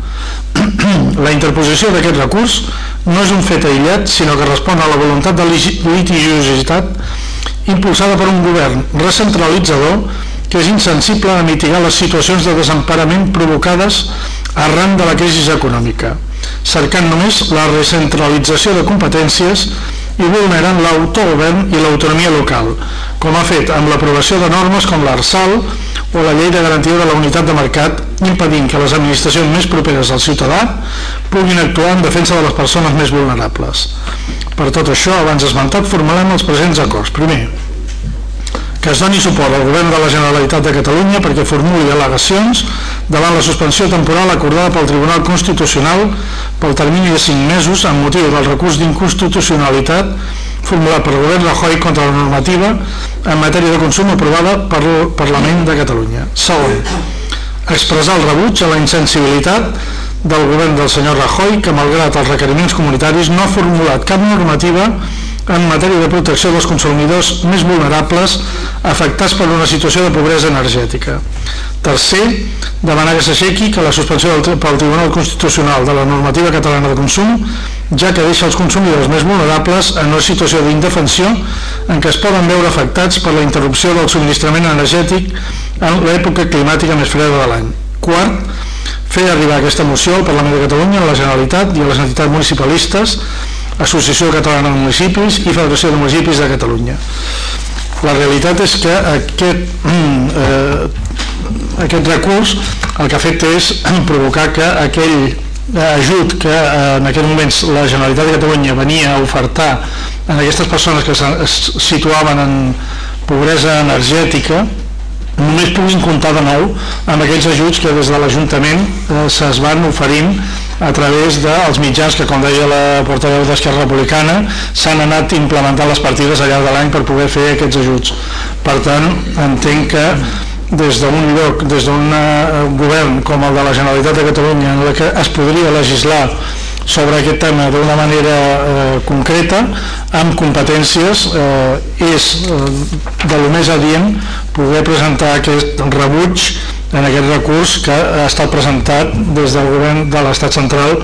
la interposició d'aquest recurs no és un fet aïllat, sinó que respon a la voluntat de litigiositat impulsada per un govern recentralitzador que és insensible a mitigar les situacions de desemparament provocades arran de la crisi econòmica, cercant només la recentralització de competències i vulnerant l'autogovern i l'autonomia local, com ha fet amb l'aprovació de normes com l'ARSAL o la Llei de Garantia de la Unitat de Mercat, impedint que les administracions més properes al ciutadà puguin actuar en defensa de les persones més vulnerables. Per tot això, abans esmentat, formulem els presents acords. Primer, que es doni suport al Govern de la Generalitat de Catalunya perquè formuli al·legacions davant la suspensió temporal acordada pel Tribunal Constitucional pel termini de 5 mesos en motiu del recurs d'inconstitucionalitat formulat per el Govern Rajoy contra la normativa en matèria de consum aprovada pel Parlament de Catalunya. Segon, expressar el rebuig a la insensibilitat del govern del senyor Rajoy que malgrat els requeriments comunitaris no ha formulat cap normativa en matèria de protecció dels consumidors més vulnerables afectats per una situació de pobresa energètica. Tercer, demanar que s'aixequi que la suspensió del, pel Tribunal Constitucional de la normativa catalana de consum ja que deixa els consumidors més vulnerables en una situació d'indefensió en què es poden veure afectats per la interrupció del subministrament energètic en l'època climàtica més freda de l'any. Quart, fer arribar aquesta moció al Parlament de Catalunya, a la Generalitat i a les entitats municipalistes, Associació Catalana de Municipis i Federació de Municipis de Catalunya. La realitat és que aquest, eh, aquest recurs el que ha fet és provocar que aquell ajut que eh, en aquest moments la Generalitat de Catalunya venia a ofertar a aquestes persones que es situaven en pobresa energètica només puguin comptar de nou amb aquells ajuts que des de l'Ajuntament eh, se'ls van oferint a través dels mitjans que, com deia la portaveu d'Esquerra Republicana, s'han anat implementant les partides al llarg de l'any per poder fer aquests ajuts. Per tant, entenc que des d'un lloc, des d'un eh, govern com el de la Generalitat de Catalunya, en què es podria legislar sobre aquest tema d'una manera eh, concreta, amb competències, eh, és eh, de lo més adient poder presentar aquest rebuig en aquest recurs que ha estat presentat des del govern de l'estat central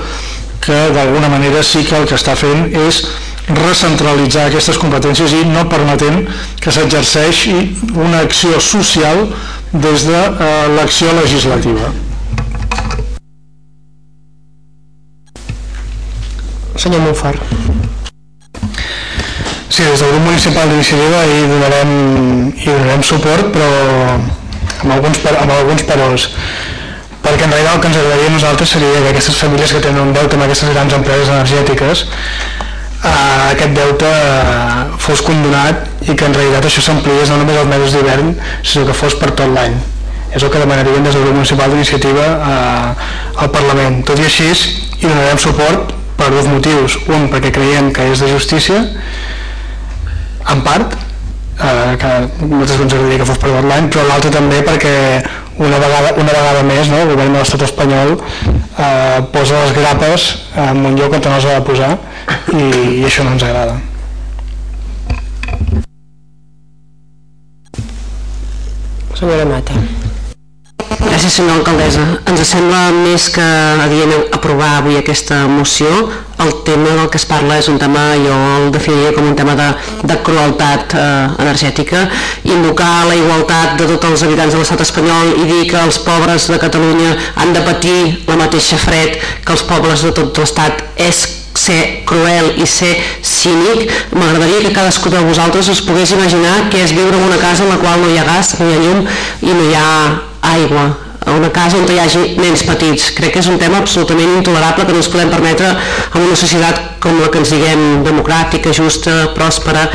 que d'alguna manera sí que el que està fent és recentralitzar aquestes competències i no permetent que s'exerceixi una acció social des de eh, l'acció legislativa. Senyor Monfort. Sí, des del grup municipal d'iniciativa hi donarem, hi donarem suport, però amb alguns, amb alguns peròs perquè en realitat el que ens agradaria a nosaltres seria que aquestes famílies que tenen un deute amb aquestes grans empreses energètiques eh, aquest deute eh, fos condonat i que en realitat això s'ampliés no només als mesos d'hivern sinó que fos per tot l'any és el que demanaríem des del grup municipal d'iniciativa eh, al Parlament tot i així hi donarem suport per dos motius. Un, perquè creiem que és de justícia, en part, eh, que nosaltres ens agradaria que fos per tot l'any, però l'altre també perquè una vegada, una vegada més no, el govern de l'estat espanyol eh, posa les grapes en un lloc on no s'ha de posar i, i això no ens agrada. Senyora Mata. Gràcies, senyora alcaldessa. Ens sembla més que adient aprovar avui aquesta moció. El tema del que es parla és un tema, jo el definiria com un tema de, de crueltat eh, energètica. Invocar la igualtat de tots els habitants de l'estat espanyol i dir que els pobres de Catalunya han de patir la mateixa fred que els pobles de tot l'estat és ser cruel i ser cínic, m'agradaria que cadascú de vosaltres us pogués imaginar què és viure en una casa en la qual no hi ha gas, no hi ha llum i no hi ha aigua a una casa on hi hagi nens petits. Crec que és un tema absolutament intolerable que no ens podem permetre en una societat com la que ens diguem democràtica, justa, pròspera,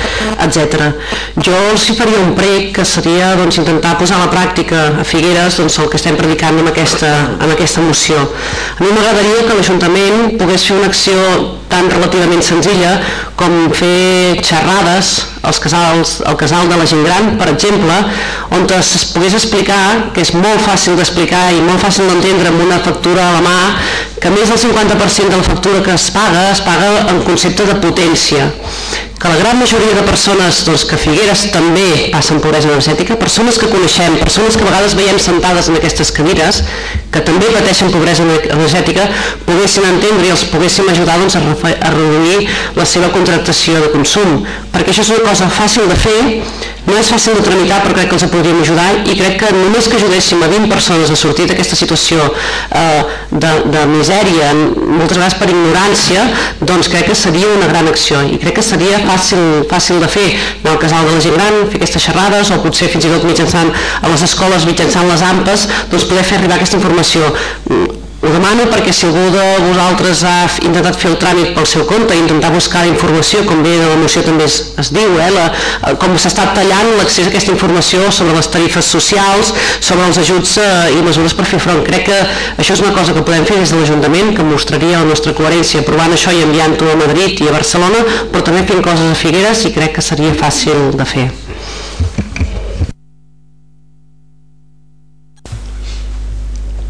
etc. Jo els hi faria un prec que seria doncs, intentar posar a la pràctica a Figueres doncs, el que estem predicant amb aquesta, amb aquesta moció. A mi m'agradaria que l'Ajuntament pogués fer una acció tan relativament senzilla com fer xerrades als casals, al casal de la gent gran, per exemple, on es pogués explicar, que és molt fàcil d'explicar i molt fàcil d'entendre amb una factura a la mà, que més del 50% de la factura que es paga es paga en concepte de potència. Que la gran majoria de persones doncs, que Figueres també passen pobresa energètica, persones que coneixem, persones que a vegades veiem sentades en aquestes cadires, que també pateixen pobresa energètica, poguessin entendre i els poguéssim ajudar doncs, a, a reduir la seva contractació de consum, perquè això és una cosa fàcil de fer, no és fàcil de tramitar però crec que els podríem ajudar i crec que només que ajudéssim a 20 persones a sortir d'aquesta situació eh, de, de misèria, moltes vegades per ignorància, doncs crec que seria una gran acció i crec que seria fàcil, fàcil de fer. Anar al casal de la gent gran, fer aquestes xerrades o potser fins i tot mitjançant a les escoles, mitjançant les AMPes, doncs poder fer arribar aquesta informació ho demano perquè si algú de vosaltres ha intentat fer el tràmit pel seu compte i intentar buscar informació, com bé de la moció també es, es diu, eh, la, eh, com s'està tallant l'accés a aquesta informació sobre les tarifes socials, sobre els ajuts eh, i mesures per fer front. Crec que això és una cosa que podem fer des de l'Ajuntament, que mostraria la nostra coherència aprovant això i enviant-ho a Madrid i a Barcelona, però també fent coses a Figueres i crec que seria fàcil de fer.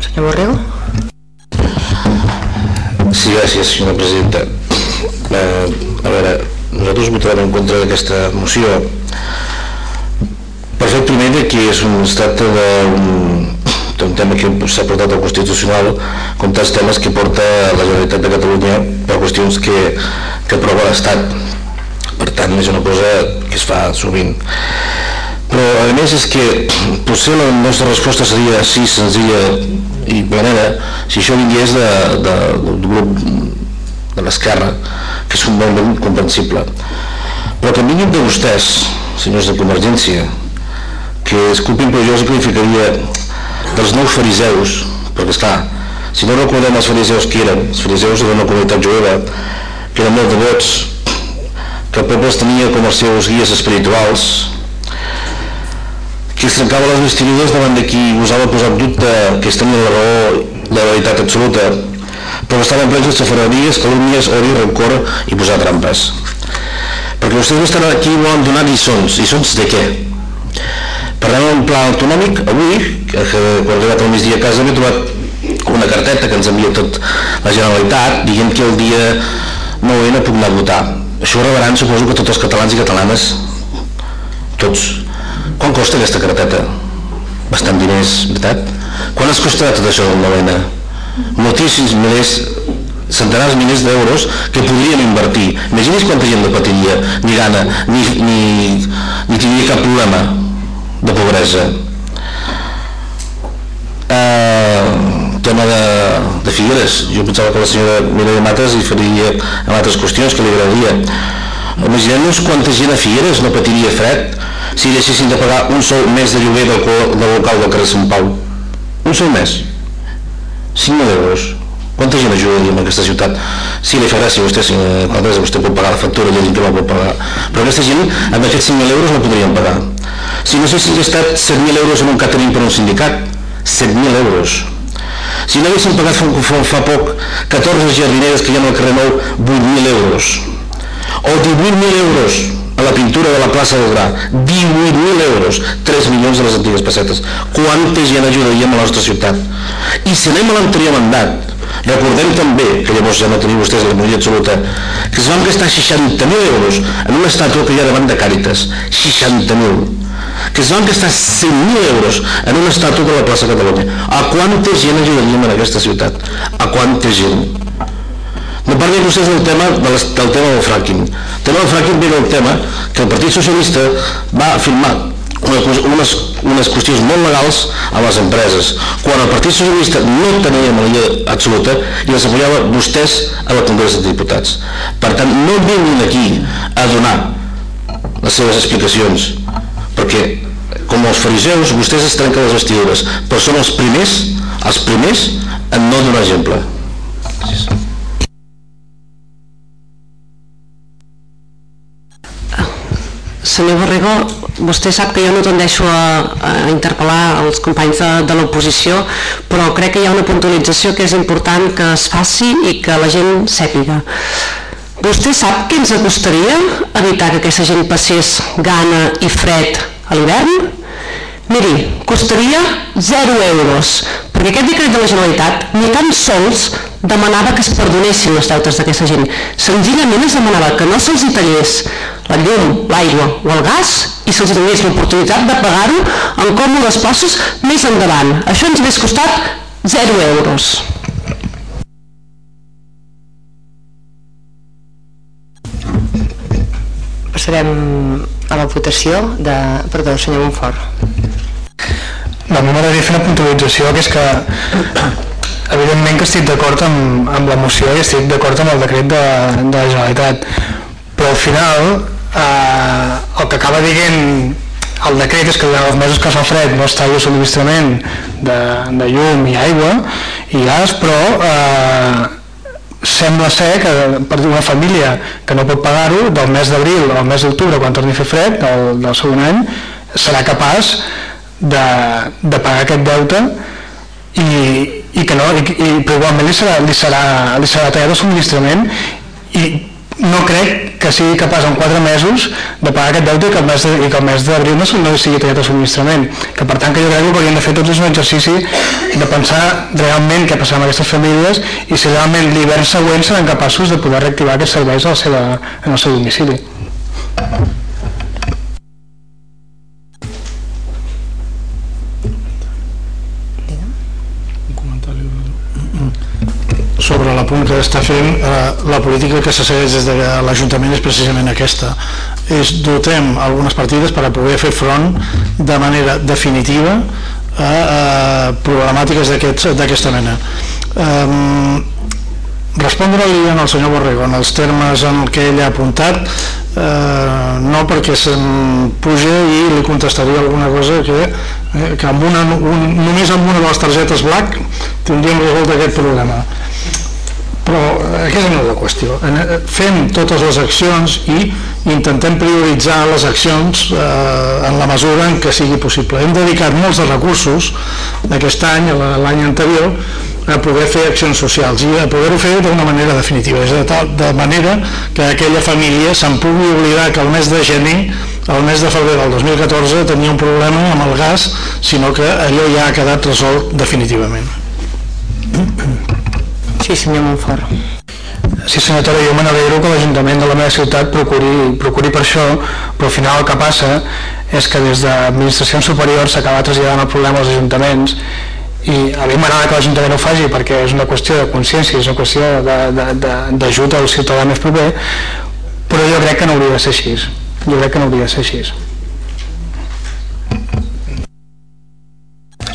Senyor Borrego? Sí, gràcies, senyora presidenta. Eh, a veure, nosaltres votarem en contra d'aquesta moció per fer primer que és un, es tracta d'un un tema que s'ha portat al Constitucional com tants temes que porta la Generalitat de Catalunya per qüestions que, que aprova l'Estat. Per tant, és una cosa que es fa sovint. Però, a més, és que potser la nostra resposta seria així, senzilla i planera, si això vingués de, de, del grup de l'esquerra, que és un molt comprensible. Però que vinguin de vostès, senyors de Convergència, que disculpin però jo els qualificaria dels nous fariseus, perquè esclar, si no recordem els fariseus que eren, els fariseus eren una comunitat jueva, que eren molt devots, que el poble els tenia com els seus guies espirituals, que es trencava les vestidudes davant de qui gosava posar en dubte que es tenia la raó, la veritat absoluta, però estaven plens de xafarderies, calúmnies, odi, rancor i posar trampes. Perquè vostès estan aquí i volen donar lliçons. Lliçons de què? Parlem d'un pla autonòmic avui, que, que quan he arribat al migdia a casa m'he trobat una carteta que ens envia tot la Generalitat dient que el dia 9 puc anar a votar. Això ho rebran suposo que tots els catalans i catalanes, tots, quan costa aquesta carteta? Bastant diners, veritat? Quan es costarà tot això del 9 Moltíssims milers, centenars milers d'euros que podríem invertir. Imagini's quanta gent no patiria ni gana, ni, ni, ni tindria cap problema de pobresa. Eh, tema de, de Figueres. Jo pensava que la senyora Mireia Mates hi faria amb altres qüestions que li agradaria. Imaginem-nos quanta gent a Figueres no patiria fred si deixessin de pagar un sol mes de lloguer del, del local del carrer Sant Pau. Un sol mes. 5.000 euros. Quanta gent ajudaria en aquesta ciutat? Sí, li fa gràcia a vostè, si eh, vostè pot pagar la factura, i que la pot pagar. Però aquesta gent, amb aquests 5.000 euros no podrien pagar. Si no s'haguessin gastat 7.000 euros en un catering per un sindicat, 7.000 euros. Si no haguessin pagat fa, fa, fa poc 14 jardineres que hi ha al carrer Nou, 8.000 euros. O 18.000 euros a la pintura de la plaça del Gra. 18.000 euros 3 milions de les antigues pessetes. Quanta gent ajudaríem a la nostra ciutat? I si anem a l'anterior mandat recordem també, que llavors ja no teniu vostès la majoria absoluta que es van gastar 60.000 euros en una estàtua que hi ha davant de Càritas. 60.000 que es van gastar 100.000 euros en una estàtua de la plaça Catalunya. A quanta gent ajudaríem en aquesta ciutat? A quanta gent no parlin vostès del tema, del, del tema del fracking. El tema del fracking ve del tema que el Partit Socialista va firmar unes, unes qüestions molt legals a les empreses, quan el Partit Socialista no tenia majoria absoluta i les apoyava vostès a la Congrés de Diputats. Per tant, no vinguin aquí a donar les seves explicacions, perquè com els fariseus vostès es trenquen les vestidures, però són els primers, els primers en no donar exemple. Gràcies. Senyor Borrego, vostè sap que jo no tendeixo a, a interpel·lar els companys de, de l'oposició, però crec que hi ha una puntualització que és important que es faci i que la gent sàpiga. Vostè sap què ens costaria evitar que aquesta gent passés gana i fred a l'hivern? Miri, costaria 0 euros, perquè aquest decret de la Generalitat ni tan sols demanava que es perdonessin les deutes d'aquesta gent. Senzillament es demanava que no se'ls tallés la llum, l'aigua o el gas i se'ls donés l'oportunitat de pagar-ho en còmodes passos més endavant. Això ens hauria costat 0 euros. Passarem a la votació de... Perdó, senyor Montfort. No, a mi m'agradaria fer una puntualització que és que evidentment que estic d'acord amb, amb la moció i estic d'acord amb el decret de, de la Generalitat però al final eh, el que acaba dient el decret és que durant els mesos que fa fred no es talli el subministrament de, de llum i aigua i gas però eh, sembla ser que per una família que no pot pagar-ho del mes d'abril al mes d'octubre quan torni a fer fred del, del segon any serà capaç de, de pagar aquest deute i, i que no, i, i probablement li serà, li serà, li serà tallat el subministrament i no crec que sigui capaç en 4 mesos de pagar aquest deute i que el mes, de, i mes d'abril no, no sigui tallat el subministrament. Que per tant que jo crec que el que hauríem de fer tots és un exercici de pensar realment què passarà amb aquestes famílies i si realment l'hivern següent seran capaços de poder reactivar aquests serveis a la seva, en el seu domicili punt que està fent eh, la política que se segueix des de l'Ajuntament és precisament aquesta és dotem algunes partides per a poder fer front de manera definitiva a, a problemàtiques d'aquesta mena. Um, respondre-li al senyor Borrego en els termes en què ell ha apuntat eh, no perquè se'm puja i li contestaria alguna cosa que, eh, que amb una, un, només amb una de les targetes black tindríem resolt aquest problema però eh, aquesta no és la qüestió. Eh, fem totes les accions i intentem prioritzar les accions eh, en la mesura en què sigui possible. Hem dedicat molts de recursos aquest any, l'any anterior a poder fer accions socials i a poder-ho fer d'una manera definitiva. És de, tal, de manera que aquella família se'n pugui oblidar que el mes de gener el mes de febrer del 2014 tenia un problema amb el gas sinó que allò ja ha quedat resolt definitivament Sí, senyor Montfort. Sí, senyor Toro, jo me n'alegro que l'Ajuntament de la meva ciutat procuri, procuri per això, però al final el que passa és que des d'administracions superiors s'acaba traslladant el problema als ajuntaments i a mi m'agrada que l'Ajuntament ho faci perquè és una qüestió de consciència, és una qüestió d'ajut al ciutadà més proper, però jo crec que no hauria de ser així. Jo crec que no hauria de ser així.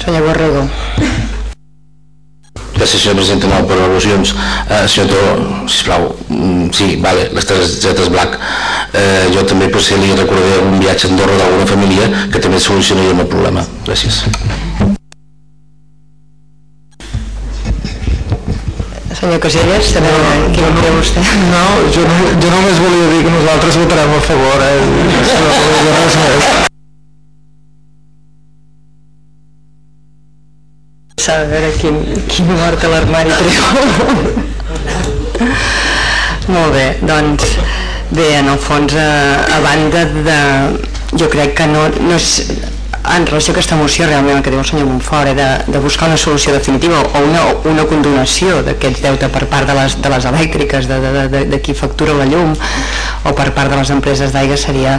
Senyor Borrego. Gràcies, senyor president, no, per al·lusions. Eh, senyor Toro, sisplau, mm, sí, vale, les targetes black. Eh, jo també potser li recordaré un viatge a Andorra d'alguna família que també solucionaria el problema. Gràcies. Senyor Casellas, també no, què no, vostè? No, jo, jo només volia dir que nosaltres votarem a favor, eh? No, res més. A veure quin, quin mort a l'armari treu. Molt bé, doncs bé, en el fons a, a banda de... jo crec que no, no és, en relació a aquesta moció realment el que diu el senyor Montfort eh, de, de buscar una solució definitiva o una, una condonació d'aquests deute per part de les, de les elèctriques de, de, de, de qui factura la llum o per part de les empreses d'aigua seria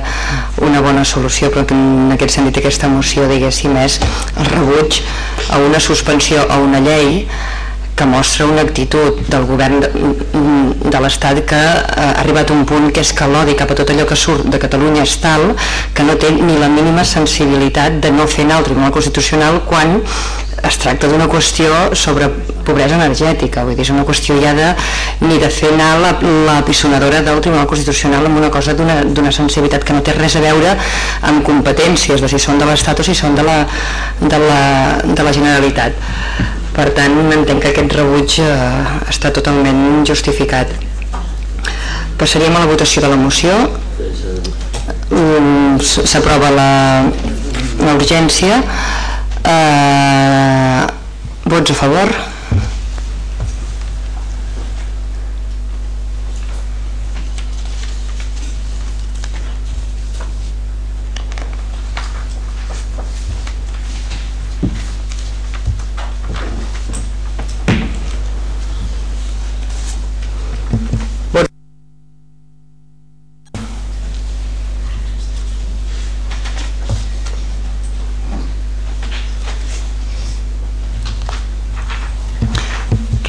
una bona solució però en aquest sentit aquesta moció diguéssim és el rebuig a una suspensió a una llei que mostra una actitud del govern de l'Estat que ha arribat a un punt que és que l'odi cap a tot allò que surt de Catalunya és tal que no té ni la mínima sensibilitat de no fer anar al Tribunal Constitucional quan es tracta d'una qüestió sobre pobresa energètica, vull dir, és una qüestió ja de, ni de fer anar la, la pisonadora del Tribunal Constitucional amb una cosa d'una sensibilitat que no té res a veure amb competències, de si són de l'Estat o si són de la, de la, de la Generalitat. Per tant, entenc que aquest rebuig eh, està totalment justificat. Passaríem a la votació de la moció. Mm, s'aprova la. Eh, vots a favor?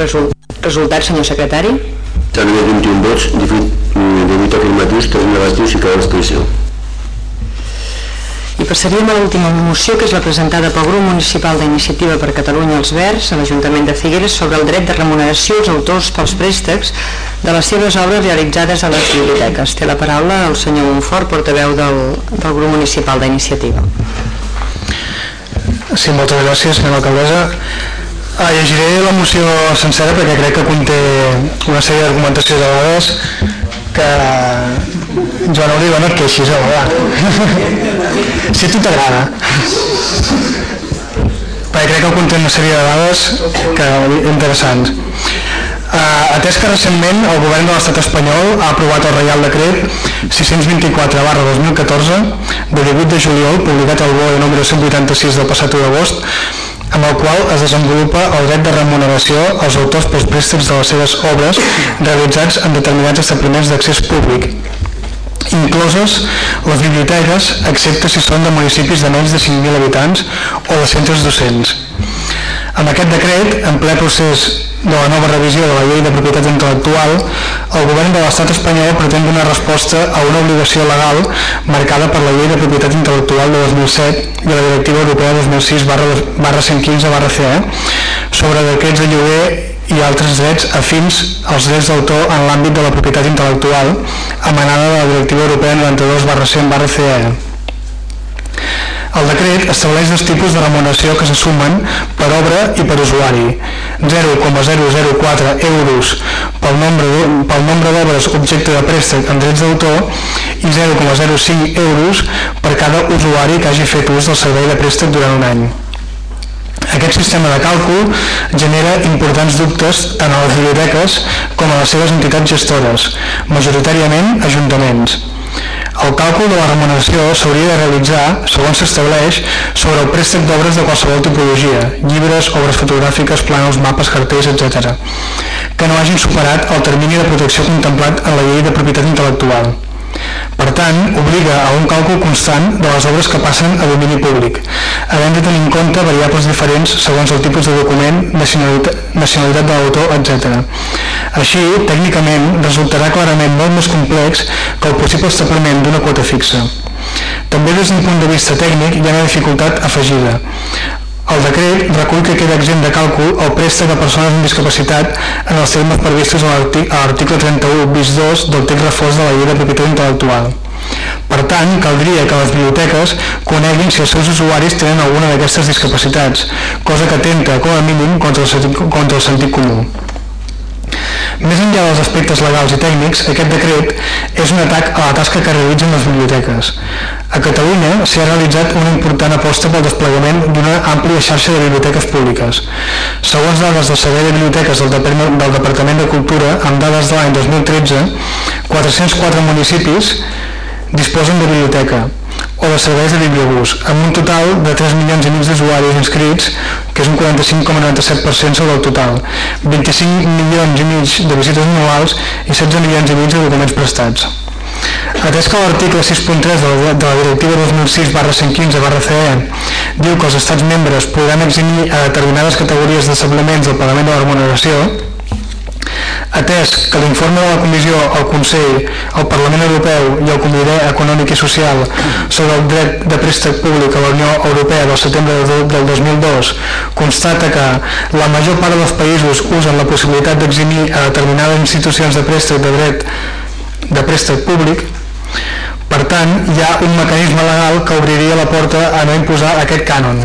Result, resultat, senyor secretari? Hagut 21 vots, 18 afirmatius, 3 negatius i cada exposició. I passaríem a l'última moció, que és la presentada pel grup municipal d'Iniciativa per Catalunya als Verds a l'Ajuntament de Figueres sobre el dret de remuneració als autors pels préstecs de les seves obres realitzades a les biblioteques. Té la paraula el senyor Monfort, portaveu del, del grup municipal d'Iniciativa. Sí, moltes gràcies, senyora alcaldessa. Ah, llegiré la moció sencera perquè crec que conté una sèrie d'argumentació de dades que Joan Oliva no et queixis, home, va. si a tu t'agrada. Perquè crec que conté una sèrie de dades que interessants. Uh, atès que recentment el govern de l'estat espanyol ha aprovat el Reial Decret 624 barra 2014 de 18 de juliol publicat al BOE número 186 del passat 1 d'agost amb el qual es desenvolupa el dret de remuneració als autors pels préstecs de les seves obres realitzats en determinats establiments d'accés públic incloses les biblioteques, excepte si són de municipis de menys de 5.000 habitants o de centres docents. Amb aquest decret, en ple procés de la nova revisió de la llei de propietat intel·lectual, el govern de l'estat espanyol pretén donar resposta a una obligació legal marcada per la llei de propietat intel·lectual de 2007 i la directiva europea 2006 barra 115 barra CE sobre decrets de lloguer i altres drets afins als drets d'autor en l'àmbit de la propietat intel·lectual emanada de la directiva europea 92 barra 100 barra CE el decret estableix dos tipus de remuneració que se sumen per obra i per usuari. 0,004 euros pel nombre, d'obres objecte de préstec en drets d'autor i 0,05 euros per cada usuari que hagi fet ús del servei de préstec durant un any. Aquest sistema de càlcul genera importants dubtes tant a les biblioteques com a les seves entitats gestores, majoritàriament ajuntaments. El càlcul de la remuneració s'hauria de realitzar, segons s'estableix, sobre el préstec d'obres de qualsevol tipologia, llibres, obres fotogràfiques, plànols, mapes, cartells, etc., que no hagin superat el termini de protecció contemplat en la llei de propietat intel·lectual. Per tant, obliga a un càlcul constant de les obres que passen a domini públic, havent de tenir en compte variables diferents segons el tipus de document, nacionalitat, nacionalitat de l'autor, etc. Així, tècnicament, resultarà clarament molt més complex que el possible establiment d'una quota fixa. També des d'un punt de vista tècnic hi ha una dificultat afegida. El decret recull que queda exempt de càlcul el préstec de persones amb discapacitat en els termes previstos a l'article 31 bis 2 del text reforç de la llei de propietat intel·lectual. Per tant, caldria que les biblioteques coneguin si els seus usuaris tenen alguna d'aquestes discapacitats, cosa que atenta, com a mínim, contra el sentit, contra el sentit comú. Més enllà dels aspectes legals i tècnics, aquest decret és un atac a la tasca que realitzen les biblioteques. A Catalunya s'ha realitzat una important aposta pel desplegament d'una àmplia xarxa de biblioteques públiques. Segons dades del Servei de Biblioteques del, del Departament de Cultura, amb dades de l'any 2013, 404 municipis disposen de biblioteca o de serveis de bibliobús, amb un total de 3 milions i mig d'usuaris inscrits, que és un 45,97% sobre el total, 25 milions i mig de visites anuals i 16 milions i mig de documents prestats. Atès que l'article 6.3 de, la, directiva 2006 barra 115 barra CE diu que els estats membres podran eximir a determinades categories d'establiments del pagament de la remuneració, Atès que l'informe de la Comissió, el Consell, el Parlament Europeu i el Comitè Econòmic i Social sobre el dret de préstec públic a la Unió Europea del setembre del 2002 constata que la major part dels països usen la possibilitat d'eximir a determinades institucions de préstec de dret de préstec públic, per tant, hi ha un mecanisme legal que obriria la porta a no imposar aquest cànon.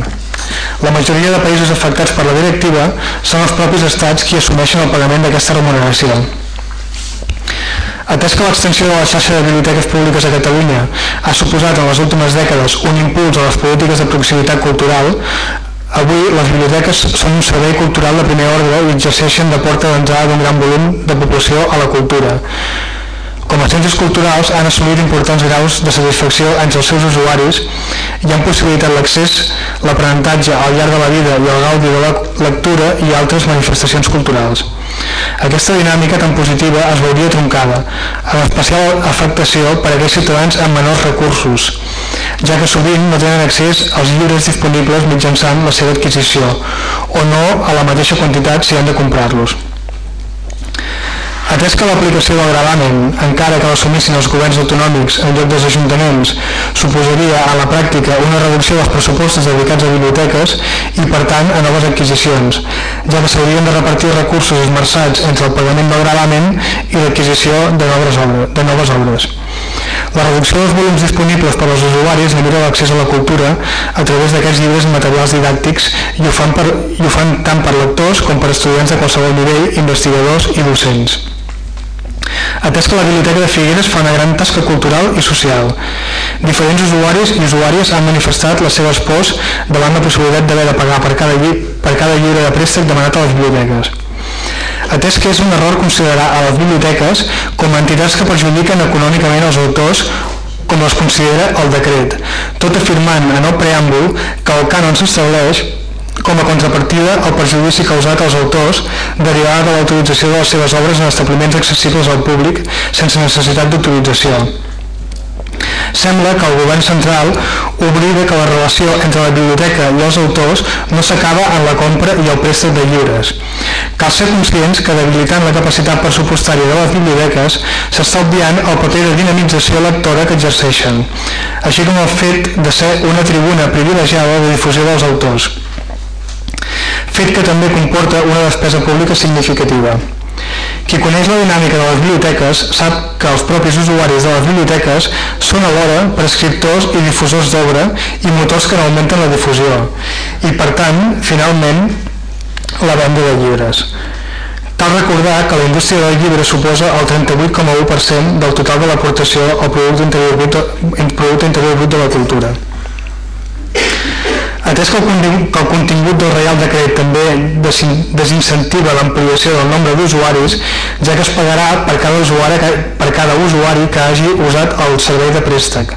La majoria de països afectats per la directiva són els propis estats qui assumeixen el pagament d'aquesta remuneració. Atès que l'extensió de la xarxa de biblioteques públiques a Catalunya ha suposat en les últimes dècades un impuls a les polítiques de proximitat cultural, avui les biblioteques són un servei cultural de primer ordre i exerceixen de porta d'entrada d'un gran volum de població a la cultura. Com a centres culturals han assolit importants graus de satisfacció entre els seus usuaris i han possibilitat l'accés, l'aprenentatge al llarg de la vida i el gaudi de la lectura i altres manifestacions culturals. Aquesta dinàmica tan positiva es veuria troncada, amb especial afectació per a aquells ciutadans amb menors recursos, ja que sovint no tenen accés als llibres disponibles mitjançant la seva adquisició, o no a la mateixa quantitat si han de comprar-los. Atès que l'aplicació del gravamen, encara que l'assumissin els governs autonòmics en lloc dels ajuntaments, suposaria a la pràctica una reducció dels pressupostos dedicats a biblioteques i, per tant, a noves adquisicions, ja que s'haurien de repartir recursos esmerçats entre el pagament del gravamen i l'adquisició de, noves obres, de noves obres. La reducció dels volums disponibles per als usuaris limita l'accés a la cultura a través d'aquests llibres i materials didàctics i ho, fan per, i ho fan tant per lectors com per estudiants de qualsevol nivell, investigadors i docents atès que la Biblioteca de Figueres fa una gran tasca cultural i social. Diferents usuaris i usuàries han manifestat les seves pors davant la possibilitat d'haver de pagar per cada, lli per cada llibre de préstec demanat a les biblioteques. Atès que és un error considerar a les biblioteques com a entitats que perjudiquen econòmicament els autors com es considera el decret, tot afirmant en el preàmbul que el cànon s'estableix com a contrapartida el perjudici causat als autors derivada de l'autorització de les seves obres en establiments accessibles al públic sense necessitat d'autorització. Sembla que el govern central oblida que la relació entre la biblioteca i els autors no s'acaba en la compra i el préstec de llibres. Cal ser conscients que debilitant la capacitat pressupostària de les biblioteques s'està obviant el paper de dinamització lectora que exerceixen, així com el fet de ser una tribuna privilegiada de difusió dels autors fet que també comporta una despesa pública significativa. Qui coneix la dinàmica de les biblioteques sap que els propis usuaris de les biblioteques són alhora prescriptors i difusors d'obra i motors que augmenten la difusió i, per tant, finalment, la venda de llibres. Cal recordar que la indústria del llibre suposa el 38,1% del total de l'aportació al Producte Interior Brut, Producte Interior Brut de la Cultura. Atès que el, el contingut del Real Decret també desincentiva l'ampliació del nombre d'usuaris, ja que es pagarà per cada, usuari, per cada usuari que hagi usat el servei de préstec.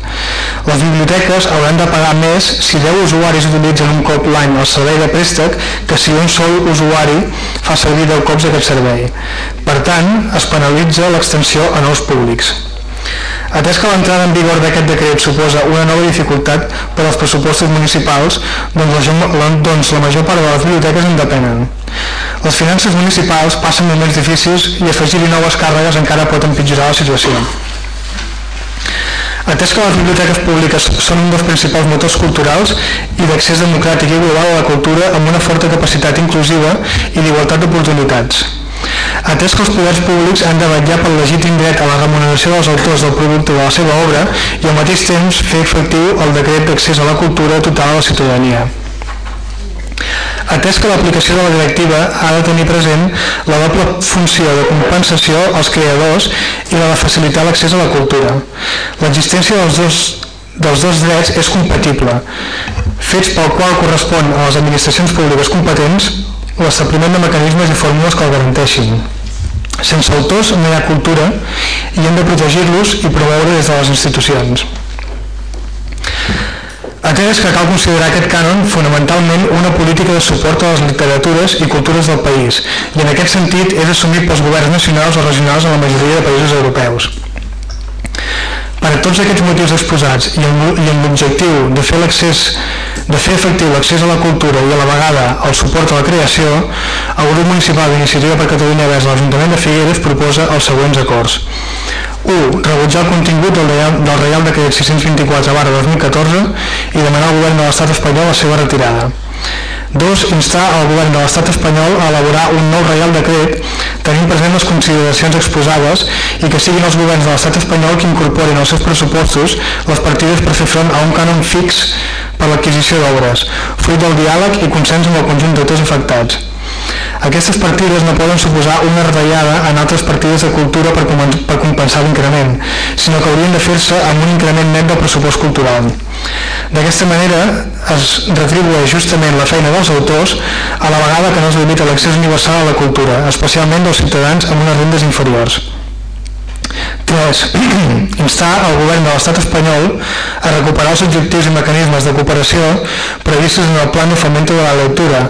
Les biblioteques hauran de pagar més si 10 usuaris utilitzen un cop l'any el servei de préstec que si un sol usuari fa servir 10 cops aquest servei. Per tant, es penalitza l'extensió a nous públics. Atès que l'entrada en vigor d'aquest decret suposa una nova dificultat per als pressupostos municipals, doncs la, doncs la major part de les biblioteques en depenen. Les finances municipals passen moments difícils i afegir-hi noves càrregues encara pot empitjorar la situació. Atès que les biblioteques públiques són un dels principals motors culturals i d'accés democràtic i global a la cultura amb una forta capacitat inclusiva i d'igualtat d'oportunitats. Atès que els poders públics han de vetllar pel legítim dret a la remuneració dels autors del producte de la seva obra i al mateix temps fer efectiu el decret d'accés a la cultura total a la ciutadania. Atès que l'aplicació de la directiva ha de tenir present la doble funció de compensació als creadors i la de facilitar l'accés a la cultura. L'existència dels dos, dels dos drets és compatible, fets pel qual correspon a les administracions públiques competents l'establiment de mecanismes i fórmules que el garanteixin. Sense autors no hi ha cultura i hem de protegir-los i promoure des de les institucions. Atès que cal considerar aquest cànon fonamentalment una política de suport a les literatures i cultures del país i en aquest sentit és assumit pels governs nacionals o regionals en la majoria de països europeus. Per a tots aquests motius exposats i amb l'objectiu de fer l'accés de fer efectiu l'accés a la cultura i a la vegada el suport a la creació, el grup municipal d'Iniciativa per Catalunya vers l'Ajuntament de Figueres proposa els següents acords. 1. Rebutjar el contingut del Reial, del Reial Decret 624 barra 2014 i demanar al govern de l'estat espanyol la seva retirada. 2. Instar al govern de l'estat espanyol a elaborar un nou Reial Decret tenint present les consideracions exposades i que siguin els governs de l'estat espanyol que incorporin als seus pressupostos les partides per fer front a un cànon fix per l'adquisició d'obres, fruit del diàleg i consens amb el conjunt d'actors afectats. Aquestes partides no poden suposar una retallada en altres partides de cultura per, per compensar l'increment, sinó que haurien de fer-se amb un increment net del pressupost cultural. D'aquesta manera es retribueix justament la feina dels autors a la vegada que no es limita l'accés universal a la cultura, especialment dels ciutadans amb unes rendes inferiors. 3. Instar el govern de l'estat espanyol a recuperar els objectius i mecanismes de cooperació previstos en el Plan de Fomento de la Lectura,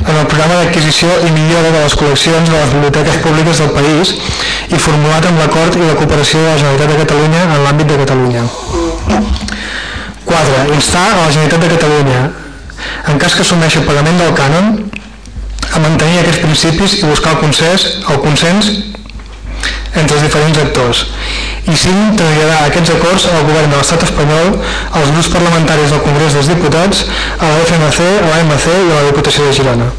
en el programa d'adquisició i millora de les col·leccions de les biblioteques públiques del país i formulat amb l'acord i la cooperació de la Generalitat de Catalunya en l'àmbit de Catalunya. 4. Instar a la Generalitat de Catalunya, en cas que assumeixi el pagament del cànon, a mantenir aquests principis i buscar el consens, el consens entre els diferents actors i 5. Traslladar aquests acords al govern de l'estat espanyol, als grups parlamentaris del Congrés dels Diputats, a la FMC, a l'AMC i a la Diputació de Girona.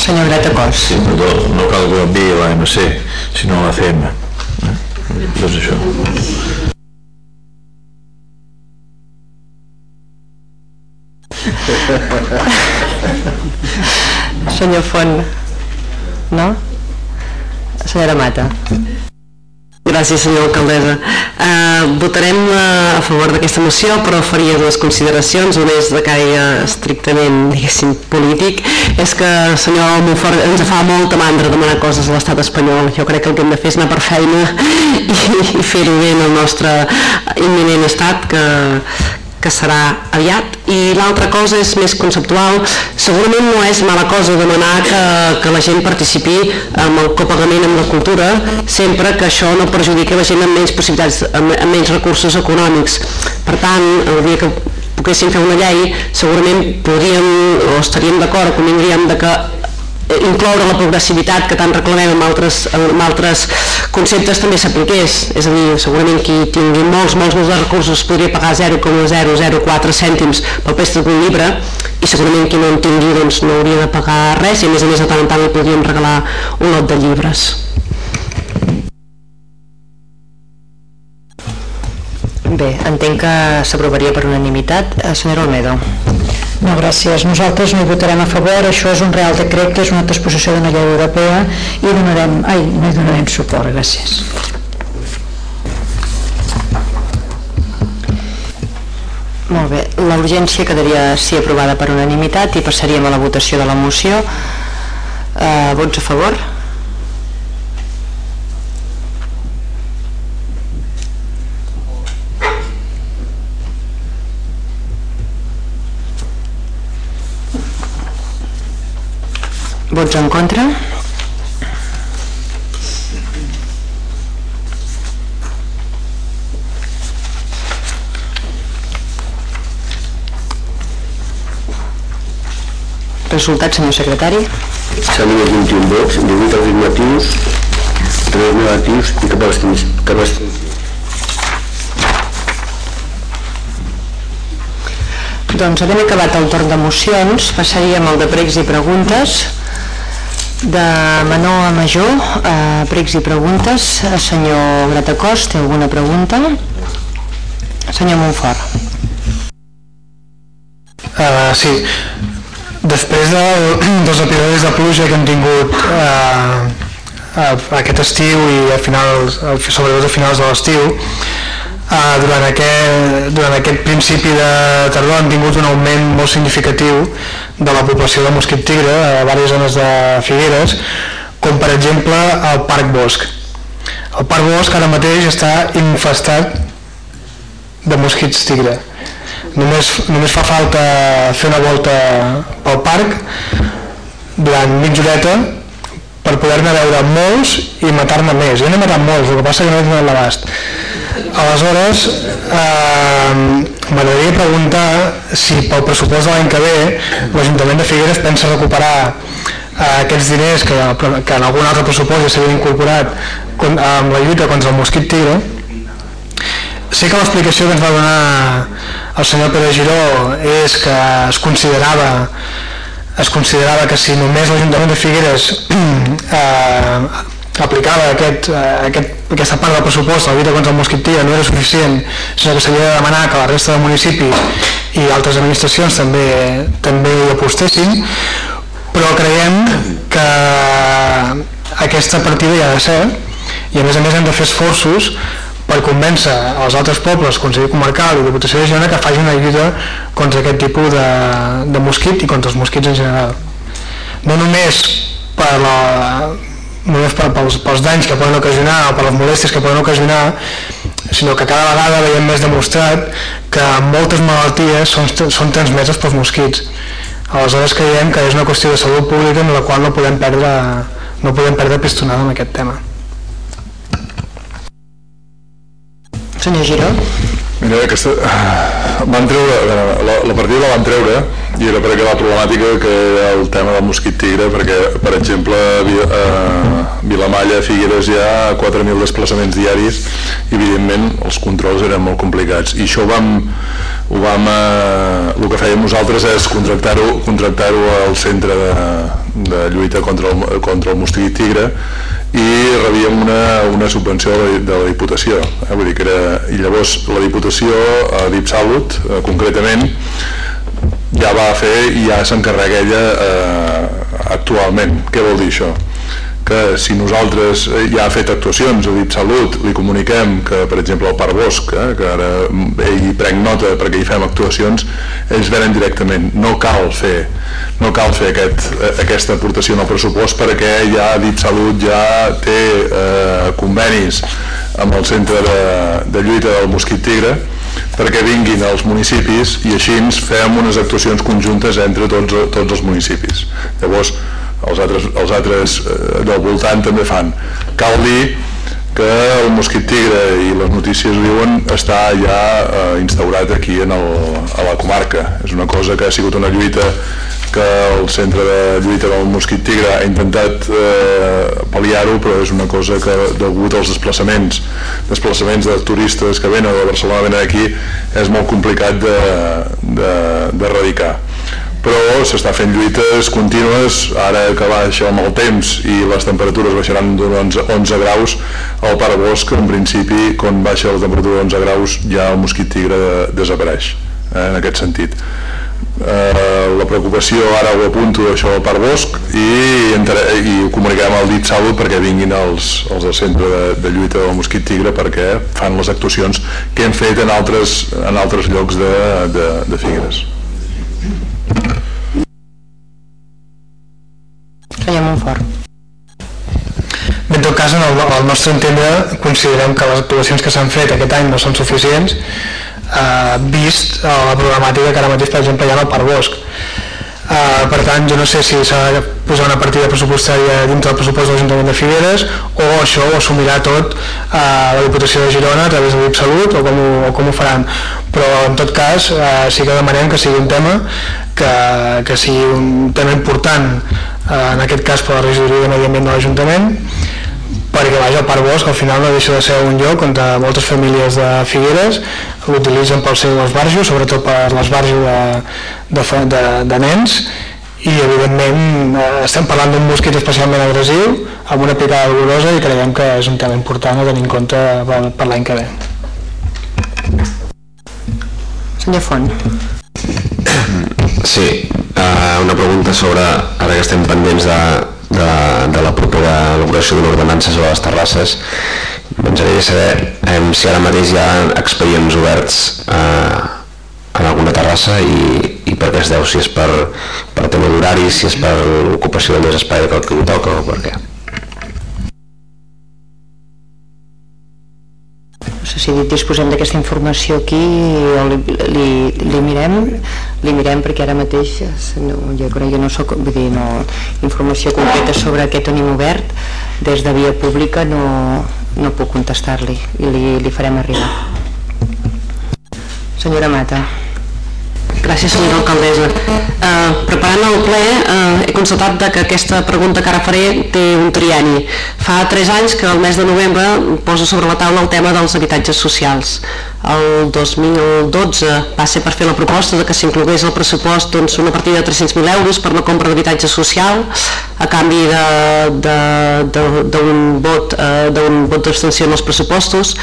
Senyor Gratacós. Sí, perdó, no cal que enviï l'AMC, sinó la FM. Eh? Doncs això. Senyor Font, no? Senyora Mata. Gràcies, senyora alcaldessa. Uh, votarem uh, a favor d'aquesta moció, però faria dues consideracions. Una és de caire estrictament, diguéssim, polític. És que, senyor Monfort, ens fa molta mandra demanar coses a l'estat espanyol. Jo crec que el que hem de fer és anar per feina i, i fer-ho bé en el nostre imminent estat, que, que serà aviat. I l'altra cosa és més conceptual. Segurament no és mala cosa demanar que, que la gent participi amb el copagament amb la cultura sempre que això no perjudiqui la gent amb menys possibilitats, amb, amb menys recursos econòmics. Per tant, el dia que poguéssim fer una llei segurament podríem o estaríem d'acord, convindríem de que incloure la progressivitat que tant reclamem amb altres, amb altres conceptes també s'apliqués, és a dir, segurament qui tingui molts, molts, molts de recursos podria pagar 0,004 cèntims pel préstec d'un llibre i segurament qui no en tingui doncs, no hauria de pagar res i a més a més de tant en tant li podríem regalar un lot de llibres. Bé, entenc que s'aprovaria per unanimitat. Eh, senyora Olmedo. No, gràcies. Nosaltres no hi votarem a favor. Això és un real decret que és una transposició d'una llei europea i donarem, ai, no hi donarem suport. Gràcies. Molt bé, la urgència quedaria sí aprovada per unanimitat i passaríem a la votació de la moció. Eh, vots a favor? Vots en contra? Resultat, senyor secretari? S'han donat 21 vots, 18 afirmatius, 3 negatius i cap abstenció. Doncs havent acabat el torn de mocions, passaríem al de pregs i preguntes. De menor a major, eh, pregs i preguntes. Senyor Gratacós, té alguna pregunta? Senyor Montfort. Uh, sí, després de, dels episodis de pluja que hem tingut uh, aquest estiu i a finals, sobretot a finals de l'estiu, uh, durant, aquest, durant aquest principi de tardor hem tingut un augment molt significatiu de la població de mosquit tigre a diverses zones de Figueres, com per exemple el Parc Bosc. El Parc Bosc ara mateix està infestat de mosquits tigre només, només fa falta fer una volta pel parc durant mitja horeta per poder-ne veure molts i matar-ne més. Jo n'he matat molts, el que passa que no he donat l'abast. aleshores eh, m'agradaria preguntar si pel pressupost de l'any que ve l'Ajuntament de Figueres pensa recuperar eh, aquests diners que, que en algun altre pressupost ja s'havien incorporat amb la lluita contra el mosquit tigre. Sé que l'explicació que ens va donar el senyor Pere Giró és que es considerava es considerava que si només l'Ajuntament de Figueres eh, aplicava aquest, eh, aquest, aquesta part del pressupost a la lluita contra el mosquit tigre no era suficient, sinó que s'havia de demanar que la resta de municipis i altres administracions també, també hi apostessin, però creiem que aquesta partida hi ha de ser i a més a més hem de fer esforços per convèncer els altres pobles, Consell Comarcal i Diputació de Girona que facin una lluita contra aquest tipus de, de mosquit i contra els mosquits en general. No només per la, només per, pels, pels danys que poden ocasionar o per les molèsties que poden ocasionar, sinó que cada vegada veiem més demostrat que moltes malalties són, són transmeses pels mosquits. Aleshores creiem que és una qüestió de salut pública en la qual no podem perdre, no podem perdre pistonada en aquest tema. Senyor Giró. Mira, aquesta, van treure, la, la partida la van treure i era perquè la problemàtica que el tema del mosquit tigre perquè per exemple a Vilamalla, Figueres hi ha 4.000 desplaçaments diaris i evidentment els controls eren molt complicats i això ho vam, ho vam eh, el que fèiem nosaltres és contractar-ho contractar, -ho, al centre de, de lluita contra el, contra el mosquit tigre i rebíem una, una subvenció de la Diputació eh? Vull dir que era, i llavors la Diputació a DipSalut eh, concretament ja va fer i ja s'encarrega ella eh, actualment. Què vol dir això? que si nosaltres eh, ja ha fet actuacions a dit Salut, li comuniquem que per exemple el Parc Bosc, eh, que ara ell hi prenc nota perquè hi fem actuacions ells venen directament, no cal fer no cal fer aquest, eh, aquesta aportació en el pressupost perquè ja dit Salut ja té eh, convenis amb el centre de, de lluita del mosquit tigre perquè vinguin als municipis i així ens fem unes actuacions conjuntes entre tots, tots els municipis. Llavors, els altres, els altres eh, del voltant també fan. Cal dir que el mosquit tigre i les notícies diuen està ja eh, instaurat aquí en el, a la comarca. És una cosa que ha sigut una lluita que el centre de lluita del mosquit tigre ha intentat eh, pal·liar-ho però és una cosa que degut als desplaçaments desplaçaments de turistes que venen de Barcelona venen aquí és molt complicat d'erradicar de, de, però s'està fent lluites contínues. Ara que baixa amb el temps i les temperatures baixaran d'uns 11 graus al Parc Bosc en principi quan baixa la temperatura d'11 graus ja el mosquit tigre desapareix eh, en aquest sentit eh, la preocupació ara ho apunto això al Parc Bosc i, i ho comunicarem al dit Salut perquè vinguin els, els del centre de, de lluita del mosquit tigre perquè fan les actuacions que hem fet en altres, en altres llocs de, de, de Figueres Senyor Montfort. En tot cas, en el, el nostre entendre, considerem que les actuacions que s'han fet aquest any no són suficients, eh, vist eh, la problemàtica que ara mateix, per exemple, hi ha al Parc Bosc. Uh, per tant, jo no sé si s'ha de posar una partida pressupostària dintre del pressupost de l'Ajuntament de Figueres o això ho assumirà tot uh, la Diputació de Girona a través de l'IPSalut o, com ho, o com ho faran. Però en tot cas uh, sí que demanem que sigui un tema que, que sigui un tema important uh, en aquest cas per la regidoria de Medi Ambient de l'Ajuntament perquè vaja, el Parc Bosc al final no deixa de ser un lloc on moltes famílies de Figueres l'utilitzen pels seus esbarjos, sobretot per l'esbarjo de, de, de, de nens i evidentment eh, estem parlant d'un mosquit especialment agressiu amb una picada dolorosa i creiem que és un tema important a tenir en compte per, per l'any que ve. Senyor Font. Sí, uh, una pregunta sobre, ara que estem pendents de, de, de la propera elaboració de l'ordenança sobre les terrasses ens agradaria saber eh, si ara mateix hi ha expedients oberts eh, en alguna terrassa i, i per què es deu, si és per, per tema d'horari, si és per l'ocupació de més espai del que toca o per què. No sé si disposem d'aquesta informació aquí o li, li, li mirem li mirem perquè ara mateix no, jo crec que no soc vull dir, no, informació concreta sobre què tenim obert des de via pública no, no puc contestar-li i li, li farem arribar. Senyora Mata. Gràcies, senyora alcaldessa. Eh, preparant el ple eh, he constatat que aquesta pregunta que ara faré té un trieni. Fa 3 anys que el mes de novembre posa sobre la taula el tema dels habitatges socials. El 2012 va ser per fer la proposta de que s'inclogués al pressupost doncs, una partida de 300.000 euros per la compra d'habitatge social a canvi d'un vot eh, d'abstenció en els pressupostos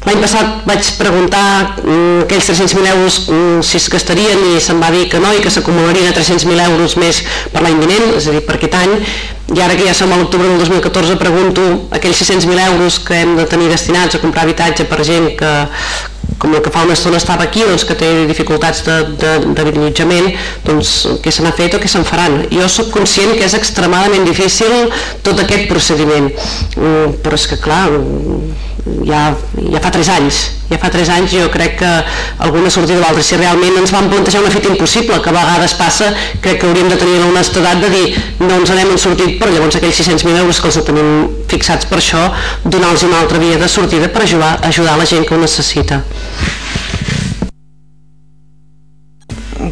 L'any passat vaig preguntar mm, aquells 300.000 euros mm, si es gastarien i se'm va dir que no i que s'acumularien a 300.000 euros més per l'any vinent, és a dir, per aquest any i ara que ja som a l'octubre del 2014 pregunto aquells 600.000 euros que hem de tenir destinats a comprar habitatge per gent que, com el que fa una estona estava aquí, doncs, que té dificultats de, de, doncs què se n'ha fet o què se'n faran. Jo sóc conscient que és extremadament difícil tot aquest procediment, mm, però és que clar, ja, ja fa 3 anys ja fa 3 anys jo crec que alguna sortida o l'altra, si realment ens vam plantejar una fita impossible, que a vegades passa crec que hauríem de tenir l'honestedat de dir no ens n'hem sortit, però llavors aquells 600.000 euros que els tenim fixats per això donar-los una altra via de sortida per ajudar, ajudar la gent que ho necessita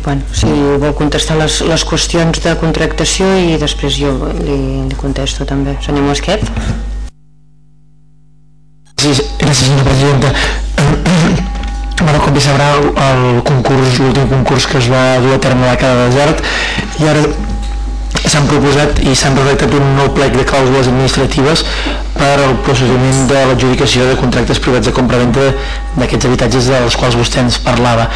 bueno, si vol contestar les, les qüestions de contractació i després jo li, li contesto també. Senyor Mosquet? Sí, gràcies, senyora presidenta. Bueno, com bé sabrà, el concurs, l'últim concurs que es va dur a terme a la Cada Desert, i ara s'han proposat i s'han redactat un nou plec de clàusules administratives per al procediment de l'adjudicació de contractes privats de compra-venda d'aquests habitatges dels quals vostè ens parlava.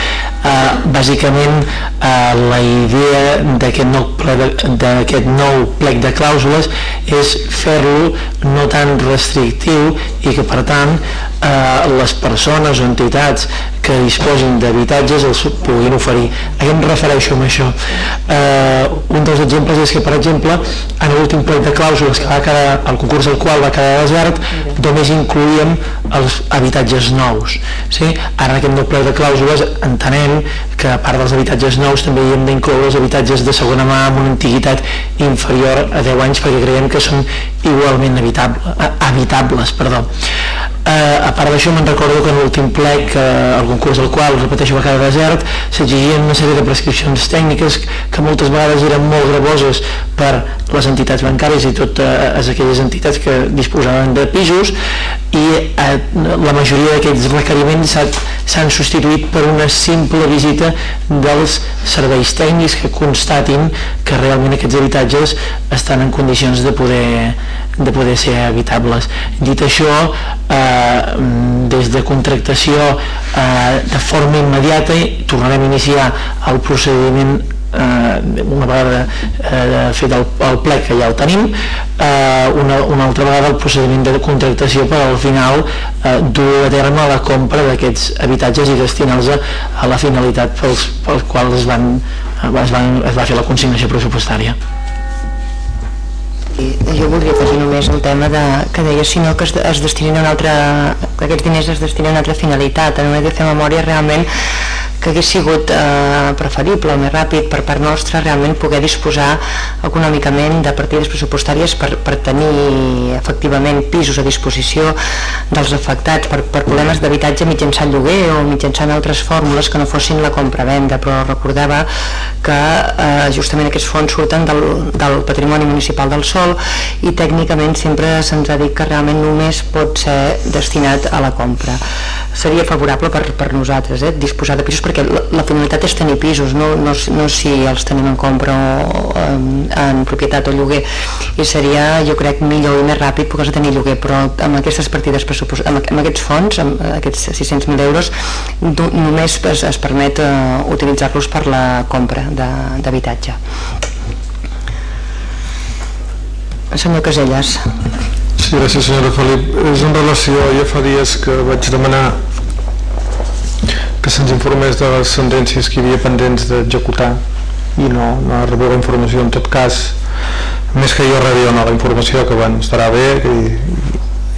Uh, bàsicament, uh, la idea d'aquest nou, ple nou plec de clàusules és fer-lo no tan restrictiu i que, per tant, uh, les persones o entitats que disposin d'habitatges els puguin oferir. A què em refereixo amb això? Eh, un dels exemples és que, per exemple, en l'últim plec de clàusules que va quedar, el concurs del qual va quedar desert, només incluïem els habitatges nous. Sí? Ara en aquest nou plec de clàusules entenem que a part dels habitatges nous també hi hem d'incloure els habitatges de segona mà amb una antiguitat inferior a 10 anys perquè creiem que són igualment habitable, habitables. Perdó. Eh, a part d'això me'n recordo que en l'últim plec eh, el concurs del qual, repeteixo, va cada desert s'exigien una sèrie de prescripcions tècniques que moltes vegades eren molt gravoses per les entitats bancàries i totes aquelles entitats que disposaven de pisos i eh, la majoria d'aquests requeriments s'han substituït per una simple visita dels serveis tècnics que constatin que realment aquests habitatges estan en condicions de poder de poder ser habitables. Dit això, eh, des de contractació eh, de forma immediata tornarem a iniciar el procediment eh, una vegada eh, fet el, el plec que ja el tenim eh, una, una altra vegada el procediment de contractació per al final eh, dur a terme la compra d'aquests habitatges i destinar-los a, a la finalitat pels, pels quals es, van, es, van, es va fer la consignació pressupostària. Jo voldria afegir només el tema de, que deia si no que es, es destinin a una altra que aquests diners es destinen a una altra finalitat. En una de fer memòria realment que hagués sigut eh, preferible o més ràpid per part nostra realment poder disposar econòmicament de partides pressupostàries per, per tenir efectivament pisos a disposició dels afectats per, per problemes d'habitatge mitjançant lloguer o mitjançant altres fórmules que no fossin la compra-venda, però recordava que eh, justament aquests fons surten del, del patrimoni municipal del sol i tècnicament sempre se'ns ha dit que realment només pot ser destinat a la compra. Seria favorable per, per nosaltres eh, disposar de pisos perquè la, la finalitat és tenir pisos, no, no, no si els tenim en compra o en, en propietat o lloguer. I seria jo crec millor i més ràpid poder tenir lloguer, però amb aquestes partides amb, amb aquests fons, amb aquests 600.000 euros només es, es permet uh, utilitzar-los per la compra d'habitatge. Senyor Caselles. Sí, gràcies senyora Felip. És en relació, ja fa dies que vaig demanar que se'ns informés de les sentències que hi havia pendents d'executar i no, no rebut la informació en tot cas. Més que jo rebi o no la informació que bueno, estarà bé i,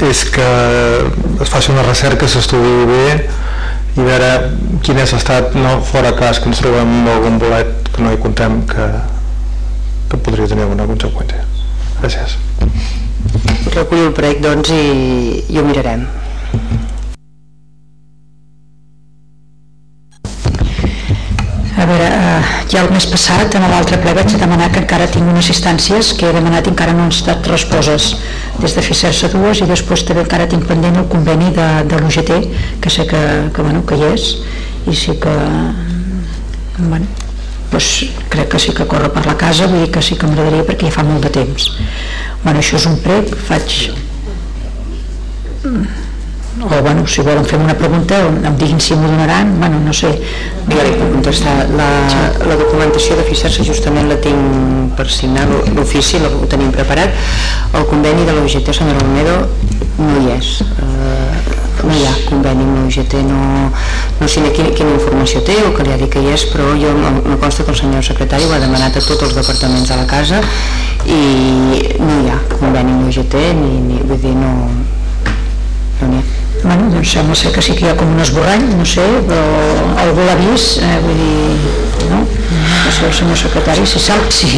és que es faci una recerca, s'estudi bé i veure quin és l'estat no fora cas que ens trobem amb algun bolet que no hi contem que, que podria tenir alguna conseqüència. Gràcies. Recullo el prec doncs i, i ho mirarem. A veure, ja el mes passat, en l'altre ple, vaig demanar que encara tinc unes instàncies que he demanat i encara no han estat resposes des de FICERSA dues i després també encara tinc pendent el conveni de, de l'UGT, que sé que, que, bueno, que hi és. I sí que bueno, doncs crec que sí que corre per la casa, vull dir que sí que m'agradaria perquè ja fa molt de temps. Bueno, això és un prec, faig o bueno, si volen fer una pregunta em diguin si m'ho donaran. Bueno, no sé. Jo li puc contestar. La, la documentació de FICERSA justament la tinc per signar l'ofici ho tenim preparat. El conveni de l'UGT senyora Olmedo no hi és. Uh, no hi ha conveni amb l'UGT no, no sé quina, quina informació té o que li ha dit que hi és però jo me consta que el senyor secretari ho ha demanat a tots els departaments de la casa i no hi ha conveni amb l'UGT ni, ni, vull dir no no n'hi ha bueno, doncs sembla ser que sí que hi ha com un esborrany, no sé, però algú l'ha vist, eh, vull dir, no? No sé, el senyor secretari, si sap, sí.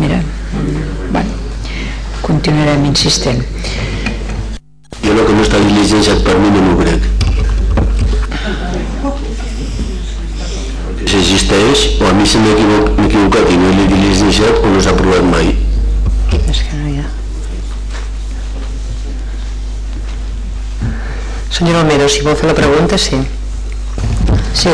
Mira, bueno, continuarem insistent. Jo el que no està diligenciat per mi no m'ho crec. Si existeix, o a mi se m'he equivocat i no l'he diligenciat o no s'ha aprovat mai. És que no hi ha. Senyora Almero, si vol fer la pregunta, sí. Sí,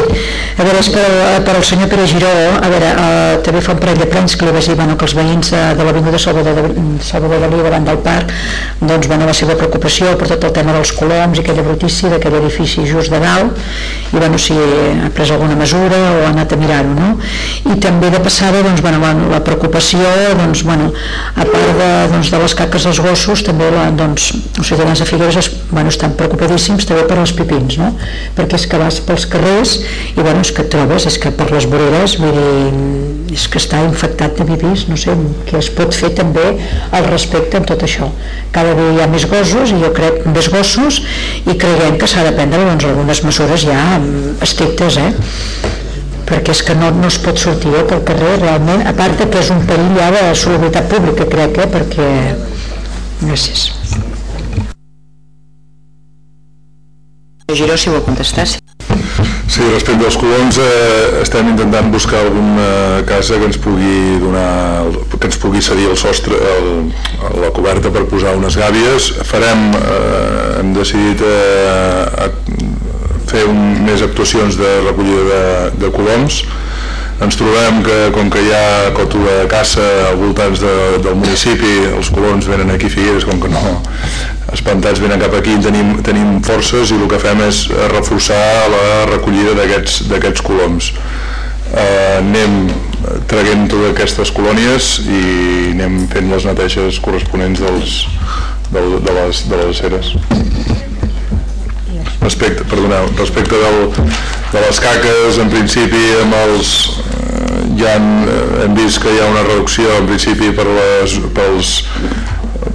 a veure, és per, per al senyor Pere Giró, a veure, eh, també fa un parell de plens que li vaig dir bueno, que els veïns eh, de l'Avinguda Salvador, de, Salvador davant del parc, doncs bueno, la seva preocupació per tot el tema dels coloms i aquella brutícia d'aquell edifici just de dalt, i bueno, si ha pres alguna mesura o ha anat a mirar-ho, no? I també de passada, doncs, bueno, bueno, la preocupació, doncs, bueno, a part de, doncs, de les caques dels gossos, també la, doncs, els ciutadans de Figueres bueno, estan preocupadíssims també per els pipins, no? Perquè és que vas pels carrers i bueno, és que et trobes, és que per les voreres vull dir, és que està infectat de pipís, no sé què es pot fer també al respecte en tot això. Cada dia hi ha més gossos i jo crec més gossos i creiem que s'ha de prendre doncs, algunes mesures ja estrictes, eh? perquè és que no, no es pot sortir eh, pel carrer realment, a part que és un perill ja de salubritat pública crec, eh, perquè gràcies Giró si vol contestar sí. Sí, respecte als colons eh, estem intentant buscar alguna casa que ens pugui donar que ens pugui cedir el sostre el, la coberta per posar unes gàbies. Farem, eh, hem decidit eh, fer un, més actuacions de recollida de, de coloms ens trobem que com que hi ha coto de caça al voltants de, del municipi, els colons venen aquí a Figueres, com que no espantats venen cap aquí, tenim, tenim forces i el que fem és reforçar la recollida d'aquests coloms. Eh, anem traguent totes aquestes colònies i anem fent les neteges corresponents dels, del, de, les, de les aceres respecte, perdoneu, respecte del, de les caques, en principi amb els, eh, ja hem, eh, hem vist que hi ha una reducció en principi per les, pels,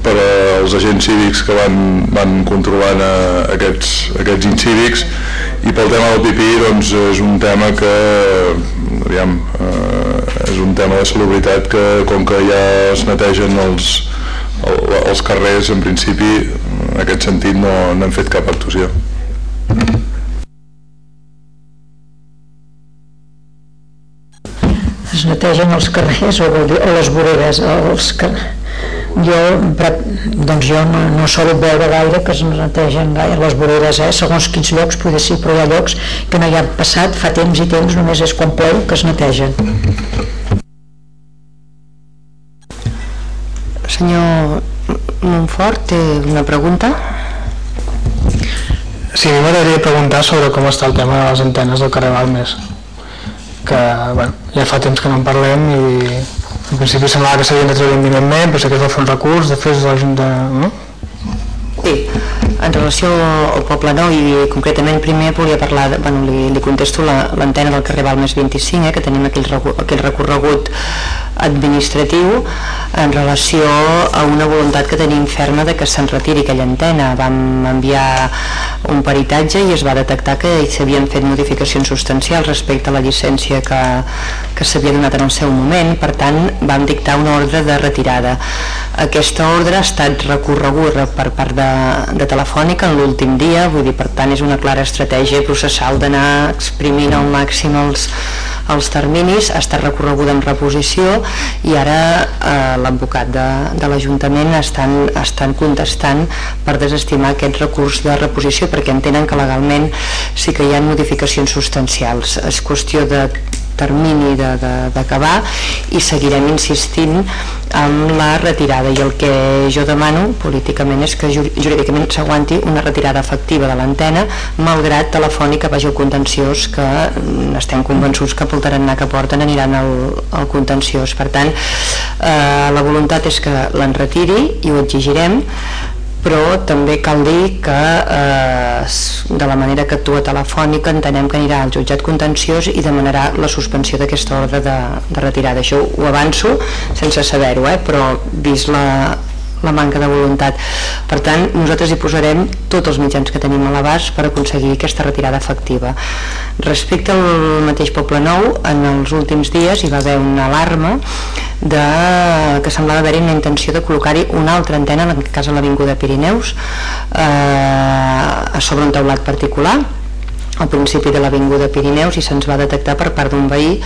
per als agents cívics que van, van controlant eh, aquests, aquests incívics i pel tema del pipí doncs, és un tema que aviam, eh, és un tema de salubritat que com que ja es netegen els, els carrers en principi en aquest sentit no, no hem fet cap actuació. Es netegen els carrers o, o les voreres els car... jo, doncs jo no, no sol veure gaire que es netegen gaire les voreres eh? segons quins llocs poder ser però hi ha llocs que no hi ha passat fa temps i temps només és quan plou que es netegen. Senyor Montfort té una pregunta? Sí, m'agradaria preguntar sobre com està el tema de les antenes del carrer Balmes que bueno, ja fa temps que no en parlem i en principi semblava que s'havien de treure imminentment, però es va fer un recurs, després de la Junta... No? Sí, en relació al Poble Nou i concretament primer volia parlar, de, bueno, li, li contesto l'antena la, del carrer Balmes 25, eh, que tenim aquell, aquell recorregut administratiu en relació a una voluntat que tenim ferma de que se'n retiri aquella antena. Vam enviar un peritatge i es va detectar que s'havien fet modificacions substancials respecte a la llicència que, que s'havia donat en el seu moment, per tant vam dictar una ordre de retirada. Aquesta ordre ha estat recorreguda per part de, de Telefònica en l'últim dia, vull dir, per tant és una clara estratègia processal d'anar exprimint al màxim els, els terminis, ha estat recorreguda en reposició i ara eh, l'advocat de, de l'Ajuntament estan, estan contestant per desestimar aquest recurs de reposició perquè entenen que legalment sí que hi ha modificacions substancials. És qüestió de termini d'acabar i seguirem insistint amb la retirada. I el que jo demano políticament és que jurídicament s'aguanti una retirada efectiva de l'antena malgrat Telefònica vagi al contenciós que estem convençuts que pel tarannà que porten aniran al, al contenciós. Per tant eh, la voluntat és que l'en retiri i ho exigirem però també cal dir que eh, de la manera que actua telefònica entenem que anirà al jutjat contenciós i demanarà la suspensió d'aquesta ordre de, de retirada. Això ho avanço sense saber-ho, eh? però vist la, la manca de voluntat. Per tant, nosaltres hi posarem tots els mitjans que tenim a l'abast per aconseguir aquesta retirada efectiva. Respecte al mateix Poble Nou, en els últims dies hi va haver una alarma de, que semblava haver-hi una intenció de col·locar-hi una altra antena, en aquest cas a l'Avinguda Pirineus, eh, sobre un teulat particular, al principi de l'Avinguda Pirineus i se'ns va detectar per part d'un veí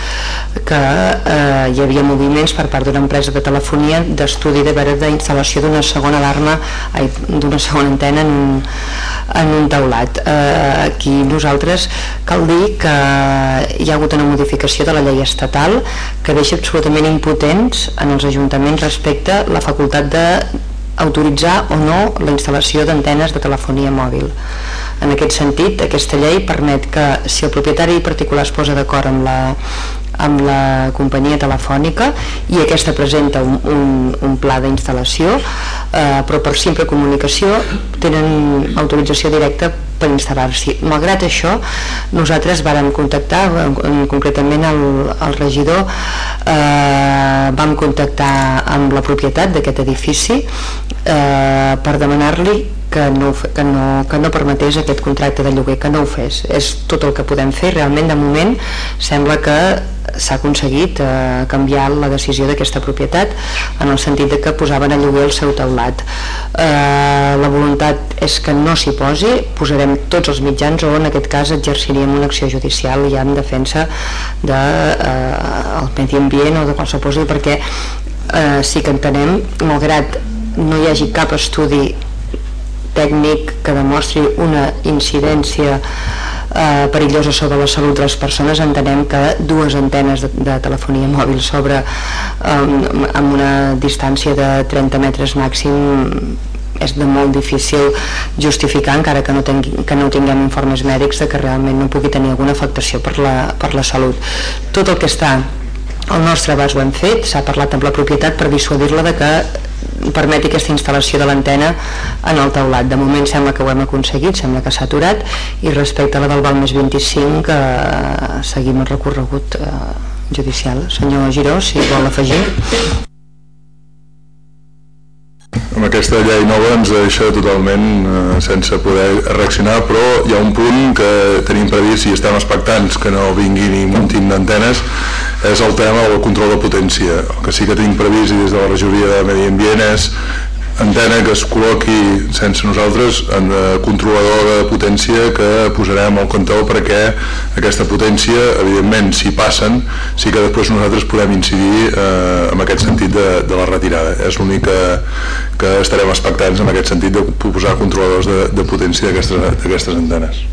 que eh, hi havia moviments per part d'una empresa de telefonia d'estudi de veure d'instal·lació d'una segona alarma d'una segona antena en un, en un teulat. Eh, aquí nosaltres cal dir que hi ha hagut una modificació de la llei estatal que deixa absolutament impotents en els ajuntaments respecte a la facultat de autoritzar o no la instal·lació d'antenes de telefonia mòbil. En aquest sentit, aquesta llei permet que si el propietari particular es posa d'acord amb la, amb la companyia telefònica i aquesta presenta un, un, un pla d'instal·lació, eh, però per simple comunicació tenen autorització directa per instal·lar-s'hi. Malgrat això, nosaltres vàrem contactar, concretament el, el regidor, eh, vam contactar amb la propietat d'aquest edifici eh, per demanar-li que no, que, no, que no permetés aquest contracte de lloguer, que no ho fes. És tot el que podem fer. Realment, de moment, sembla que s'ha aconseguit eh, canviar la decisió d'aquesta propietat en el sentit de que posaven a lloguer el seu teulat. Eh, la voluntat és que no s'hi posi, posarem tots els mitjans o en aquest cas exerciríem una acció judicial ja en defensa del de, eh, el medi ambient o de qualsevol perquè eh, sí que entenem, malgrat no hi hagi cap estudi tècnic que demostri una incidència eh, perillosa sobre la salut de les persones entenem que dues antenes de, de telefonia mòbil sobre eh, amb una distància de 30 metres màxim és de molt difícil justificar encara que no, tingui, que no tinguem informes mèdics de que realment no pugui tenir alguna afectació per la, per la salut. Tot el que està al nostre abast ho hem fet, s'ha parlat amb la propietat per dissuadir-la de que permeti aquesta instal·lació de l'antena en el teulat. De moment sembla que ho hem aconseguit, sembla que s'ha aturat i respecte a la del Val més 25 eh, seguim el recorregut eh, judicial. Senyor Giró, si vol afegir. Amb aquesta llei nova ens deixa totalment eh, sense poder reaccionar, però hi ha un punt que tenim previst i estem expectants que no vinguin ni muntin d'antenes, és el tema del control de potència. El que sí que tenim previst i des de la regidoria de Medi Ambient és antena que es col·loqui sense nosaltres en el controlador de potència que posarem al comptador perquè aquesta potència, evidentment, si passen, sí que després nosaltres podem incidir eh, en aquest sentit de, de la retirada. És l'únic que, que estarem expectants en aquest sentit de posar controladors de, de potència d'aquestes antenes.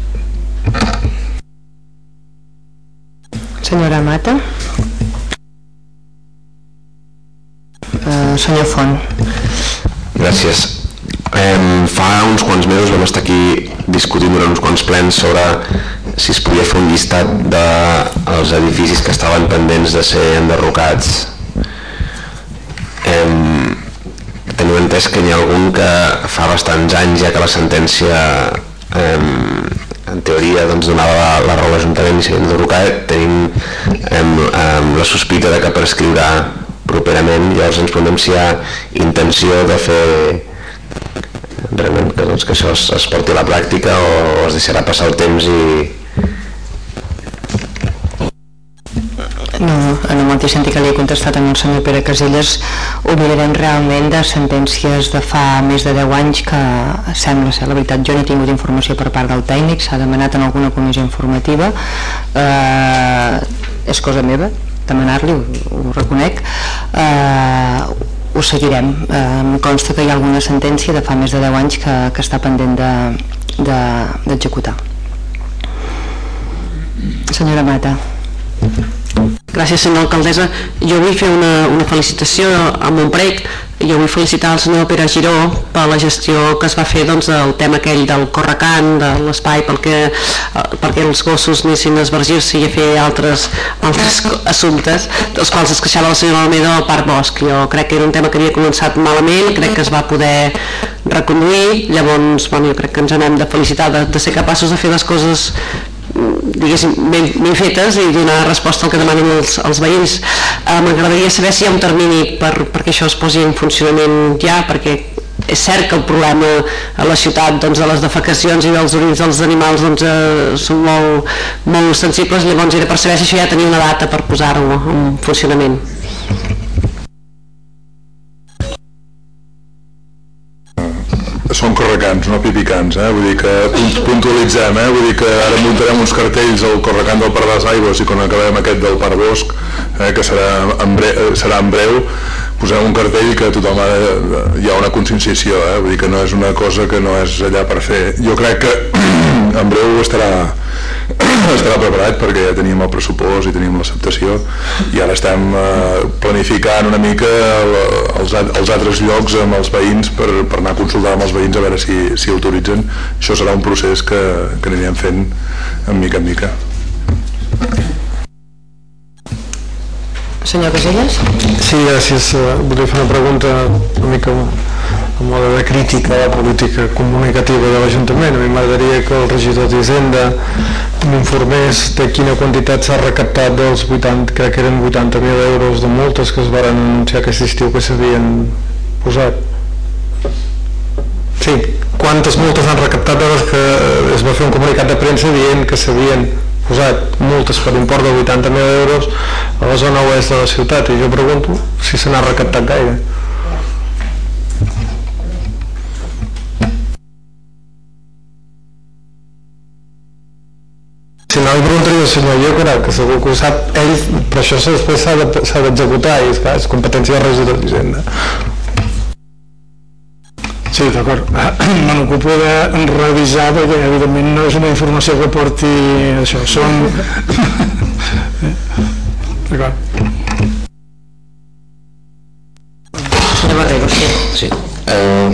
Senyora Mata. Uh, senyor Font. Gràcies. Eh, fa uns quants mesos vam estar aquí discutint durant uns quants plens sobre si es podia fer un llistat dels de edificis que estaven pendents de ser enderrocats. Eh, teniu entès que n'hi ha algun que fa bastants anys ja que la sentència eh, en teoria doncs, donava la, raó a l'Ajuntament i s'havien d'enderrocar, tenim eh, eh, la sospita de que prescriurà properament, llavors ens ha intenció de fer realment que, doncs, que això es, es porti a la pràctica o, o es deixarà passar el temps i, No, en el mateix sentit que li he contestat amb el senyor Pere Casellas, ho mirarem realment de sentències de fa més de 10 anys que sembla ser la veritat. Jo no he tingut informació per part del tècnic, s'ha demanat en alguna comissió informativa, eh, és cosa meva demanar-li, ho, ho reconec, eh, ho seguirem. Eh, em consta que hi ha alguna sentència de fa més de 10 anys que, que està pendent d'executar. De, de Senyora Mata. Gràcies, senyora alcaldessa. Jo vull fer una, una felicitació a Montprec. Jo vull felicitar el senyor Pere Giró per la gestió que es va fer doncs, del tema aquell del correcant, de l'espai perquè, eh, perquè els gossos anessin a esvergir-se i a fer altres, altres assumptes, dels quals es queixava la senyora Almeida al Parc Bosc. Jo crec que era un tema que havia començat malament, crec que es va poder reconduir, llavors bueno, jo crec que ens n'hem de felicitar de, de ser capaços de fer les coses diguéssim, ben, ben fetes i donar resposta al que demanen els, els veïns. Eh, M'agradaria saber si hi ha un termini per, perquè això es posi en funcionament ja, perquè és cert que el problema a la ciutat doncs, de les defecacions i dels orins dels animals doncs, eh, són molt, molt sensibles, llavors era per saber si això ja tenia una data per posar-ho en funcionament. Són correcants, no pipicants, eh? vull dir que puntualitzem, eh? vull dir que ara muntarem uns cartells al correcant del Parc de les Aigües i quan acabem aquest del Parc Bosc, eh? que serà en, breu, serà en breu, posem un cartell que tothom ha, hi ha una conscienciació, eh? vull dir que no és una cosa que no és allà per fer. Jo crec que en breu estarà, estarà preparat perquè ja teníem el pressupost i teníem l'acceptació i ara estem eh, planificant una mica els, els altres llocs amb els veïns per, per anar a consultar amb els veïns a veure si, si autoritzen. Això serà un procés que, que anirem fent en mica en mica. Senyor Casellas? Sí, gràcies. Volia fer una pregunta una mica a moda de crítica a la política comunicativa de l'Ajuntament. A mi m'agradaria que el regidor d'Hisenda m'informés de quina quantitat s'ha recaptat dels 80, crec que eren 80.000 euros de multes que es van anunciar aquest estiu que s'havien posat. Sí, quantes multes han recaptat des que es va fer un comunicat de premsa dient que s'havien posat multes per import de 80.000 euros a la zona oest de la ciutat i jo pregunto si se n'ha recaptat gaire. Si no, li preguntaria al senyor Iocora, que segur que ho sap ell, però això després s'ha d'executar i és, clar, és competència de regidor d'Hisenda. Sí, d'acord. Me n'ocupo de revisar perquè evidentment no és una informació que porti això, són... d'acord. Senyor Barrero, sí. Sí. Uh,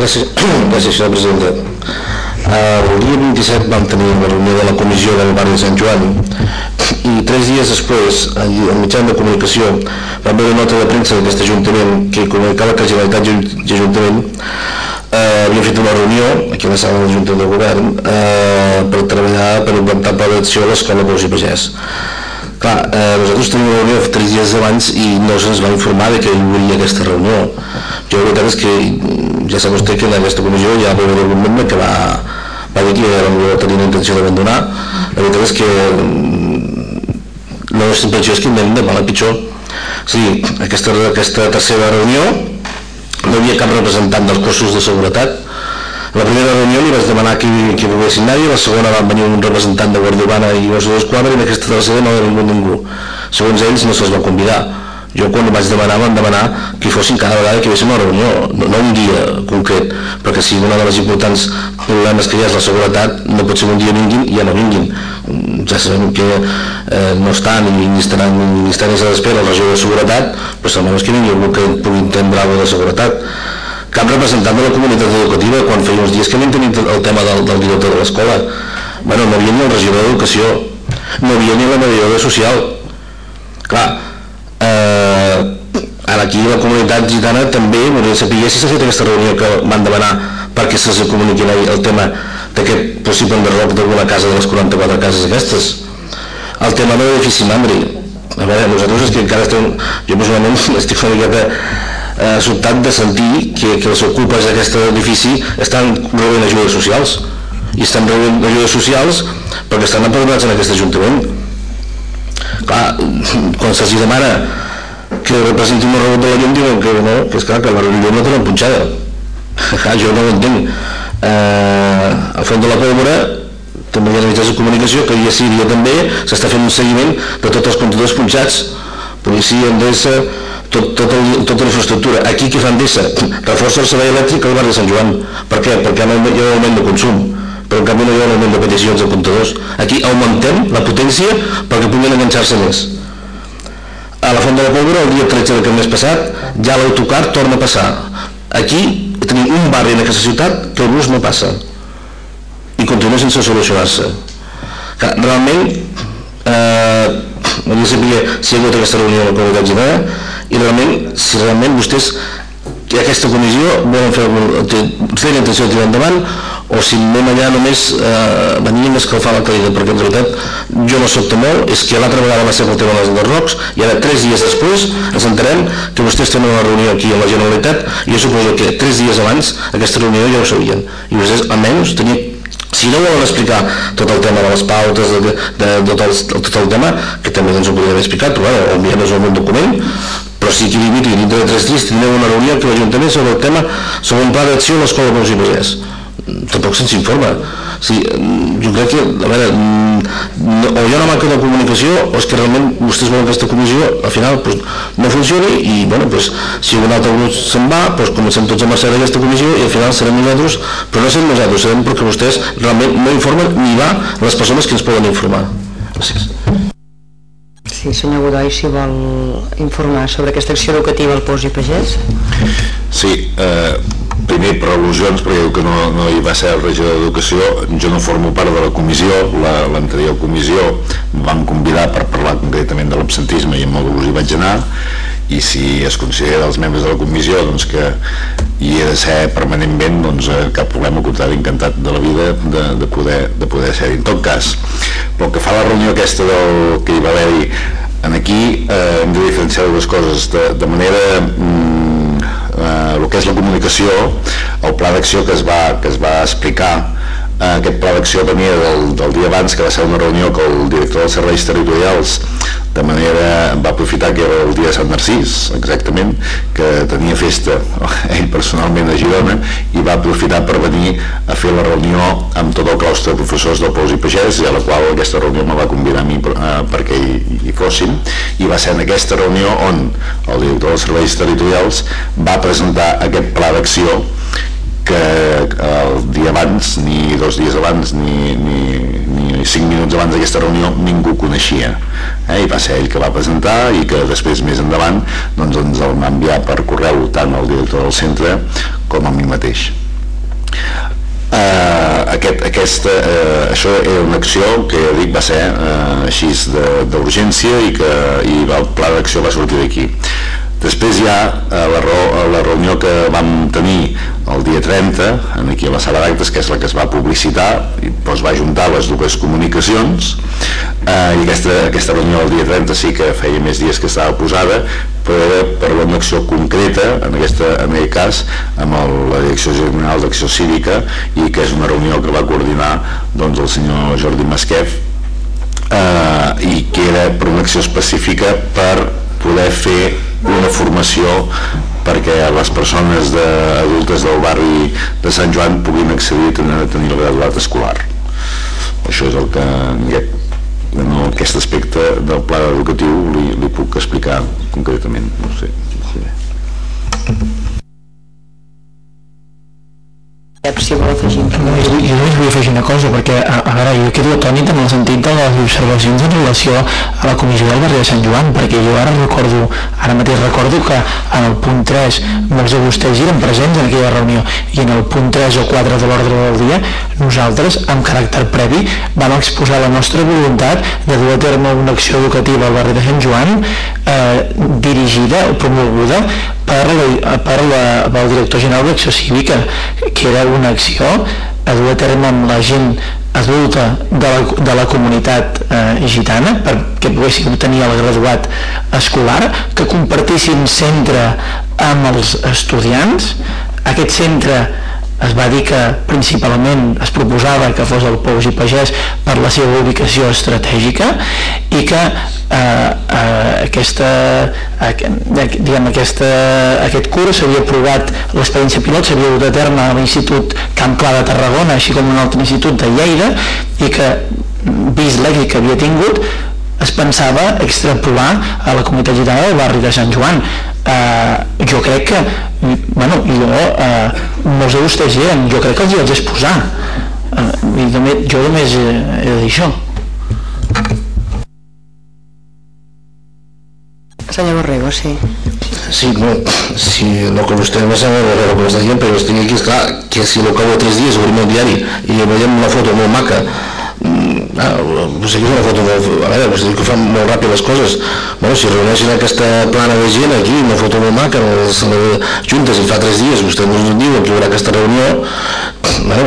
gràcies, gràcies, senyora presidenta. Uh, el dia 27 vam tenir una reunió de la comissió del barri de Sant Joan i tres dies després, al mitjà de comunicació, va haver una nota de premsa d'aquest Ajuntament que comunicava que la Generalitat i l'Ajuntament eh, havia fet una reunió aquí a la sala de la Junta de Govern eh, per treballar per implantar pla d'acció a l'escola Bous i Pagès. Clar, eh, nosaltres tenim una reunió tres dies abans i no se'ns va informar de que hi hauria aquesta reunió. Jo la veritat és que ja sap vostè que en aquesta comissió ja va haver un membre que va, va dir que no tenia intenció d'abandonar. La veritat és que la nostra impressió és que anem de mal a pitjor. Dir, aquesta, aquesta tercera reunió no hi havia cap representant dels cossos de seguretat. La primera reunió li vaig demanar qui, qui volgués anar-hi, a la segona va venir un representant de Guàrdia Urbana i Mossos d'Esquadra i en aquesta tercera no ha vingut ningú. Segons ells no se'ls va convidar. Jo quan vaig demanar vam demanar que hi fossin cada vegada que hi haguéssim una reunió, no, no un dia concret, perquè si una de les importants problemes que hi ha és la seguretat, no pot ser un dia vinguin i ja no vinguin. Ja sabem que eh, no estan ni, estaran ni estan a l'espera el regió de seguretat, però almenys que vingui algú que pugui entendre alguna de seguretat. Cap representant de la comunitat educativa quan feia uns dies que no tenit el tema del, del director de l'escola. Bueno, no havia ni el regidor d'educació no havia ni la mediadora social. Clar eh, aquí la comunitat gitana també volia saber si s'ha fet aquesta reunió que van demanar perquè se'ls comuniqui el tema d'aquest possible enderroc d'alguna casa de les 44 cases aquestes. El tema de l'edifici Mandri. A veure, nosaltres és que encara estem jo personalment estic una miqueta eh, sobtat de sentir que, que els ocupes d'aquest edifici estan rebent ajudes socials. I estan rebent ajudes socials perquè estan empadronats en aquest Ajuntament clar, quan se'ls demana que representi un rebot de la llum diuen que no, que és clar que la llum no tenen punxada. Jo no ho entenc. Eh, al front de la pólvora també hi ha mitjans de comunicació que dia sí dia també s'està fent un seguiment de tots els comptadors punxats. Policia, Endesa tot, tot el, tota la infraestructura. Aquí què fa Endesa? reforça el servei elèctric al barri de Sant Joan. Per què? perquè hi ha un augment de consum però en canvi no hi ha un de peticions de comptadors aquí augmentem la potència perquè puguin enganxar-se més. A la Font de la Pólvora el dia 13 del mes passat ja l'autocar torna a passar. Aquí tenim un barri en aquesta ciutat que el bus no passa. I continua sense solucionar-se. Realment, eh, no sabia si hi ha hagut aquesta reunió amb la comunitat general i realment, si realment vostès que aquesta comissió volen fer tenen intenció de tirar endavant o si anem allà només eh, venim a escalfar la calida perquè en realitat jo no soc molt és que l'altra vegada va ser el tema dels rocs i ara tres dies després ens enterem que vostès tenen una reunió aquí a la Generalitat i jo suposo que tres dies abans aquesta reunió ja ho sabien. I vostès almenys tenien si no volen explicar tot el tema de les pautes, de, de, de, de tot, el, tot el tema, que també ens ho podríem haver explicat, però bueno, enviar-nos un document, però sí que limiti que dintre de tres dies tindrem una reunió que l'Ajuntament sobre el tema sobre un pla d'acció a l'escola i Pagès tampoc se'ns informa. Sí, jo crec que a veure, no, o hi ha una manca de comunicació o és que realment vostès volen que aquesta comissió al final pues, no funcioni i bueno, pues, si un altre grup se'n va pues, comencem tots a marxar d'aquesta comissió i al final serem nosaltres però no serem nosaltres, serem perquè vostès realment no informen ni va les persones que ens poden informar. Gràcies. Sí, senyor Godoy, si vol informar sobre aquesta acció educativa al POS i Pagès. Sí, eh, primer per al·lusions, perquè diu que no, no hi va ser el regidor d'Educació, jo no formo part de la comissió, l'anterior la, comissió van convidar per parlar concretament de l'absentisme i amb molt gust hi vaig anar, i si es considera els membres de la comissió doncs, que hi he de ser permanentment doncs, eh, cap problema, al contrari, encantat de la vida de, de poder, de poder ser -hi. En tot cas, pel que fa a la reunió aquesta del que hi va haver-hi aquí eh, hem de diferenciar dues coses de, de manera mm, eh, el que és la comunicació, el pla d'acció que, es va, que es va explicar aquest pla d'acció venia del, del dia abans que va ser una reunió que el director dels serveis territorials de manera va aprofitar que era el dia de Sant Narcís exactament, que tenia festa ell personalment a Girona i va aprofitar per venir a fer la reunió amb tot el claustre de professors del Pous i Pagès i a la qual aquesta reunió me va convidar a mi eh, perquè hi, hi fossin i va ser en aquesta reunió on el director dels serveis territorials va presentar aquest pla d'acció que el dia abans, ni dos dies abans, ni, ni, ni cinc minuts abans d'aquesta reunió ningú coneixia. Eh? I va ser ell que va presentar i que després, més endavant, doncs ens el va enviar per correu tant al director del centre com a mi mateix. Uh, aquest, aquesta, uh, això era una acció que ja dic va ser uh, així d'urgència i que i el pla d'acció va sortir d'aquí Després hi ha eh, la, la reunió que vam tenir el dia 30, aquí a la sala d'actes, que és la que es va publicitar i doncs va juntar les dues comunicacions. Eh, i aquesta, aquesta reunió el dia 30 sí que feia més dies que estava posada però era per una acció concreta en, aquesta, en aquest cas amb el, la Direcció General d'Acció Cívica i que és una reunió que va coordinar doncs, el senyor Jordi Masquef eh, i que era per una acció específica per poder fer una formació perquè les persones de, adultes del barri de Sant Joan puguin accedir a tenir, a tenir el graduat escolar. Això és el que en aquest aspecte del pla educatiu li, li puc explicar concretament. No sé. Sí. Si vol afegir. No, jo, jo vull afegir una cosa, perquè, a, a veure, jo quedo atònit amb el sentit de les observacions en relació a la comissió del barri de Sant Joan, perquè jo ara recordo, ara mateix recordo que en el punt 3 molts de vostès eren presents en aquella reunió, i en el punt 3 o 4 de l'ordre del dia, nosaltres, amb caràcter previ, vam exposar la nostra voluntat de dur a terme una acció educativa al barri de Sant Joan eh, dirigida o promoguda per, la, per la, pel director general d'Acció Cívica, que era una acció a dur a terme amb la gent adulta de la, de la comunitat eh, gitana perquè poguessin obtenir el graduat escolar, que compartissin centre amb els estudiants. Aquest centre es va dir que principalment es proposava que fos el Pous i Pagès per la seva ubicació estratègica i que eh, eh, aquesta, eh, diguem, aquesta, aquest curs s'havia provat l'experiència pilot, s'havia dut a terme a l'Institut Camp Clar de Tarragona així com un altre institut de Lleida i que vist l'èxit que havia tingut es pensava extrapolar a la comunitat gitana del barri de Sant Joan eh, jo crec que bueno, jo, eh, molts de vostès eren, jo crec que els hi vaig exposar. Eh, i només, jo només he, he de dir això. Senyor Borrego, sí. Sí, no, si no que vostè no sembla el que m'està dient, però estic aquí, esclar, que si lo acabo tres dies obrim el diari i veiem una foto molt maca ah, no sé que és una foto molt, a veure, diu que fan molt ràpid les coses. Bueno, si reuneixen aquesta plana de gent aquí, una foto molt maca les, juntes i fa tres dies vostè ens diu que hi haurà aquesta reunió bueno,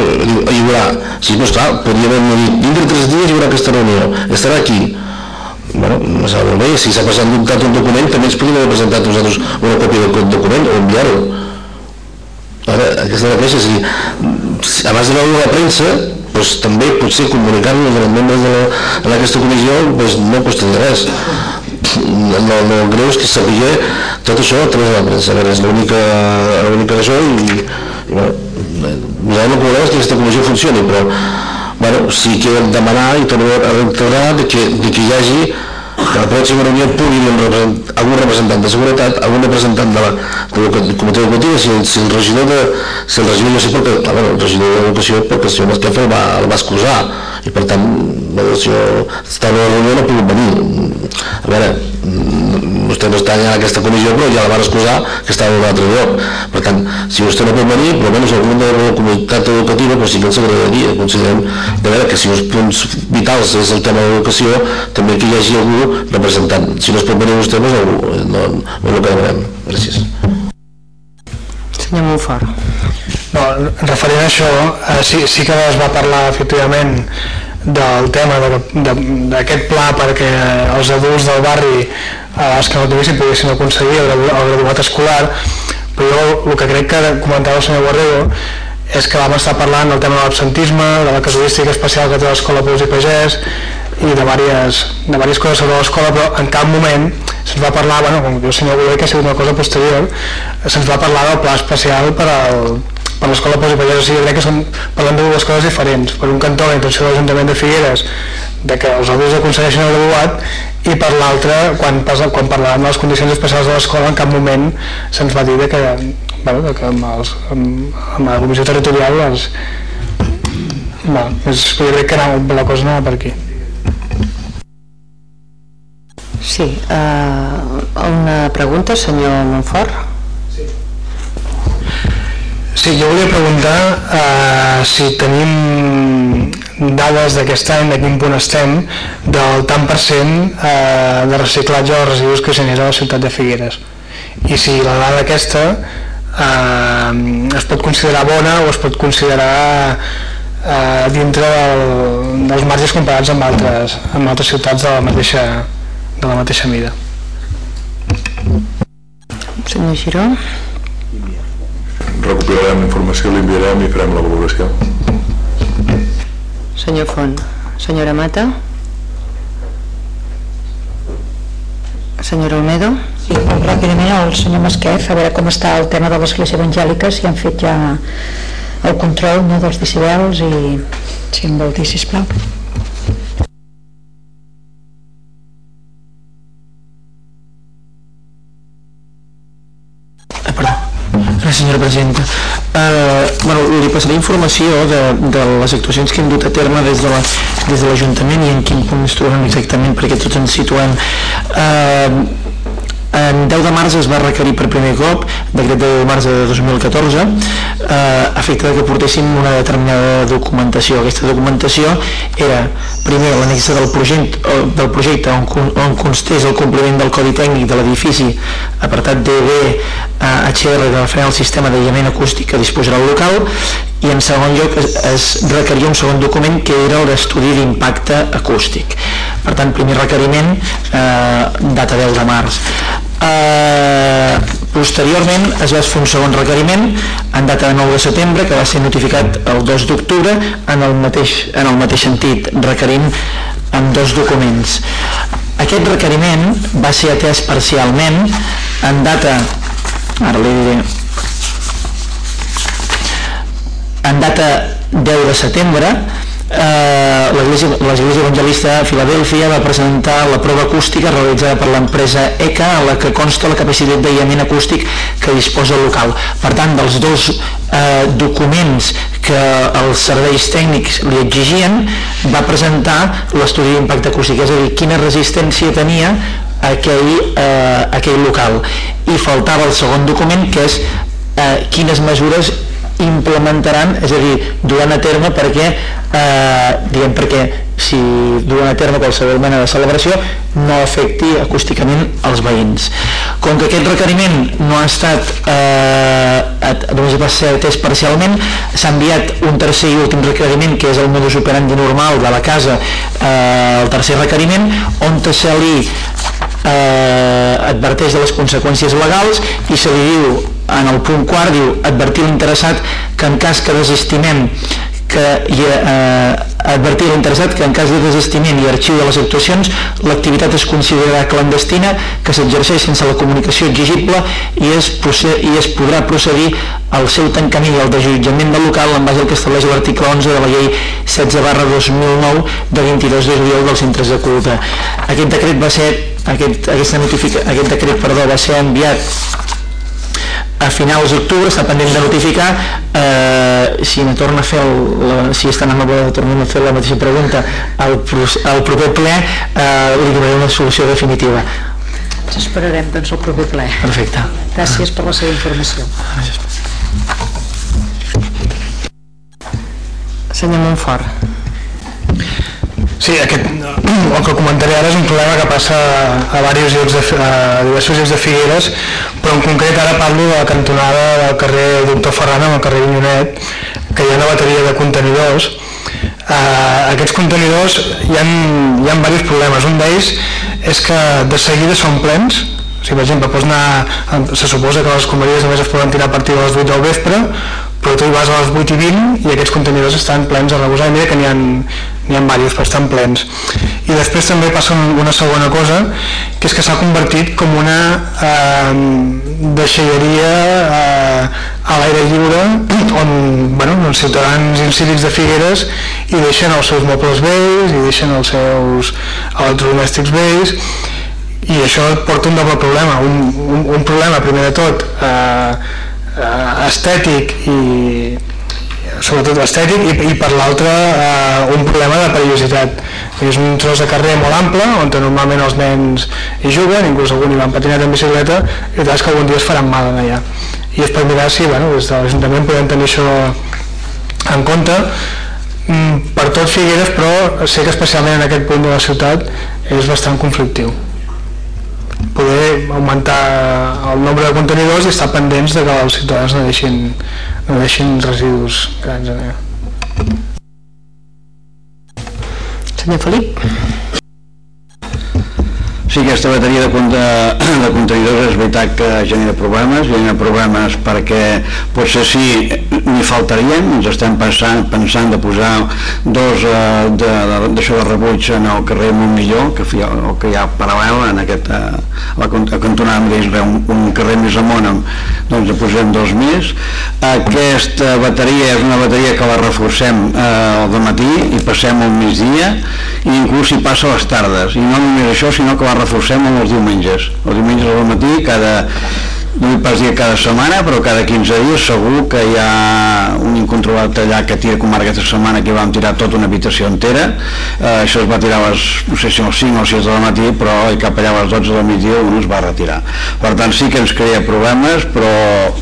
hi haurà. Sí, doncs clar, podríem dir, dintre de tres dies hi haurà aquesta reunió, estarà aquí. Bueno, no molt bé, si s'ha presentat un document també ens podríem haver presentat nosaltres una còpia del document o enviar-ho. Ara, aquesta és la queixa si, abans de veure la premsa doncs, també potser comunicar-nos als membres de la, en aquesta comissió doncs, no costaria res. No, no greu és que sabia tot això a través de la premsa és l'única d'això i, i bueno, no és que aquesta comissió funcioni però bueno, sí que hem demanar i tornar a reiterar de que, de que hi hagi que la pròxima reunió pugui represent, algun representant de seguretat, algun representant de la, del comitè educatiu, si, si el regidor de, si el regidor, jo sé perquè, clar, bueno, el regidor d'educació, perquè el senyor Masquefa el va, el va excusar, i per tant, bueno, si està en la reunió no pogut venir. A veure, vostè no està en aquesta comissió, però ja la van excusar que estava en un altre lloc. Per tant, si vostè no pot venir, però almenys algun de la comunitat educativa, però sí que ens agradaria. Considerem de veure que si els punts vitals és el tema de l'educació, també que hi hagi algú representant. Si no es pot venir vostè, doncs algú, no, no és el que demanem. Gràcies. Senyor Montfort. No, referent a això, eh, sí, sí que es va parlar efectivament del tema d'aquest pla perquè els adults del barri eh, els que no tinguessin poguessin aconseguir el, graduat escolar. Però jo el que crec que comentava el senyor Guerrero és que vam estar parlant del tema de l'absentisme, de la casuística especial que té l'escola Pous i Pagès i de diverses, de diverses coses sobre l'escola, però en cap moment se'ns va parlar, bueno, com diu el senyor Guerrero, que ha sigut una cosa posterior, se'ns va parlar del pla especial per al, per l'escola Pous i Pagès, o sigui, crec que som, parlant de dues coses diferents. Per un cantó, la intenció de l'Ajuntament de Figueres de que els adults aconsegueixin el graduat i per l'altre, quan, quan parlàvem de les condicions especials de l'escola, en cap moment se'ns va dir que, bueno, que amb, els, amb, amb la comissió territorial els, bueno, és, jo crec que anava, la cosa anava per aquí. Sí, uh, una pregunta, senyor Montfort. Sí, jo volia preguntar eh, si tenim dades d'aquest any, de quin punt estem, del tant per cent eh, de reciclatge dels residus que genera la ciutat de Figueres. I si la dada aquesta eh, es pot considerar bona o es pot considerar eh, dintre del, dels marges comparats amb altres, amb altres ciutats de la mateixa, de la mateixa mida. Senyor Giró recuperarem informació, l'enviarem i farem la valoració. Senyor Font. Senyora Mata? Senyora Olmedo? Sí, molt ràpidament el senyor Masquef, a veure com està el tema de l'església evangèlica, si han fet ja el control no, dels decibels i si em vol dir, sisplau. Gràcies, senyora presidenta. Uh, bueno, li passaré informació de, de les actuacions que hem dut a terme des de l'Ajuntament la, i en quin punt ens trobem exactament perquè tots ens situem. Uh, En 10 de març es va requerir per primer cop, decret de 10 de març de 2014, eh, efecte que portéssim una determinada documentació. Aquesta documentació era, primer, l'anexa del, projecte, del projecte on, on constés el compliment del codi tècnic de l'edifici, apartat DB eh, HR referent al sistema d'aïllament acústic que disposarà el local, i en segon lloc es, es requeria un segon document que era l'estudi d'impacte acústic. Per tant primer requeriment eh, data 10 de març. Eh, posteriorment es va fer un segon requeriment en data de 9 de setembre que va ser notificat el 2 d'octubre en, el mateix, en el mateix sentit requerint amb dos documents. Aquest requeriment va ser atès parcialment en data ara li diré en data 10 de setembre eh, l'Església Evangelista de Filadèlfia va presentar la prova acústica realitzada per l'empresa ECA a la que consta la capacitat d'aïllament acústic que disposa el local. Per tant, dels dos eh, documents que els serveis tècnics li exigien, va presentar l'estudi d'impacte acústic, és a dir, quina resistència tenia aquell, eh, aquell local. I faltava el segon document, que és eh, quines mesures implementaran, és a dir, duran a terme perquè, eh, diguem, perquè si duran a terme qualsevol mena de celebració no afecti acústicament els veïns. Com que aquest requeriment no ha estat eh, va ser atès parcialment, s'ha enviat un tercer i últim requeriment que és el modus operandi normal de la casa, eh, el tercer requeriment, on se li eh, adverteix de les conseqüències legals i se li diu en el punt quart diu advertir l'interessat que en cas que desestimem que hi, eh, advertir l'interessat que en cas de desestiment i arxiu de les actuacions l'activitat es considerarà clandestina que s'exerceix sense la comunicació exigible i es, i es podrà procedir al seu tancament i al desjutjament del local en base al que estableix l'article 11 de la llei 16 barra 2009 de 22 de juliol dels centres de culte. Aquest decret va ser aquest, aquesta notifica, aquest decret perdó, va ser enviat a finals d'octubre està pendent de notificar eh, si me torna a fer el, la, si és tan amable de tornar a fer la mateixa pregunta al, al proper ple eh, li donaré una solució definitiva. Ens esperarem doncs el proper ple. Perfecte. Gràcies per la seva informació. Gràcies. Senyor Montfort Sí, aquest, el que comentaré ara és un problema que passa a, diversos llocs de, a diversos llocs de Figueres, però en concret ara parlo de la cantonada del carrer Doctor Ferran amb el carrer Vinyonet, que hi ha una bateria de contenidors. Uh, aquests contenidors hi ha, hi ha diversos problemes. Un d'ells és que de seguida són plens, o sigui, per exemple, pots anar, se suposa que les escombraries només es poden tirar a partir de les 8 del vespre, però tu vas a les 8 i 20 i aquests contenidors estan plens a rebosar i mira que n'hi ha, n'hi ha diversos estan plens. I després també passa una segona cosa que és que s'ha convertit com una eh, deixalleria eh, a l'aire lliure on bueno, els ciutadans incívics de Figueres hi deixen els seus mobles vells i deixen els seus electrodomèstics vells i això porta un doble problema. Un, un, un problema primer de tot eh, eh, estètic i sobretot estètic i, i per l'altre eh, un problema de perillositat. És un tros de carrer molt ample on normalment els nens hi juguen inclús algun hi van patinar en bicicleta i és que algun dia es faran mal allà. I és per mirar si bueno, des de l'Ajuntament podem tenir això en compte. Mm, per tot Figueres però sé que especialment en aquest punt de la ciutat és bastant conflictiu poder augmentar el nombre de contenidors i estar pendents de que els ciutadans no deixin, no deixin residus grans allà. Senyor Felip. Sí, aquesta bateria de, de, de contenidors és veritat que genera problemes, genera problemes perquè potser sí n'hi faltarien, ens estem pensant, pensant de posar dos eh, de, de, de rebuig en el carrer Montmillor, que, fi, el que hi ha paral·lel en aquest, eh, a la cantonada amb un, un carrer més amunt, doncs en posem dos més. Aquesta bateria és una bateria que la reforcem eh, al matí i passem al migdia i inclús hi passa a les tardes, i no només això, sinó que la els diumenges. Els diumenges al matí, cada no vull pas dir cada setmana, però cada 15 dies segur que hi ha un incontrolat allà que tira com aquesta setmana que vam tirar tota una habitació entera eh, això es va tirar a les, no sé si a les 5 o 6 de la matí però cap allà a les 12 del migdia un es va retirar per tant sí que ens crea problemes però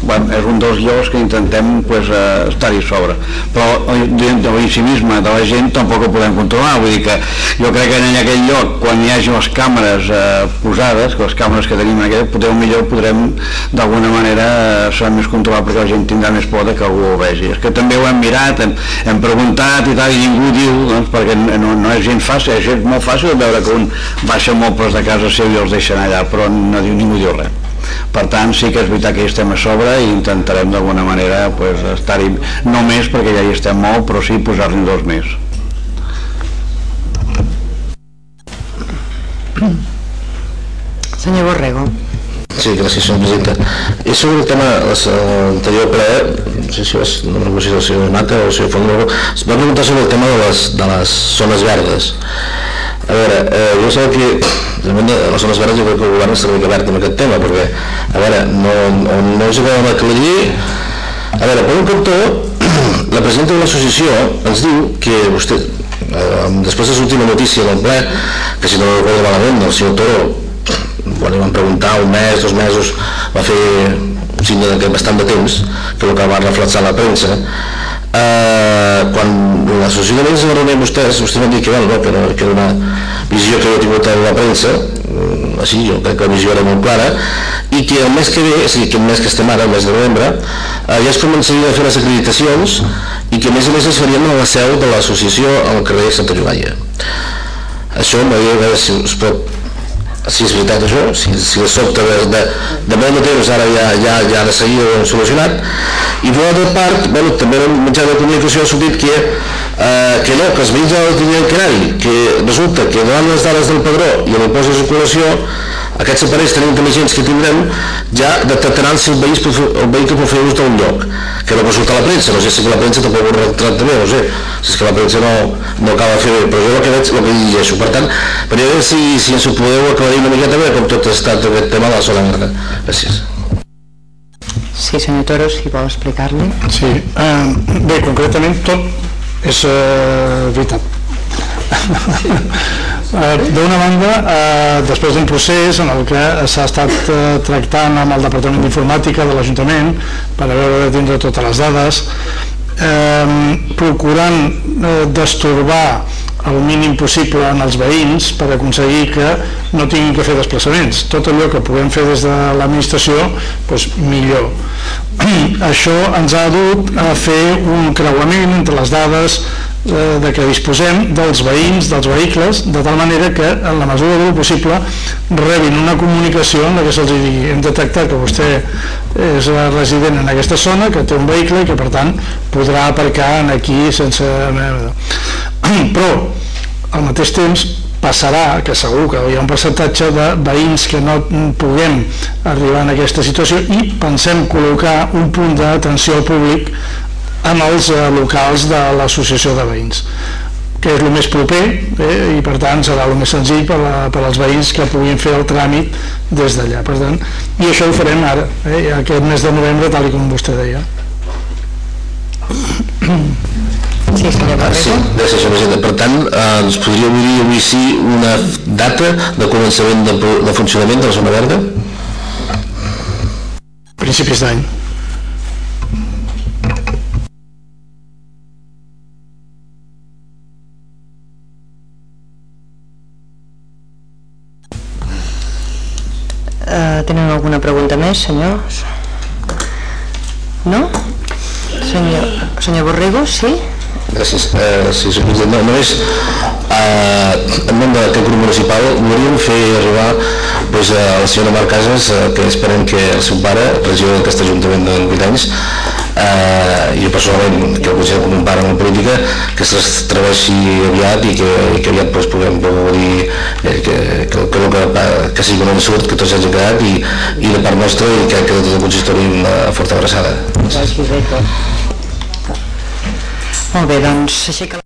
bueno, és un dels llocs que intentem pues, eh, estar-hi sobre però de l'incimisme de la gent tampoc ho podem controlar vull dir que jo crec que en aquell lloc quan hi hagi les càmeres eh, posades, que les càmeres que tenim en aquell, potser millor podrem d'alguna manera eh, serà més controlat perquè la gent tindrà més por que algú ho vegi. És que també ho hem mirat, hem, hem preguntat i tal, i ningú diu, doncs, perquè no, no és gent fàcil, és gent molt fàcil veure que un baixa mobles de casa seu i els deixen allà, però no diu, ningú diu res. Per tant, sí que és veritat que hi estem a sobre i intentarem d'alguna manera pues, estar-hi, no més perquè ja hi estem molt, però sí posar-hi dos més. Senyor Borrego. Sí, gràcies, senyor presidenta. I sobre el tema l'anterior ple, no sé si vas, no recordo si el senyor Mata o el senyor Fondro, es va preguntar sobre el tema de les, de les zones verdes. A veure, eh, jo sé que realment les zones verdes jo crec que el govern està una mica obert amb aquest tema, perquè, a veure, no, no, no us acabem d'aclarir, a veure, per un cantó, la presidenta de l'associació ens diu que vostè, eh, després de l'última notícia del ple, que si no recordo malament, el senyor Toro quan li van preguntar un mes, dos mesos, va fer un signe de bastant de temps, que el que va reflexar la premsa, eh, quan l'associació de veïns va reunir amb vostès, vostès van dir que, bueno, que, que era una visió que havia tingut a la premsa, mm, així jo crec que la visió era molt clara, i que el mes que ve, és a dir, que el mes que estem ara, el mes de novembre, eh, ja es començaria a fer les acreditacions i que a més a més es farien a la seu de l'associació al carrer Santa Llogaia. Això m'agradaria veure si us pot si és veritat això, si, si de sobte de, de, de molt de temps ara ja, ja, ja de seguida ho solucionat. I per l'altra part, bueno, també en mitjà de comunicació ha sortit que, eh, que no, que els veïns de que anar-hi que resulta que davant les dades del padró i l'impost de circulació aquests aparells tan intel·ligents que tindrem ja detectaran si el veí, el vehicle pot fer ús d'un lloc que no pot sortir a la premsa, no sé si la premsa tampoc ho retrat també, no sé, si és que la premsa no, no acaba de fer bé, però jo el que veig, el que llegeixo. Per tant, per veure si, si ens ho podeu aclarir una miqueta bé com tot ha estat aquest tema de la zona verda. Gràcies. Sí, senyor Toro, si vol explicar-li. Sí, eh, bé, concretament tot és eh, veritat. Eh, D'una banda, eh, després d'un procés en el que s'ha estat eh, tractant amb el Departament d'Informàtica de l'Ajuntament per a veure de tindre totes les dades, eh, procurant destorbar el mínim possible en els veïns per aconseguir que no tinguin que fer desplaçaments. Tot allò que puguem fer des de l'administració, doncs millor. Això ens ha dut a fer un creuament entre les dades de que disposem dels veïns, dels vehicles, de tal manera que en la mesura del possible rebin una comunicació en la que se'ls digui hem detectat que vostè és resident en aquesta zona, que té un vehicle i que per tant podrà aparcar en aquí sense... Però al mateix temps passarà, que segur que hi ha un percentatge de veïns que no puguem arribar en aquesta situació i pensem col·locar un punt d'atenció al públic en els eh, locals de l'associació de veïns que és el més proper eh, i per tant serà el més senzill per, a, per als veïns que puguin fer el tràmit des d'allà. Per tant, i això ho farem ara eh, aquest mes de novembre tal com vostè deia. Sí, senyor Ah, sí, gràcies. Per tant, eh, ens podria dir avui sí una data de començament de, de funcionament de la zona verda? principis d'any Eh, tenen alguna pregunta més, senyors? No? Senyor, senyor Borrego, sí? Gràcies. Eh. No, només eh, en nom d'aquest grup municipal volíem fer arribar pues, a la senyora Mar Casas eh, que esperem que el seu pare, regidor d'aquest Ajuntament de 8 anys, eh, jo personalment que el considero com un pare en la política que es treballeixi aviat i que, i que aviat pues, puguem dir eh, que, que, que, que, que sigui un surt, que tots hagi quedat i, i de part nostra i que, que tot el consistori una forta abraçada. Molt bé, doncs aixeca